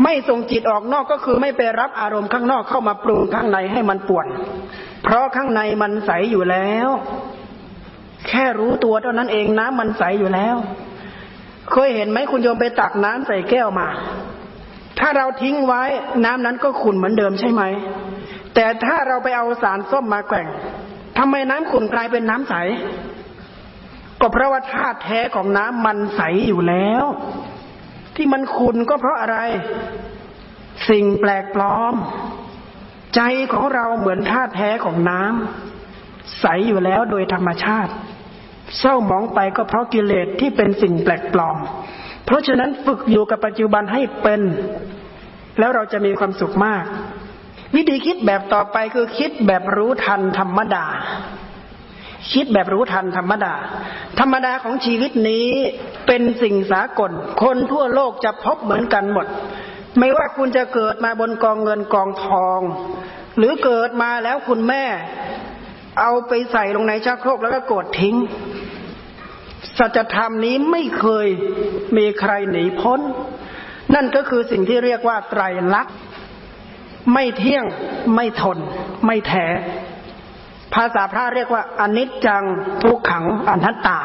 [SPEAKER 1] ไม่ส่งจิตออกนอกก็คือไม่ไปรับอารมณ์ข้างนอกเข้ามาปรุงข้างในให้มันป่วน เพราะข้างในมันใสอยู่แล้ว แค่รู้ตัวเท่านั้นเองน้ำมันใสอยู่แล้ว เคยเห็นไหมคุณโยมไปตักน้ำใส่แก้วมา ถ้าเราทิ้งไว้น้ำนั้นก็ขุ่นเหมือนเดิมใช่ไหม แต่ถ้าเราไปเอาสารส้มมาแกว่งทำไมน้ำขุ่นกลายเป็นน้ำใส ก็เพราะว่าธาตุแท้ของน้ำมันใสอยู่แล้ว ที่มันขุ่นก็เพราะอะไร สิ่งแปลกปลอม ใจของเราเหมือนธาตุแท้ของน้ำใสอยู่แล้วโดยธรรมชาติ เศร้ามองไปก็เพราะกิเลสที่เป็นสิ่งแปลกปลอม เพราะฉะนั้นฝึกอยู่กับปัจจุบันให้เป็น แล้วเราจะมีความสุขมาก วิธีคิดแบบต่อไปคือคิดแบบรู้ทันธรรมดา คิดแบบรู้ทันธรรมดา ธรรมดาของชีวิตนี้เป็นสิ่งสากล คนทั่วโลกจะพบเหมือนกันหมด ไม่ว่าคุณจะเกิดมาบนกองเงินกองทอง หรือเกิดมาแล้วคุณแม่ เอาไปใส่ลงในชักโครกแล้วก็กดทิ้ง สัจธรรมนี้ไม่เคยมีใครหนีพ้น นั่นก็คือสิ่งที่เรียกว่าไตรลักษณ์ไม่เที่ยงไม่ทน ไม่แท้ ภาษาพระเรียกว่าอนิจจังทุกขังอนัตตา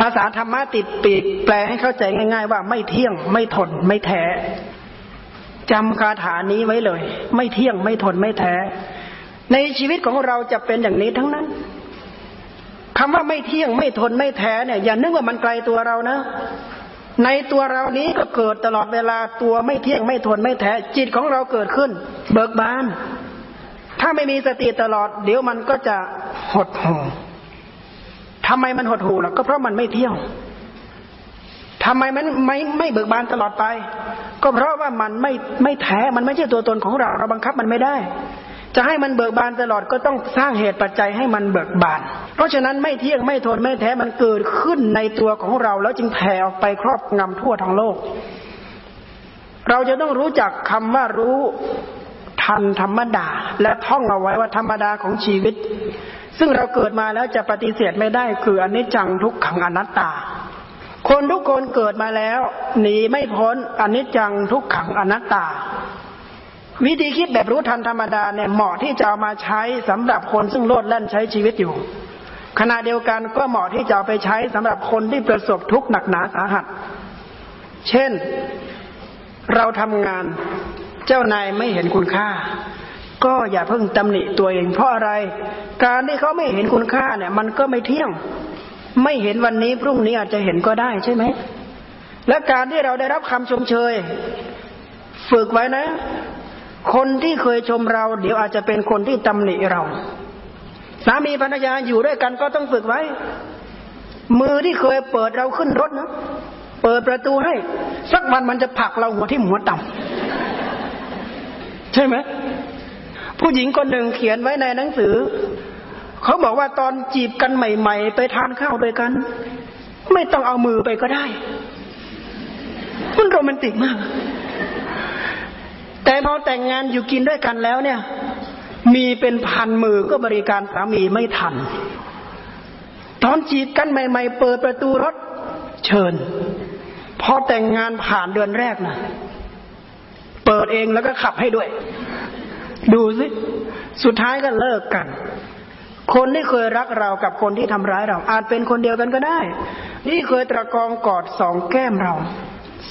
[SPEAKER 1] ภาษาธรรมะติดปีกแปลให้เข้าใจง่าย ๆ ว่าไม่เที่ยงไม่ทนไม่แท้จำคาถานี้ไว้เลย ไม่เที่ยงไม่ทนไม่แท้ ในชีวิตของเราจะเป็นอย่างนี้ทั้งนั้นคำว่าไม่เที่ยงไม่ทนไม่แท้เนี่ย อย่านึกว่ามันไกลตัวเรานะ ในตัวเรานี้ก็เกิดตลอดเวลาตัวไม่เที่ยงไม่ทนไม่แท้ จิตของเราเกิดขึ้น เบิกบาน ถ้าไม่มีสติตลอด เดี๋ยวมันก็จะหดหู่ทำไมมันหดหู่ล่ะก็เพราะมันไม่เที่ยงททำไมมันไม่ไม่เบิกบานตลอดไป ก็เพราะว่ามันไม่ไม่แท้ มันไม่ใช่ตัวตนของเรา เราบังคับมันไม่ได้ จะให้มันเบิกบานตลอดก็ต้องสร้างเหตุปัจจัยให้มันเบิกบาน เพราะฉะนั้นไม่เที่ยงไม่ทนไม่แท้มันเกิดขึ้นในตัวของเรา แล้วจึงแผ่ออกไปครอบงำทั่วทั้งโลก เราจะต้องรู้จักคำว่ารู้ ทันธรรมดา และท่องเอาไว้ว่าธรรมดาของชีวิต ซึ่งเราเกิดมาแล้วจะปฏิเสธไม่ได้คืออนิจจังทุกขังอนัตตา คนทุกคนเกิดมาแล้วหนีไม่พ้นอนิจจังทุกขังอนัตตา วิธีคิดแบบรู้ทันธรรมดาเนี่ยเหมาะที่จะเอามาใช้สำหรับคนซึ่งโลดแล่นใช้ชีวิตอยู่ ขณะเดียวกันก็เหมาะที่จะเอาไปใช้สำหรับคนที่ประสบทุกข์หนักหนาสาหัส เช่นเราทำงาน เจ้านายไม่เห็นคุณค่า ก็อย่าเพิ่งตำหนิตัวเอง เพราะอะไร การที่เขาไม่เห็นคุณค่าเนี่ย มันก็ไม่เที่ยง ไม่เห็นวันนี้พรุ่งนี้อาจจะเห็นก็ได้ใช่ไหม และการที่เราได้รับคำชมเชย ฝึกไว้นะ คนที่เคยชมเรา เดี๋ยวอาจจะเป็นคนที่ตำหนิเราสามีภรรยาอยู่ด้วยกันก็ต้องฝึกไว้ มือที่เคยเปิดเราขึ้นรถนะเปิดประตูให้ สักวันมันจะผลักเราหัวที่หัวต่ำ ใช่ไหมผู้หญิงคนหนึ่งเขียนไว้ในหนังสือ เขาบอกว่าตอนจีบกันใหม่ ๆ ไปทานข้าวด้วยกัน ไม่ต้องเอามือไปก็ได้ มันโรแมนติกมาก แต่พอแต่งงานอยู่กินด้วยกันแล้วเนี่ย มีเป็นพันมือก็บริการสามีไม่ทัน ตอนจีบกันใหม่ ๆ เปิดประตูรถเชิญ พอแต่งงานผ่านเดือนแรกนะ เองแล้วก็ขับให้ด้วย ดูสิ สุดท้ายก็เลิกกัน คนที่เคยรักเรากับคนที่ทำร้ายเรา อาจเป็นคนเดียวกันก็ได้ที่เคยตะกองกอดสองแก้มเรา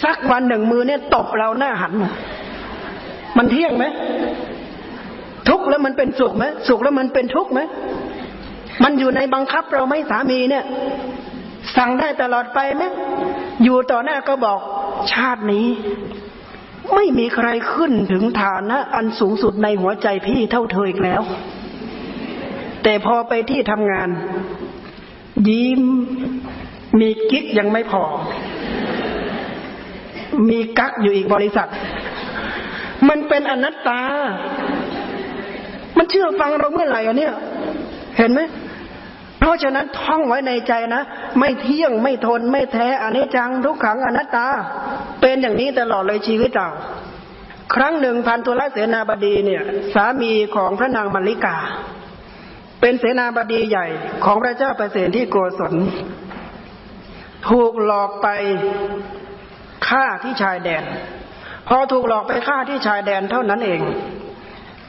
[SPEAKER 1] สักวันหนึ่งมือเนี่ยตบเราหน้าหัน มันเที่ยงไหมทุกข์แล้วมันเป็นสุขไหมสุขแล้วมันเป็นทุกข์ไหมมันอยู่ในบังคับเราไหมสามีเนี่ย สั่งได้ตลอดไปไหมอยู่ต่อหน้าก็บอกชาตินี้ ไม่มีใครขึ้นถึงฐานะ อันสูงสุดในหัวใจพี่เท่าเธออีกแล้ว แต่พอไปที่ทำงาน ยิ้มมีกิ๊กยังไม่พอ มีกักอยู่อีกบริษัท มันเป็นอนัตตา มันเชื่อฟังเราเมื่อไหร่อะเนี่ย เห็นไหม เพราะฉะนั้นท่องไว้ในใจนะ ไม่เที่ยงไม่ทนไม่แท้อนิจจังทุกขังอนัตตา เป็นอย่างนี้ตลอดเลยชีวิตเรา ครั้งหนึ่งพันตุลเสนาบดีเนี่ย สามีของพระนางมัลลิกา เป็นเสนาบดีใหญ่ของพระเจ้าประเสนที่โกศลถูกหลอกไปฆ่าที่ชายแดน พอถูกหลอกไปฆ่าที่ชายแดนเท่านั้นเอง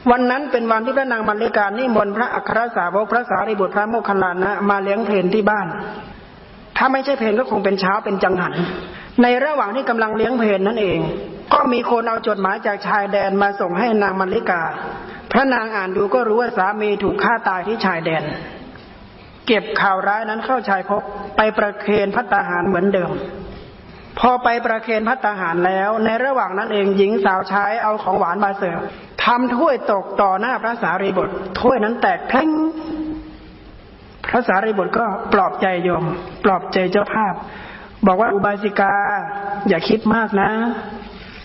[SPEAKER 1] วันนั้นเป็นวันที่พระนางบรรลิการนิมนต์พระอัครสาวกพระสารีบุตรพระโมคคัลลานะมาเลี้ยงเพนที่บ้าน ถ้าไม่ใช่เพนก็คงเป็นเช้าเป็นจังหัน ในระหว่างที่กำลังเลี้ยงเพนนั่นเอง ก็มีคนเอาจดหมายจากชายแดนมาส่งให้นางมรรลิกา พระนางอ่านดูก็รู้ว่าสามีถูกฆ่าตายที่ชายแดน เก็บข่าวร้ายนั้นเข้าชายพบไปประเคนพัตาหารเหมือนเดิม พอไปประเคนพัตาหารแล้ว ในระหว่างนั้นเองหญิงสาวใช้เอาของหวานมาเสิร์ฟทำถ้วยตกต่อหน้าพระสารีบุตรถ้วยนั้นแตกแพร่งพระสารีบุตรก็ปลอบใจโยม ปลอบใจเจ้าภาพ บอกว่าอุบาสิกา อย่าคิดมากนะ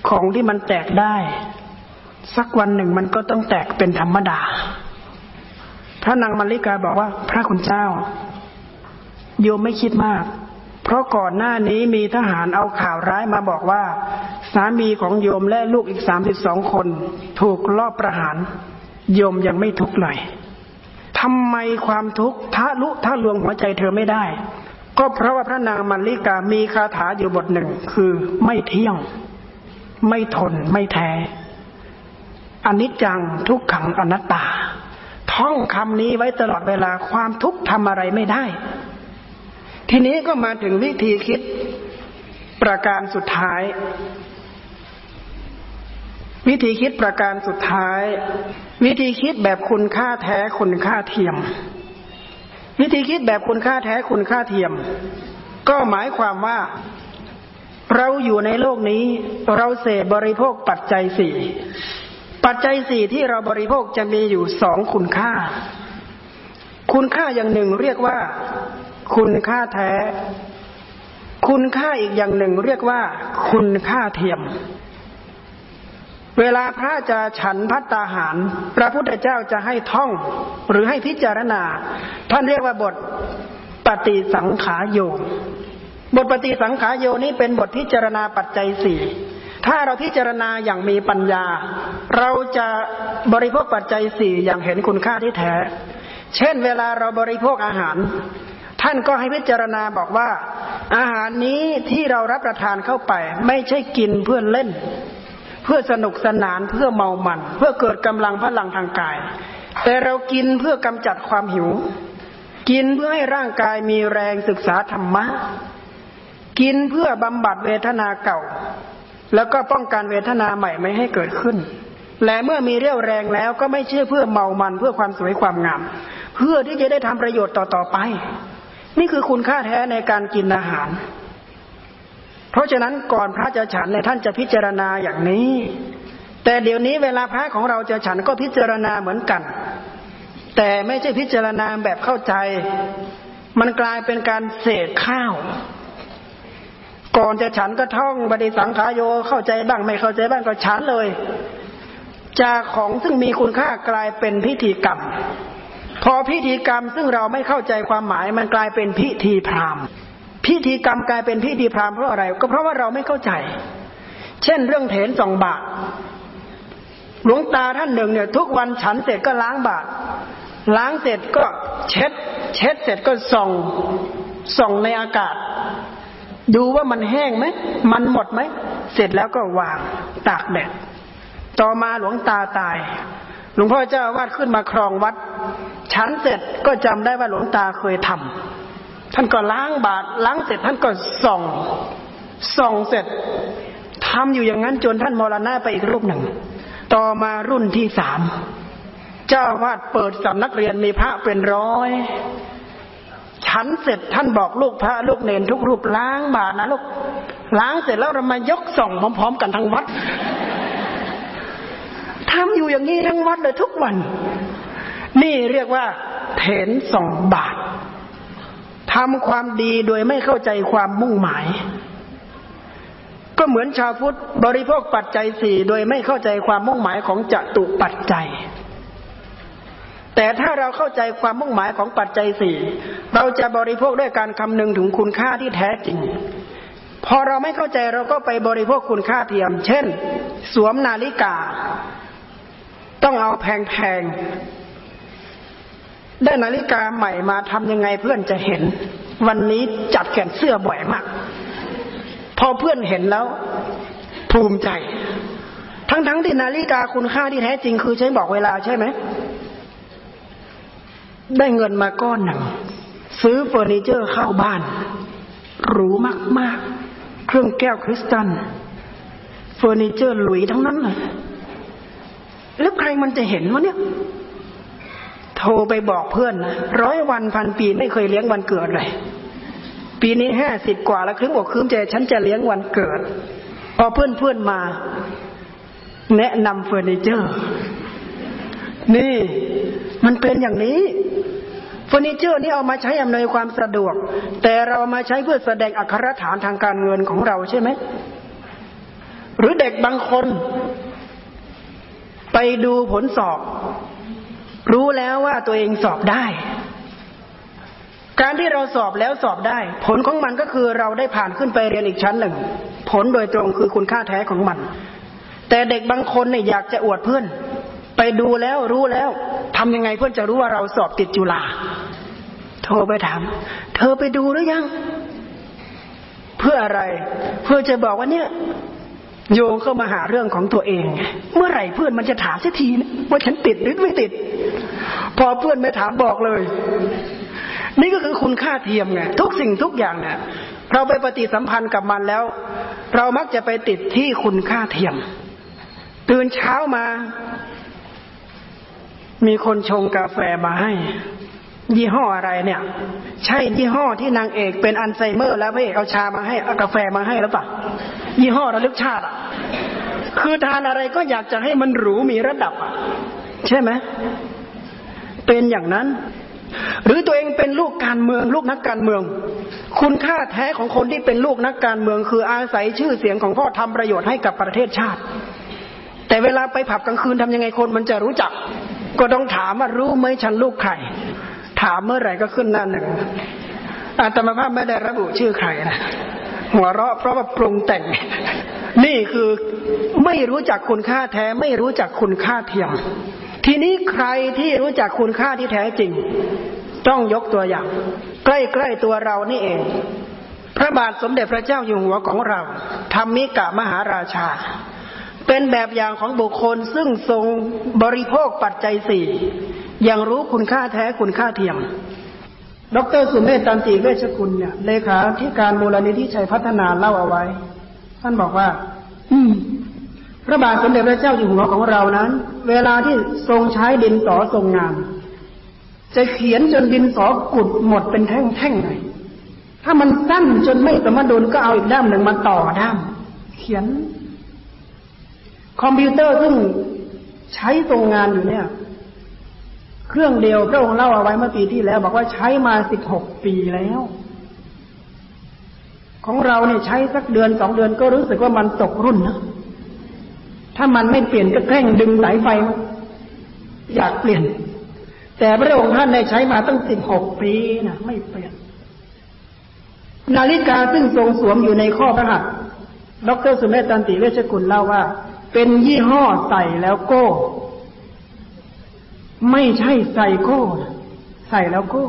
[SPEAKER 1] ของที่มันแตกได้ สักวันหนึ่งมันก็ต้องแตกเป็นธรรมดา พระนางมาริกาบอกว่า พระคุณเจ้า โยมไม่คิดมาก เพราะก่อนหน้านี้มีทหารเอาข่าวร้ายมาบอกว่า สามีของโยมและลูกอีกสามสิบสองคน ถูกลอบประหาร โยมยังไม่ทุกข์เลยทำไมความทุกข์ทะลุทะลวงหัวใจเธอไม่ได้ ก็เพราะว่าพระนางมัลลิกามีคาถาอยู่บทหนึ่งคือไม่เที่ยง ไม่ทนไม่แท้อนิจจังทุกขังอนัตตา ท่องคำนี้ไว้ตลอดเวลาความทุกข์ทำอะไรไม่ได้ ทีนี้ก็มาถึงวิธีคิดประการสุดท้าย วิธีคิดประการสุดท้าย วิธีคิดแบบคุณค่าแท้คุณค่าเทียม วิธีคิดแบบคุณค่าแท้คุณค่าเทียม ก็หมายความว่าเราอยู่ในโลกนี้ เราเสพบริโภคปัจจัยสี่ปัจจัยสี่ที่เราบริโภคจะมีอยู่สองคุณค่า คุณค่าอย่างหนึ่งเรียกว่า คุณค่าแท้ คุณค่าอีกอย่างหนึ่งเรียกว่า คุณค่าเทียม เวลาพระจะฉันพัตตาหาร พระพุทธเจ้าจะให้ท่อง หรือให้พิจารณา ท่านเรียกว่าบทปฏิสังขาโยบทปฏิสังขาโยนี้เป็นบทพิจารณาปัจจัยสี่ถ้าเราพิจารณาอย่างมีปัญญา เราจะบริโภคปัจจัยสี่อย่างเห็นคุณค่าที่แท้ เช่นเวลาเราบริโภคอาหาร ท่านก็ให้พิจารณาบอกว่า อาหารนี้ที่เรารับประทานเข้าไป ไม่ใช่กินเพื่อเล่น เพื่อสนุกสนานเพื่อเมามัน เพื่อเกิดกำลังพลังทางกาย แต่เรากินเพื่อกำจัดความหิว กินเพื่อให้ร่างกายมีแรงศึกษาธรรมะ กินเพื่อบำบัดเวทนาเก่า แล้วก็ป้องกันเวทนาใหม่ไม่ให้เกิดขึ้นและเมื่อมีเรี่ยวแรงแล้วก็ไม่ใช่เพื่อเมามันเพื่อความสวยความงาม เพื่อที่จะได้ทำประโยชน์ต่อๆไป นี่คือคุณค่าแท้ในการกินอาหาร เพราะฉะนั้นก่อนพระจะฉันในท่านจะพิจารณาอย่างนี้ แต่เดี๋ยวนี้เวลาพระของเราจะฉันก็พิจารณาเหมือนกัน แต่ไม่ใช่พิจารณาแบบเข้าใจ มันกลายเป็นการเสกข้าว ก่อนจะฉันก็ท่องบดีสังขายโยเข้าใจบ้างไม่เข้าใจบ้างก็ฉันเลยจากของซึ่งมีคุณค่ากลายเป็นพิธีกรรม พอพิธีกรรมซึ่งเราไม่เข้าใจความหมายมันกลายเป็นพิธีพราหมณ์ พิธีกรรมกลายเป็นพิธีพราหมณ์เพราะอะไร ก็เพราะว่าเราไม่เข้าใจ เช่นเรื่องเถนสองบาทหลวงตาท่านหนึ่งเนี่ย ทุกวันฉันเสร็จก็ล้างบาทล้างเสร็จก็เช็ด เช็ดเสร็จก็ส่องส่องในอากาศ ดูว่ามันแห้งไหมมันหมดไหมเสร็จแล้วก็วางตากแดดต่อมาหลวงตาตาย หลวงพ่อเจ้าวาดขึ้นมาครองวัดฉันเสร็จก็จำได้ว่าหลวงตาเคยทำท่านก็ล้างบาตรล้างเสร็จท่านก็ส่องส่องเสร็จทำอยู่อย่างนั้นจนท่านมรณะไปอีกรูปหนึ่ง ต่อมารุ่นที่สามเจ้าวาดเปิดสำนักเรียนมีพระเป็นร้อย ฉันเสร็จท่านบอกลูกพระลูกเนนทุกรูปล้างบาทนะลูกล้างเสร็จแล้วเรามายกส่องพร้อม ๆ กันทั้งวัด ทำอยู่อย่างนี้ทั้งวัดเลยทุกวัน นี่เรียกว่าเถนสองบาททำความดีโดยไม่เข้าใจความมุ่งหมาย ก็เหมือนชาวพุทธบริโภคปัจจัยสี่โดยไม่เข้าใจความมุ่งหมายของจตุปัจจัย แต่ถ้าเราเข้าใจความมุ่งหมายของปัจจัยสี่เราจะบริโภคด้วยการคำนึงถึงคุณค่าที่แท้จริง พอเราไม่เข้าใจเราก็ไปบริโภคคุณค่าเทียม เช่น สวมนาฬิกา ต้องเอาแพงๆ ได้นาฬิกาใหม่มาทำยังไงเพื่อนจะเห็น วันนี้จัดแขนเสื้อบ่อยมาก พอเพื่อนเห็นแล้ว ภูมิใจ ทั้งๆทที่นาฬิกาคุณค่าที่แท้จริงคือใช้บอกเวลาใช่ไหม ได้เงินมาก้อนหนึ่งซื้อเฟอร์นิเจอร์เข้าบ้านหรูมากๆ เครื่องแก้วคริสตัลเฟอร์นิเจอร์หลุยส์ทั้งนั้นเลย แล้วใครมันจะเห็นวะเนี่ย โทรไปบอกเพื่อนนะร้อยวันพันปีไม่เคยเลี้ยงวันเกิดเลย ปีนี้ห้าสิบกว่าแล้วครึ้มอกครึ้มใจฉันจะเลี้ยงวันเกิด พอเพื่อนเพื่อนมา แนะนำเฟอร์นิเจอร์ นี่มันเป็นอย่างนี้เฟอร์นิเจอร์นี่เอามาใช้อำนวยความสะดวก แต่เรามาใช้เพื่อแสดงอัครฐานทางการเงินของเราใช่ไหมหรือเด็กบางคน ไปดูผลสอบ รู้แล้วว่าตัวเองสอบได้ การที่เราสอบแล้วสอบได้ ผลของมันก็คือเราได้ผ่านขึ้นไปเรียนอีกชั้นหนึ่ง ผลโดยตรงคือคุณค่าแท้ของมัน แต่เด็กบางคนเนี่ยอยากจะอวดเพื่อน ไปดูแล้วรู้แล้วทำยังไงเพื่อนจะรู้ว่าเราสอบติดจุฬาโทรไปถาม เธอไปดูหรือยัง เพื่ออะไร เพื่อจะบอกว่าเนี่ย โยงเข้ามาหาเรื่องของตัวเอง เมื่อไหร่เพื่อนมันจะถามสักทีนะว่าฉันติดหรือไม่ติด พอเพื่อนไม่ถามบอกเลย นี่ก็คือคุณค่าเทียมไงทุกสิ่งทุกอย่างเนี่ยเราไปปฏิสัมพันธ์กับมันแล้ว เรามักจะไปติดที่คุณค่าเทียม ตื่นเช้ามา มีคนชงกาแฟมาให้ ยี่ห้ออะไรเนี่ย ใช่ยี่ห้อที่นางเอกเป็นอัลไซเมอร์ แล้วพระเอกเอาชามาให้เอากาแฟมาให้แล้วปะยี่ห้อระลึกชาติอะคือทานอะไรก็อยากจะให้มันหรูมีระดับอะใช่ไหมเป็นอย่างนั้น หรือตัวเองเป็นลูกการเมือง ลูกนักการเมือง คุณค่าแท้ของคนที่เป็นลูกนักการเมือง คืออาศัยชื่อเสียงของพ่อทำประโยชน์ให้กับประเทศชาติ แต่เวลาไปผับกลางคืนทำยังไงคนมันจะรู้จัก ก็ต้องถามว่ารู้ไหมฉันลูกใคร ถามเมื่อไหร่ก็ขึ้นหนั่นหนึ่งอาตมาภาพไม่ได้ระบุชื่อใครนะหัวเราะเพราะว่าปรุงแต่ง นี่คือไม่รู้จักคุณค่าแท้ไม่รู้จักคุณค่าเทียม ทีนี้ใครที่รู้จักคุณค่าที่แท้จริง ต้องยกตัวอย่าง ใกล้ๆตัวเรานี่เอง พระบาทสมเด็จพระเจ้าอยู่หัวของเราธรรมิกะมหาราชา เป็นแบบอย่างของบุคคลซึ่งทรงบริโภคปัจจัยสี่ยังรู้คุณค่าแท้คุณค่าเทียม ดรสุเมธตันติเวชกุลเนี่ยเลขาที่การมูลนิธิชัยพัฒนาเล่าเอาไว้ ท่านบอกว่า อืมพระบาทสมเด็จพระเจ้าอยู่หัวของเรานั้น เวลาที่ทรงใช้ดินสอทรงงาน จะเขียนจนดินสอกุดหมดเป็นแท่งๆเลยถ้ามันสั้นจนไม่สมดุลก็เอาอีกด้ามหนึ่งมาต่อด้าม เขียน คอมพิวเตอร์ซึ่งใช้ทรงงานอยู่เนี่ย เครื่องเดียวพระองค์เล่าเอาไว้เมื่อปีที่แล้ว บอกว่าใช้มาสิบหกปีแล้ว ของเราเนี่ยใช้สักเดือนสองเดือนก็รู้สึกว่ามันตกรุ่นนะถ้ามันไม่เปลี่ยนก็แกล้งดึงสายไฟ อยากเปลี่ยน แต่พระองค์ท่านได้ใช้มาตั้งสิบหกปีนะไม่เปลี่ยน นาฬิกาซึ่งทรงสวมอยู่ในข้อพระหัตถ์ดรสุเมธตันติเวชกุลเล่าว่า เป็นยี่ห้อใส่แล้วโก้ ไม่ใช่ใส่โก้ ใส่แล้วโก้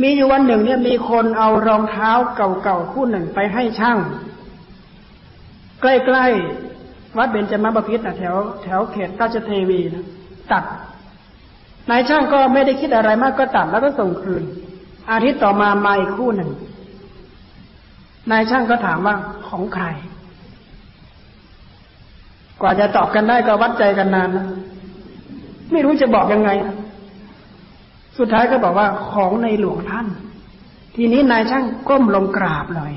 [SPEAKER 1] มีอยู่วันหนึ่งเนี่ยมีคนเอารองเท้าเก่าๆคู่หนึ่งไปให้ช่าง ใกล้ๆวัดเบญจมาบพิตรแถวแถวเขตราชเทวีนะตัดนายช่างก็ไม่ได้คิดอะไรมากก็ตัดแล้วก็ส่งคืน อาทิตย์ต่อมามาอีกคู่หนึ่งนายช่างก็ถามว่าของใคร กว่าจะตอบกันได้ก็วัดใจกันนานนะไม่รู้จะบอกยังไง สุดท้ายก็บอกว่าของในหลวงท่าน ทีนี้นายช่างก้มลงกราบเลย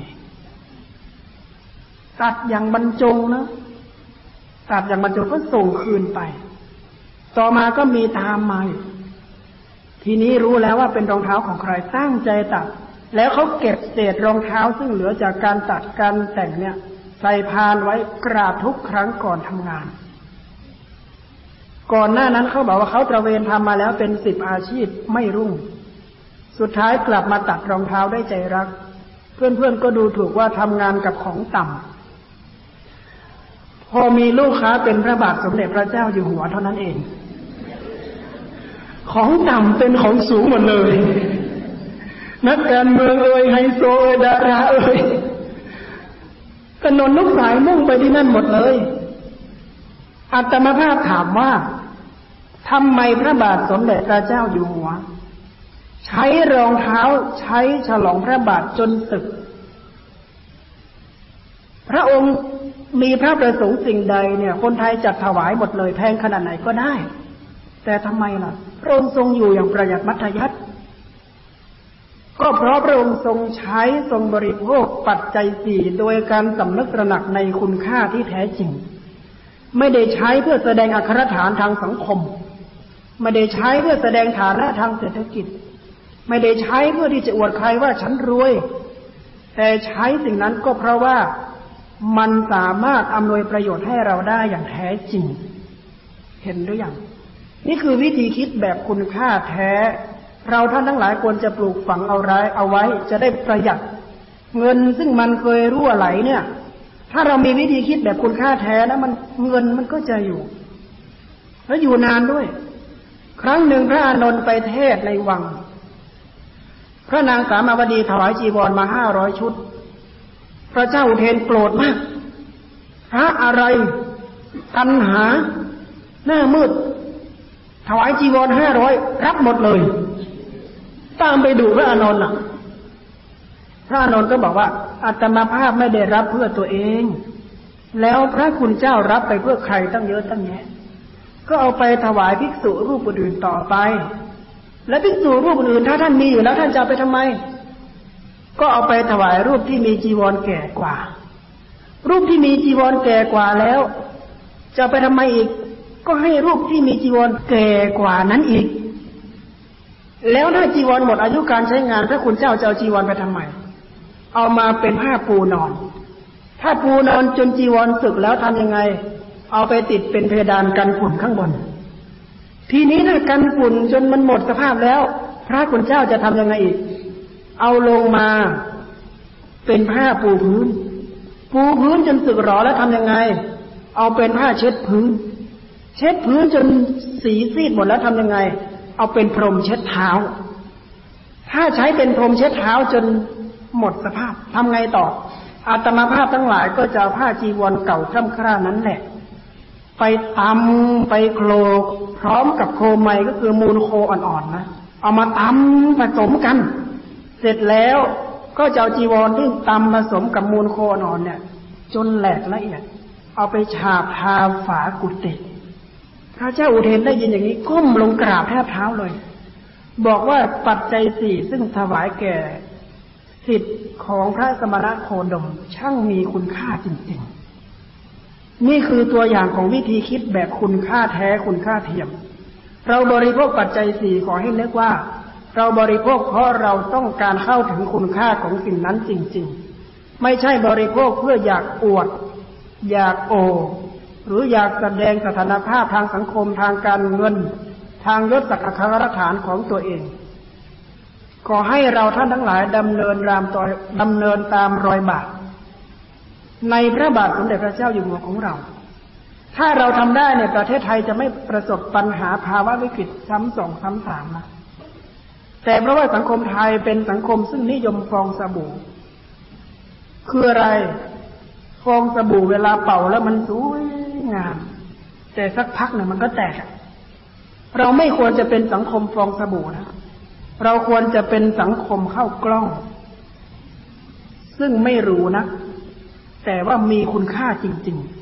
[SPEAKER 1] ตัดอย่างบรรจงนะตัดอย่างบรรจงก็ส่งคืนไป ต่อมาก็มีตามมาทีนี้รู้แล้วว่าเป็นรองเท้าของใครตั้งใจตัด แล้วเขาเก็บเศษรองเท้าซึ่งเหลือจากการตัดการแต่งเนี่ย ใส่พานไว้กราบทุกครั้งก่อนทำงาน ก่อนหน้านั้นเขาบอกว่าเขาตระเวนทำมาแล้วเป็นสิบอาชีพไม่รุ่ง สุดท้ายกลับมาตัดรองเท้าได้ใจรัก เพื่อนๆก็ดูถูกว่าทำงานกับของต่ำพอมีลูกค้าเป็นพระบาทสมเด็จพระเจ้าอยู่หัวเท่านั้นเอง ของต่ำเป็นของสูงหมดเลย นักการเมืองเอ่ยไฮโซเอ่ยดาราเอ่ย ถนนลูกสายมุ่งไปที่นั่นหมดเลย อัตมภาพถามว่าทำไมพระบาทสมเด็จพระเจ้าอยู่หัว ใช้รองเท้าใช้ฉลองพระบาทจนสึก พระองค์มีพระประสงค์สิ่งใดเนี่ย คนไทยจัดถวายหมดเลยแพงขนาดไหนก็ได้ แต่ทำไมล่ะ พระองค์ทรงอยู่อย่างประหยัดมัธยัติ ก็เพราะพระองค์ทรงใช้ทรงบริโภคปัจจัยสี่โดยการสำนึกตระหนักในคุณค่าที่แท้จริง ไม่ได้ใช้เพื่อแสดงอัครฐานทางสังคม ไม่ได้ใช้เพื่อแสดงฐานะทางเศรษฐกิจ ไม่ได้ใช้เพื่อที่จะอวดใครว่าฉันรวย แต่ใช้สิ่งนั้นก็เพราะว่ามันสามารถอำนวยประโยชน์ให้เราได้อย่างแท้จริง เห็นหรือยังนี่คือวิธีคิดแบบคุณค่าแท้ เราท่านทั้งหลายควรจะปลูกฝังเอาไว้เอาไว้ จะได้ประหยัด เงินซึ่งมันเคยรั่วไหลเนี่ย ถ้าเรามีวิธีคิดแบบคุณค่าแท้นะมันเงินมันก็จะอยู่ แล้วอยู่นานด้วย ครั้งหนึ่งพระอานนท์ไปเทศในวัง พระนางสามาวดีถวายจีวรมาห้าร้อยชุด พระเจ้าอุเทนโกรธมากพระอะไรตัณหา หน้ามืด ถวายจีวรห้าร้อยรับหมดเลย ตามไปดูพระอานนท์อะ พระอนนท์ก็บอกว่าอาตมาภาพไม่ได้รับเพื่อตัวเอง แล้วพระคุณเจ้ารับไปเพื่อใครตั้งเยอะตั้งแยะ ก็เอาไปถวายภิกษุรูปอื่นต่อไป และภิกษุรูปอื่นถ้าท่านมีอยู่แล้วท่านจะไปทำไม ก็เอาไปถวายรูปที่มีจีวรแก่กว่า รูปที่มีจีวรแก่กว่าแล้ว จะไปทำไมอีก ก็ให้รูปที่มีจีวรแก่กว่านั้นอีก แล้วถ้าจีวรหมดอายุการใช้งาน พระคุณเจ้าจะเอาจีวรไปทำไม เอามาเป็นผ้าปูนอน ถ้าปูนอนจนจีวรสึกแล้วทำยังไง เอาไปติดเป็นเพดานกันฝุ่นข้างบน ทีนี้ถ้ากันฝุ่นจนมันหมดสภาพแล้ว พระคุณเจ้าจะทำยังไงอีก เอาลงมาเป็นผ้าปูพื้น ปูพื้นจนสึกหรอแล้วทำยังไง เอาเป็นผ้าเช็ดพื้น เช็ดพื้นจนสีซีดหมดแล้วทำยังไง เอาเป็นพรมเช็ดเท้า ถ้าใช้เป็นพรมเช็ดเท้าจนหมดสภาพทำไงต่อ อาตมาภาพทั้งหลายก็จะผ้าจีวรเก่าคร่ำคร่านั้นแหละ ไปตำไปโคลก พร้อมกับโคไมก็คือมูลโคอ่อนๆนะ เอามาตำผสมกัน เสร็จแล้วก็จะเอาจีวรที่ตำผสมกับมูลโคนอนเนี่ย จนแหลกละเอียด เอาไปฉาบทาฝากุฏิ พระเจ้าอุเทนได้ยินอย่างนี้ก้มลงกราบแทบเท้าเลย บอกว่าปัจจัยสี่ซึ่งถวายแก่สิทธิ์ของพระสมณะโคดมช่างมีคุณค่าจริง ๆ นี่คือตัวอย่างของวิธีคิดแบบคุณค่าแท้คุณค่าเทียม เราบริโภคปัจจัยสี่ขอให้นึกว่า เราบริโภคเพราะเราต้องการเข้าถึงคุณค่าของสิ่งนั้นจริง ๆ ไม่ใช่บริโภคเพื่ออยากอวด อยากโอ หรืออยากแสดงสถานภาพทางสังคมทางการเงิน ทางยศศักดิ์อัครฐานของตัวเอง ขอให้เราท่านทั้งหลายดำเนินรามต่อดำเนินตามรอยบาท ในพระบาทสมเด็จพระเจ้าอยู่หัวของเรา ถ้าเราทำได้เนี่ยประเทศไทยจะไม่ประสบปัญหาภาวะวิกฤตซ้ำสองซ้ำสามนะแต่เพราะว่าสังคมไทยเป็นสังคมซึ่งนิยมฟองสบู่ คืออะไร ฟองสบู่เวลาเป่าแล้วมันสวย งาม แต่สักพักหนึ่งมันก็แตก เราไม่ควรจะเป็นสังคมฟองสบู่นะเราควรจะเป็นสังคมเข้ากล้อง ซึ่งไม่รู้นะ แต่ว่ามีคุณค่าจริง ๆ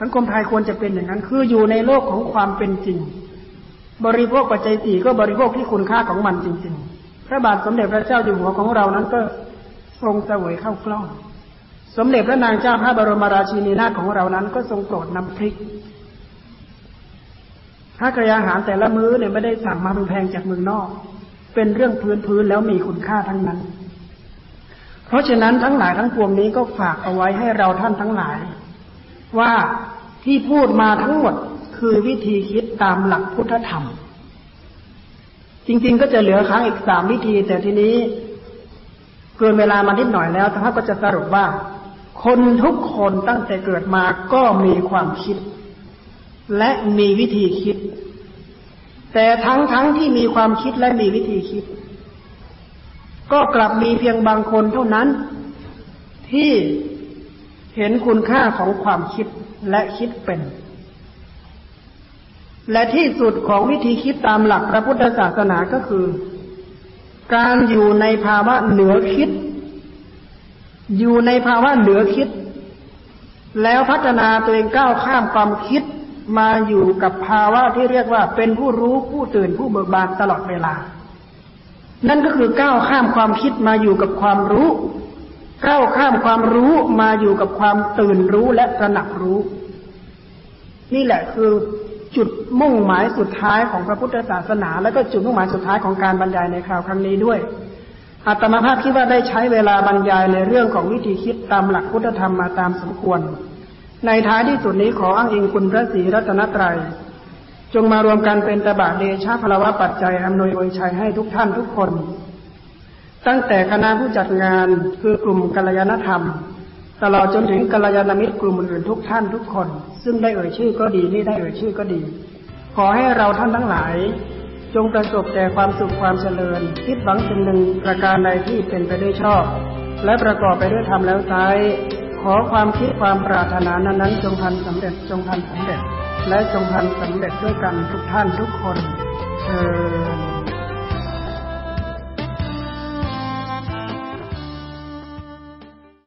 [SPEAKER 1] สังคมไทยควรจะเป็นอย่างนั้น คืออยู่ในโลกของความเป็นจริง บริโภคปัจจัยสี่ก็บริโภคที่คุณค่าของมันจริง ๆ พระบาทสมเด็จพระเจ้าอยู่หัวของเรานั้นก็ทรงเสวยเข้ากล้อง สมเด็จพระนางเจ้าพระบรมราชินีนาถของเรานั้น ก็ทรงโปรดน้ำพริกถ้ากระยาหารแต่ละมื้อเนี่ยไม่ได้สั่งมาเป็นแพงจากเมืองนอก เป็นเรื่องพื้นพื้นแล้วมีคุณค่าทั้งนั้น เพราะฉะนั้นทั้งหลายทั้งปวงนี้ก็ฝากเอาไว้ให้เราท่านทั้งหลาย ว่าที่พูดมาทั้งหมดคือวิธีคิดตามหลักพุทธธรรม จริง ๆ ก็จะเหลือค้างอีกสามวิธี แต่ทีนี้เกินเวลามานิดหน่อยแล้วท่านก็จะสรุปว่า คนทุกคนตั้งแต่เกิดมาก็มีความคิด และมีวิธีคิด แต่ทั้งๆทที่มีความคิดและมีวิธีคิด ก็กลับมีเพียงบางคนเท่านั้น ที่เห็นคุณค่าของความคิดและคิดเป็น และที่สุดของวิธีคิดตามหลักพระพุทธศาสนาก็คือ การอยู่ในภาวะเหนือคิด อยู่ในภาวะเหนือคิด แล้วพัฒนาตัวเองก้าวข้ามความคิดมาอยู่กับภาวะที่เรียกว่าเป็นผู้รู้ผู้ตื่นผู้เบิกบานตลอดเวลา นั่นก็คือก้าวข้ามความคิดมาอยู่กับความรู้ ก้าวข้ามความรู้มาอยู่กับความตื่นรู้และตระหนักรู้ นี่แหละคือจุดมุ่งหมายสุดท้ายของพระพุทธศาสนา และก็จุดมุ่งหมายสุดท้ายของการบรรยายในคราวครั้งนี้ด้วย อาตมาภาพคิดว่าได้ใช้เวลาบรรยายในเรื่องของวิธีคิดตามหลักพุทธธรรมมาตามสมควร ในท้ายที่สุดนี้ขออ้างอิงคุณพระศรีรัตนตรัย จงมารวมกันเป็นตบะเดชะพลวะปัจจัยอำนวยอวยชัยให้ทุกท่านทุกคน ตั้งแต่คณะผู้จัดงานคือกลุ่มกัลยาณธรรม ตลอดจนถึงกัลยาณมิตรกลุ่มอื่นทุกท่านทุกคน ซึ่งได้เอ่ยชื่อก็ดีไม่ได้เอ่ยชื่อก็ดี ขอให้เราท่านทั้งหลาย จงประสบแต่ความสุขความเจริญ คิดหวังสิ่งหนึ่งประการใดที่เป็นไปด้วยชอบ และประกอบไปด้วยธรรมแล้วใจขอความคิดความปรารถนานั้นนั้นจงพันสำเร็จจงพันสำเร็จ และจงพันสำเร็จด้วยกันทุกท่านทุกคนเธอ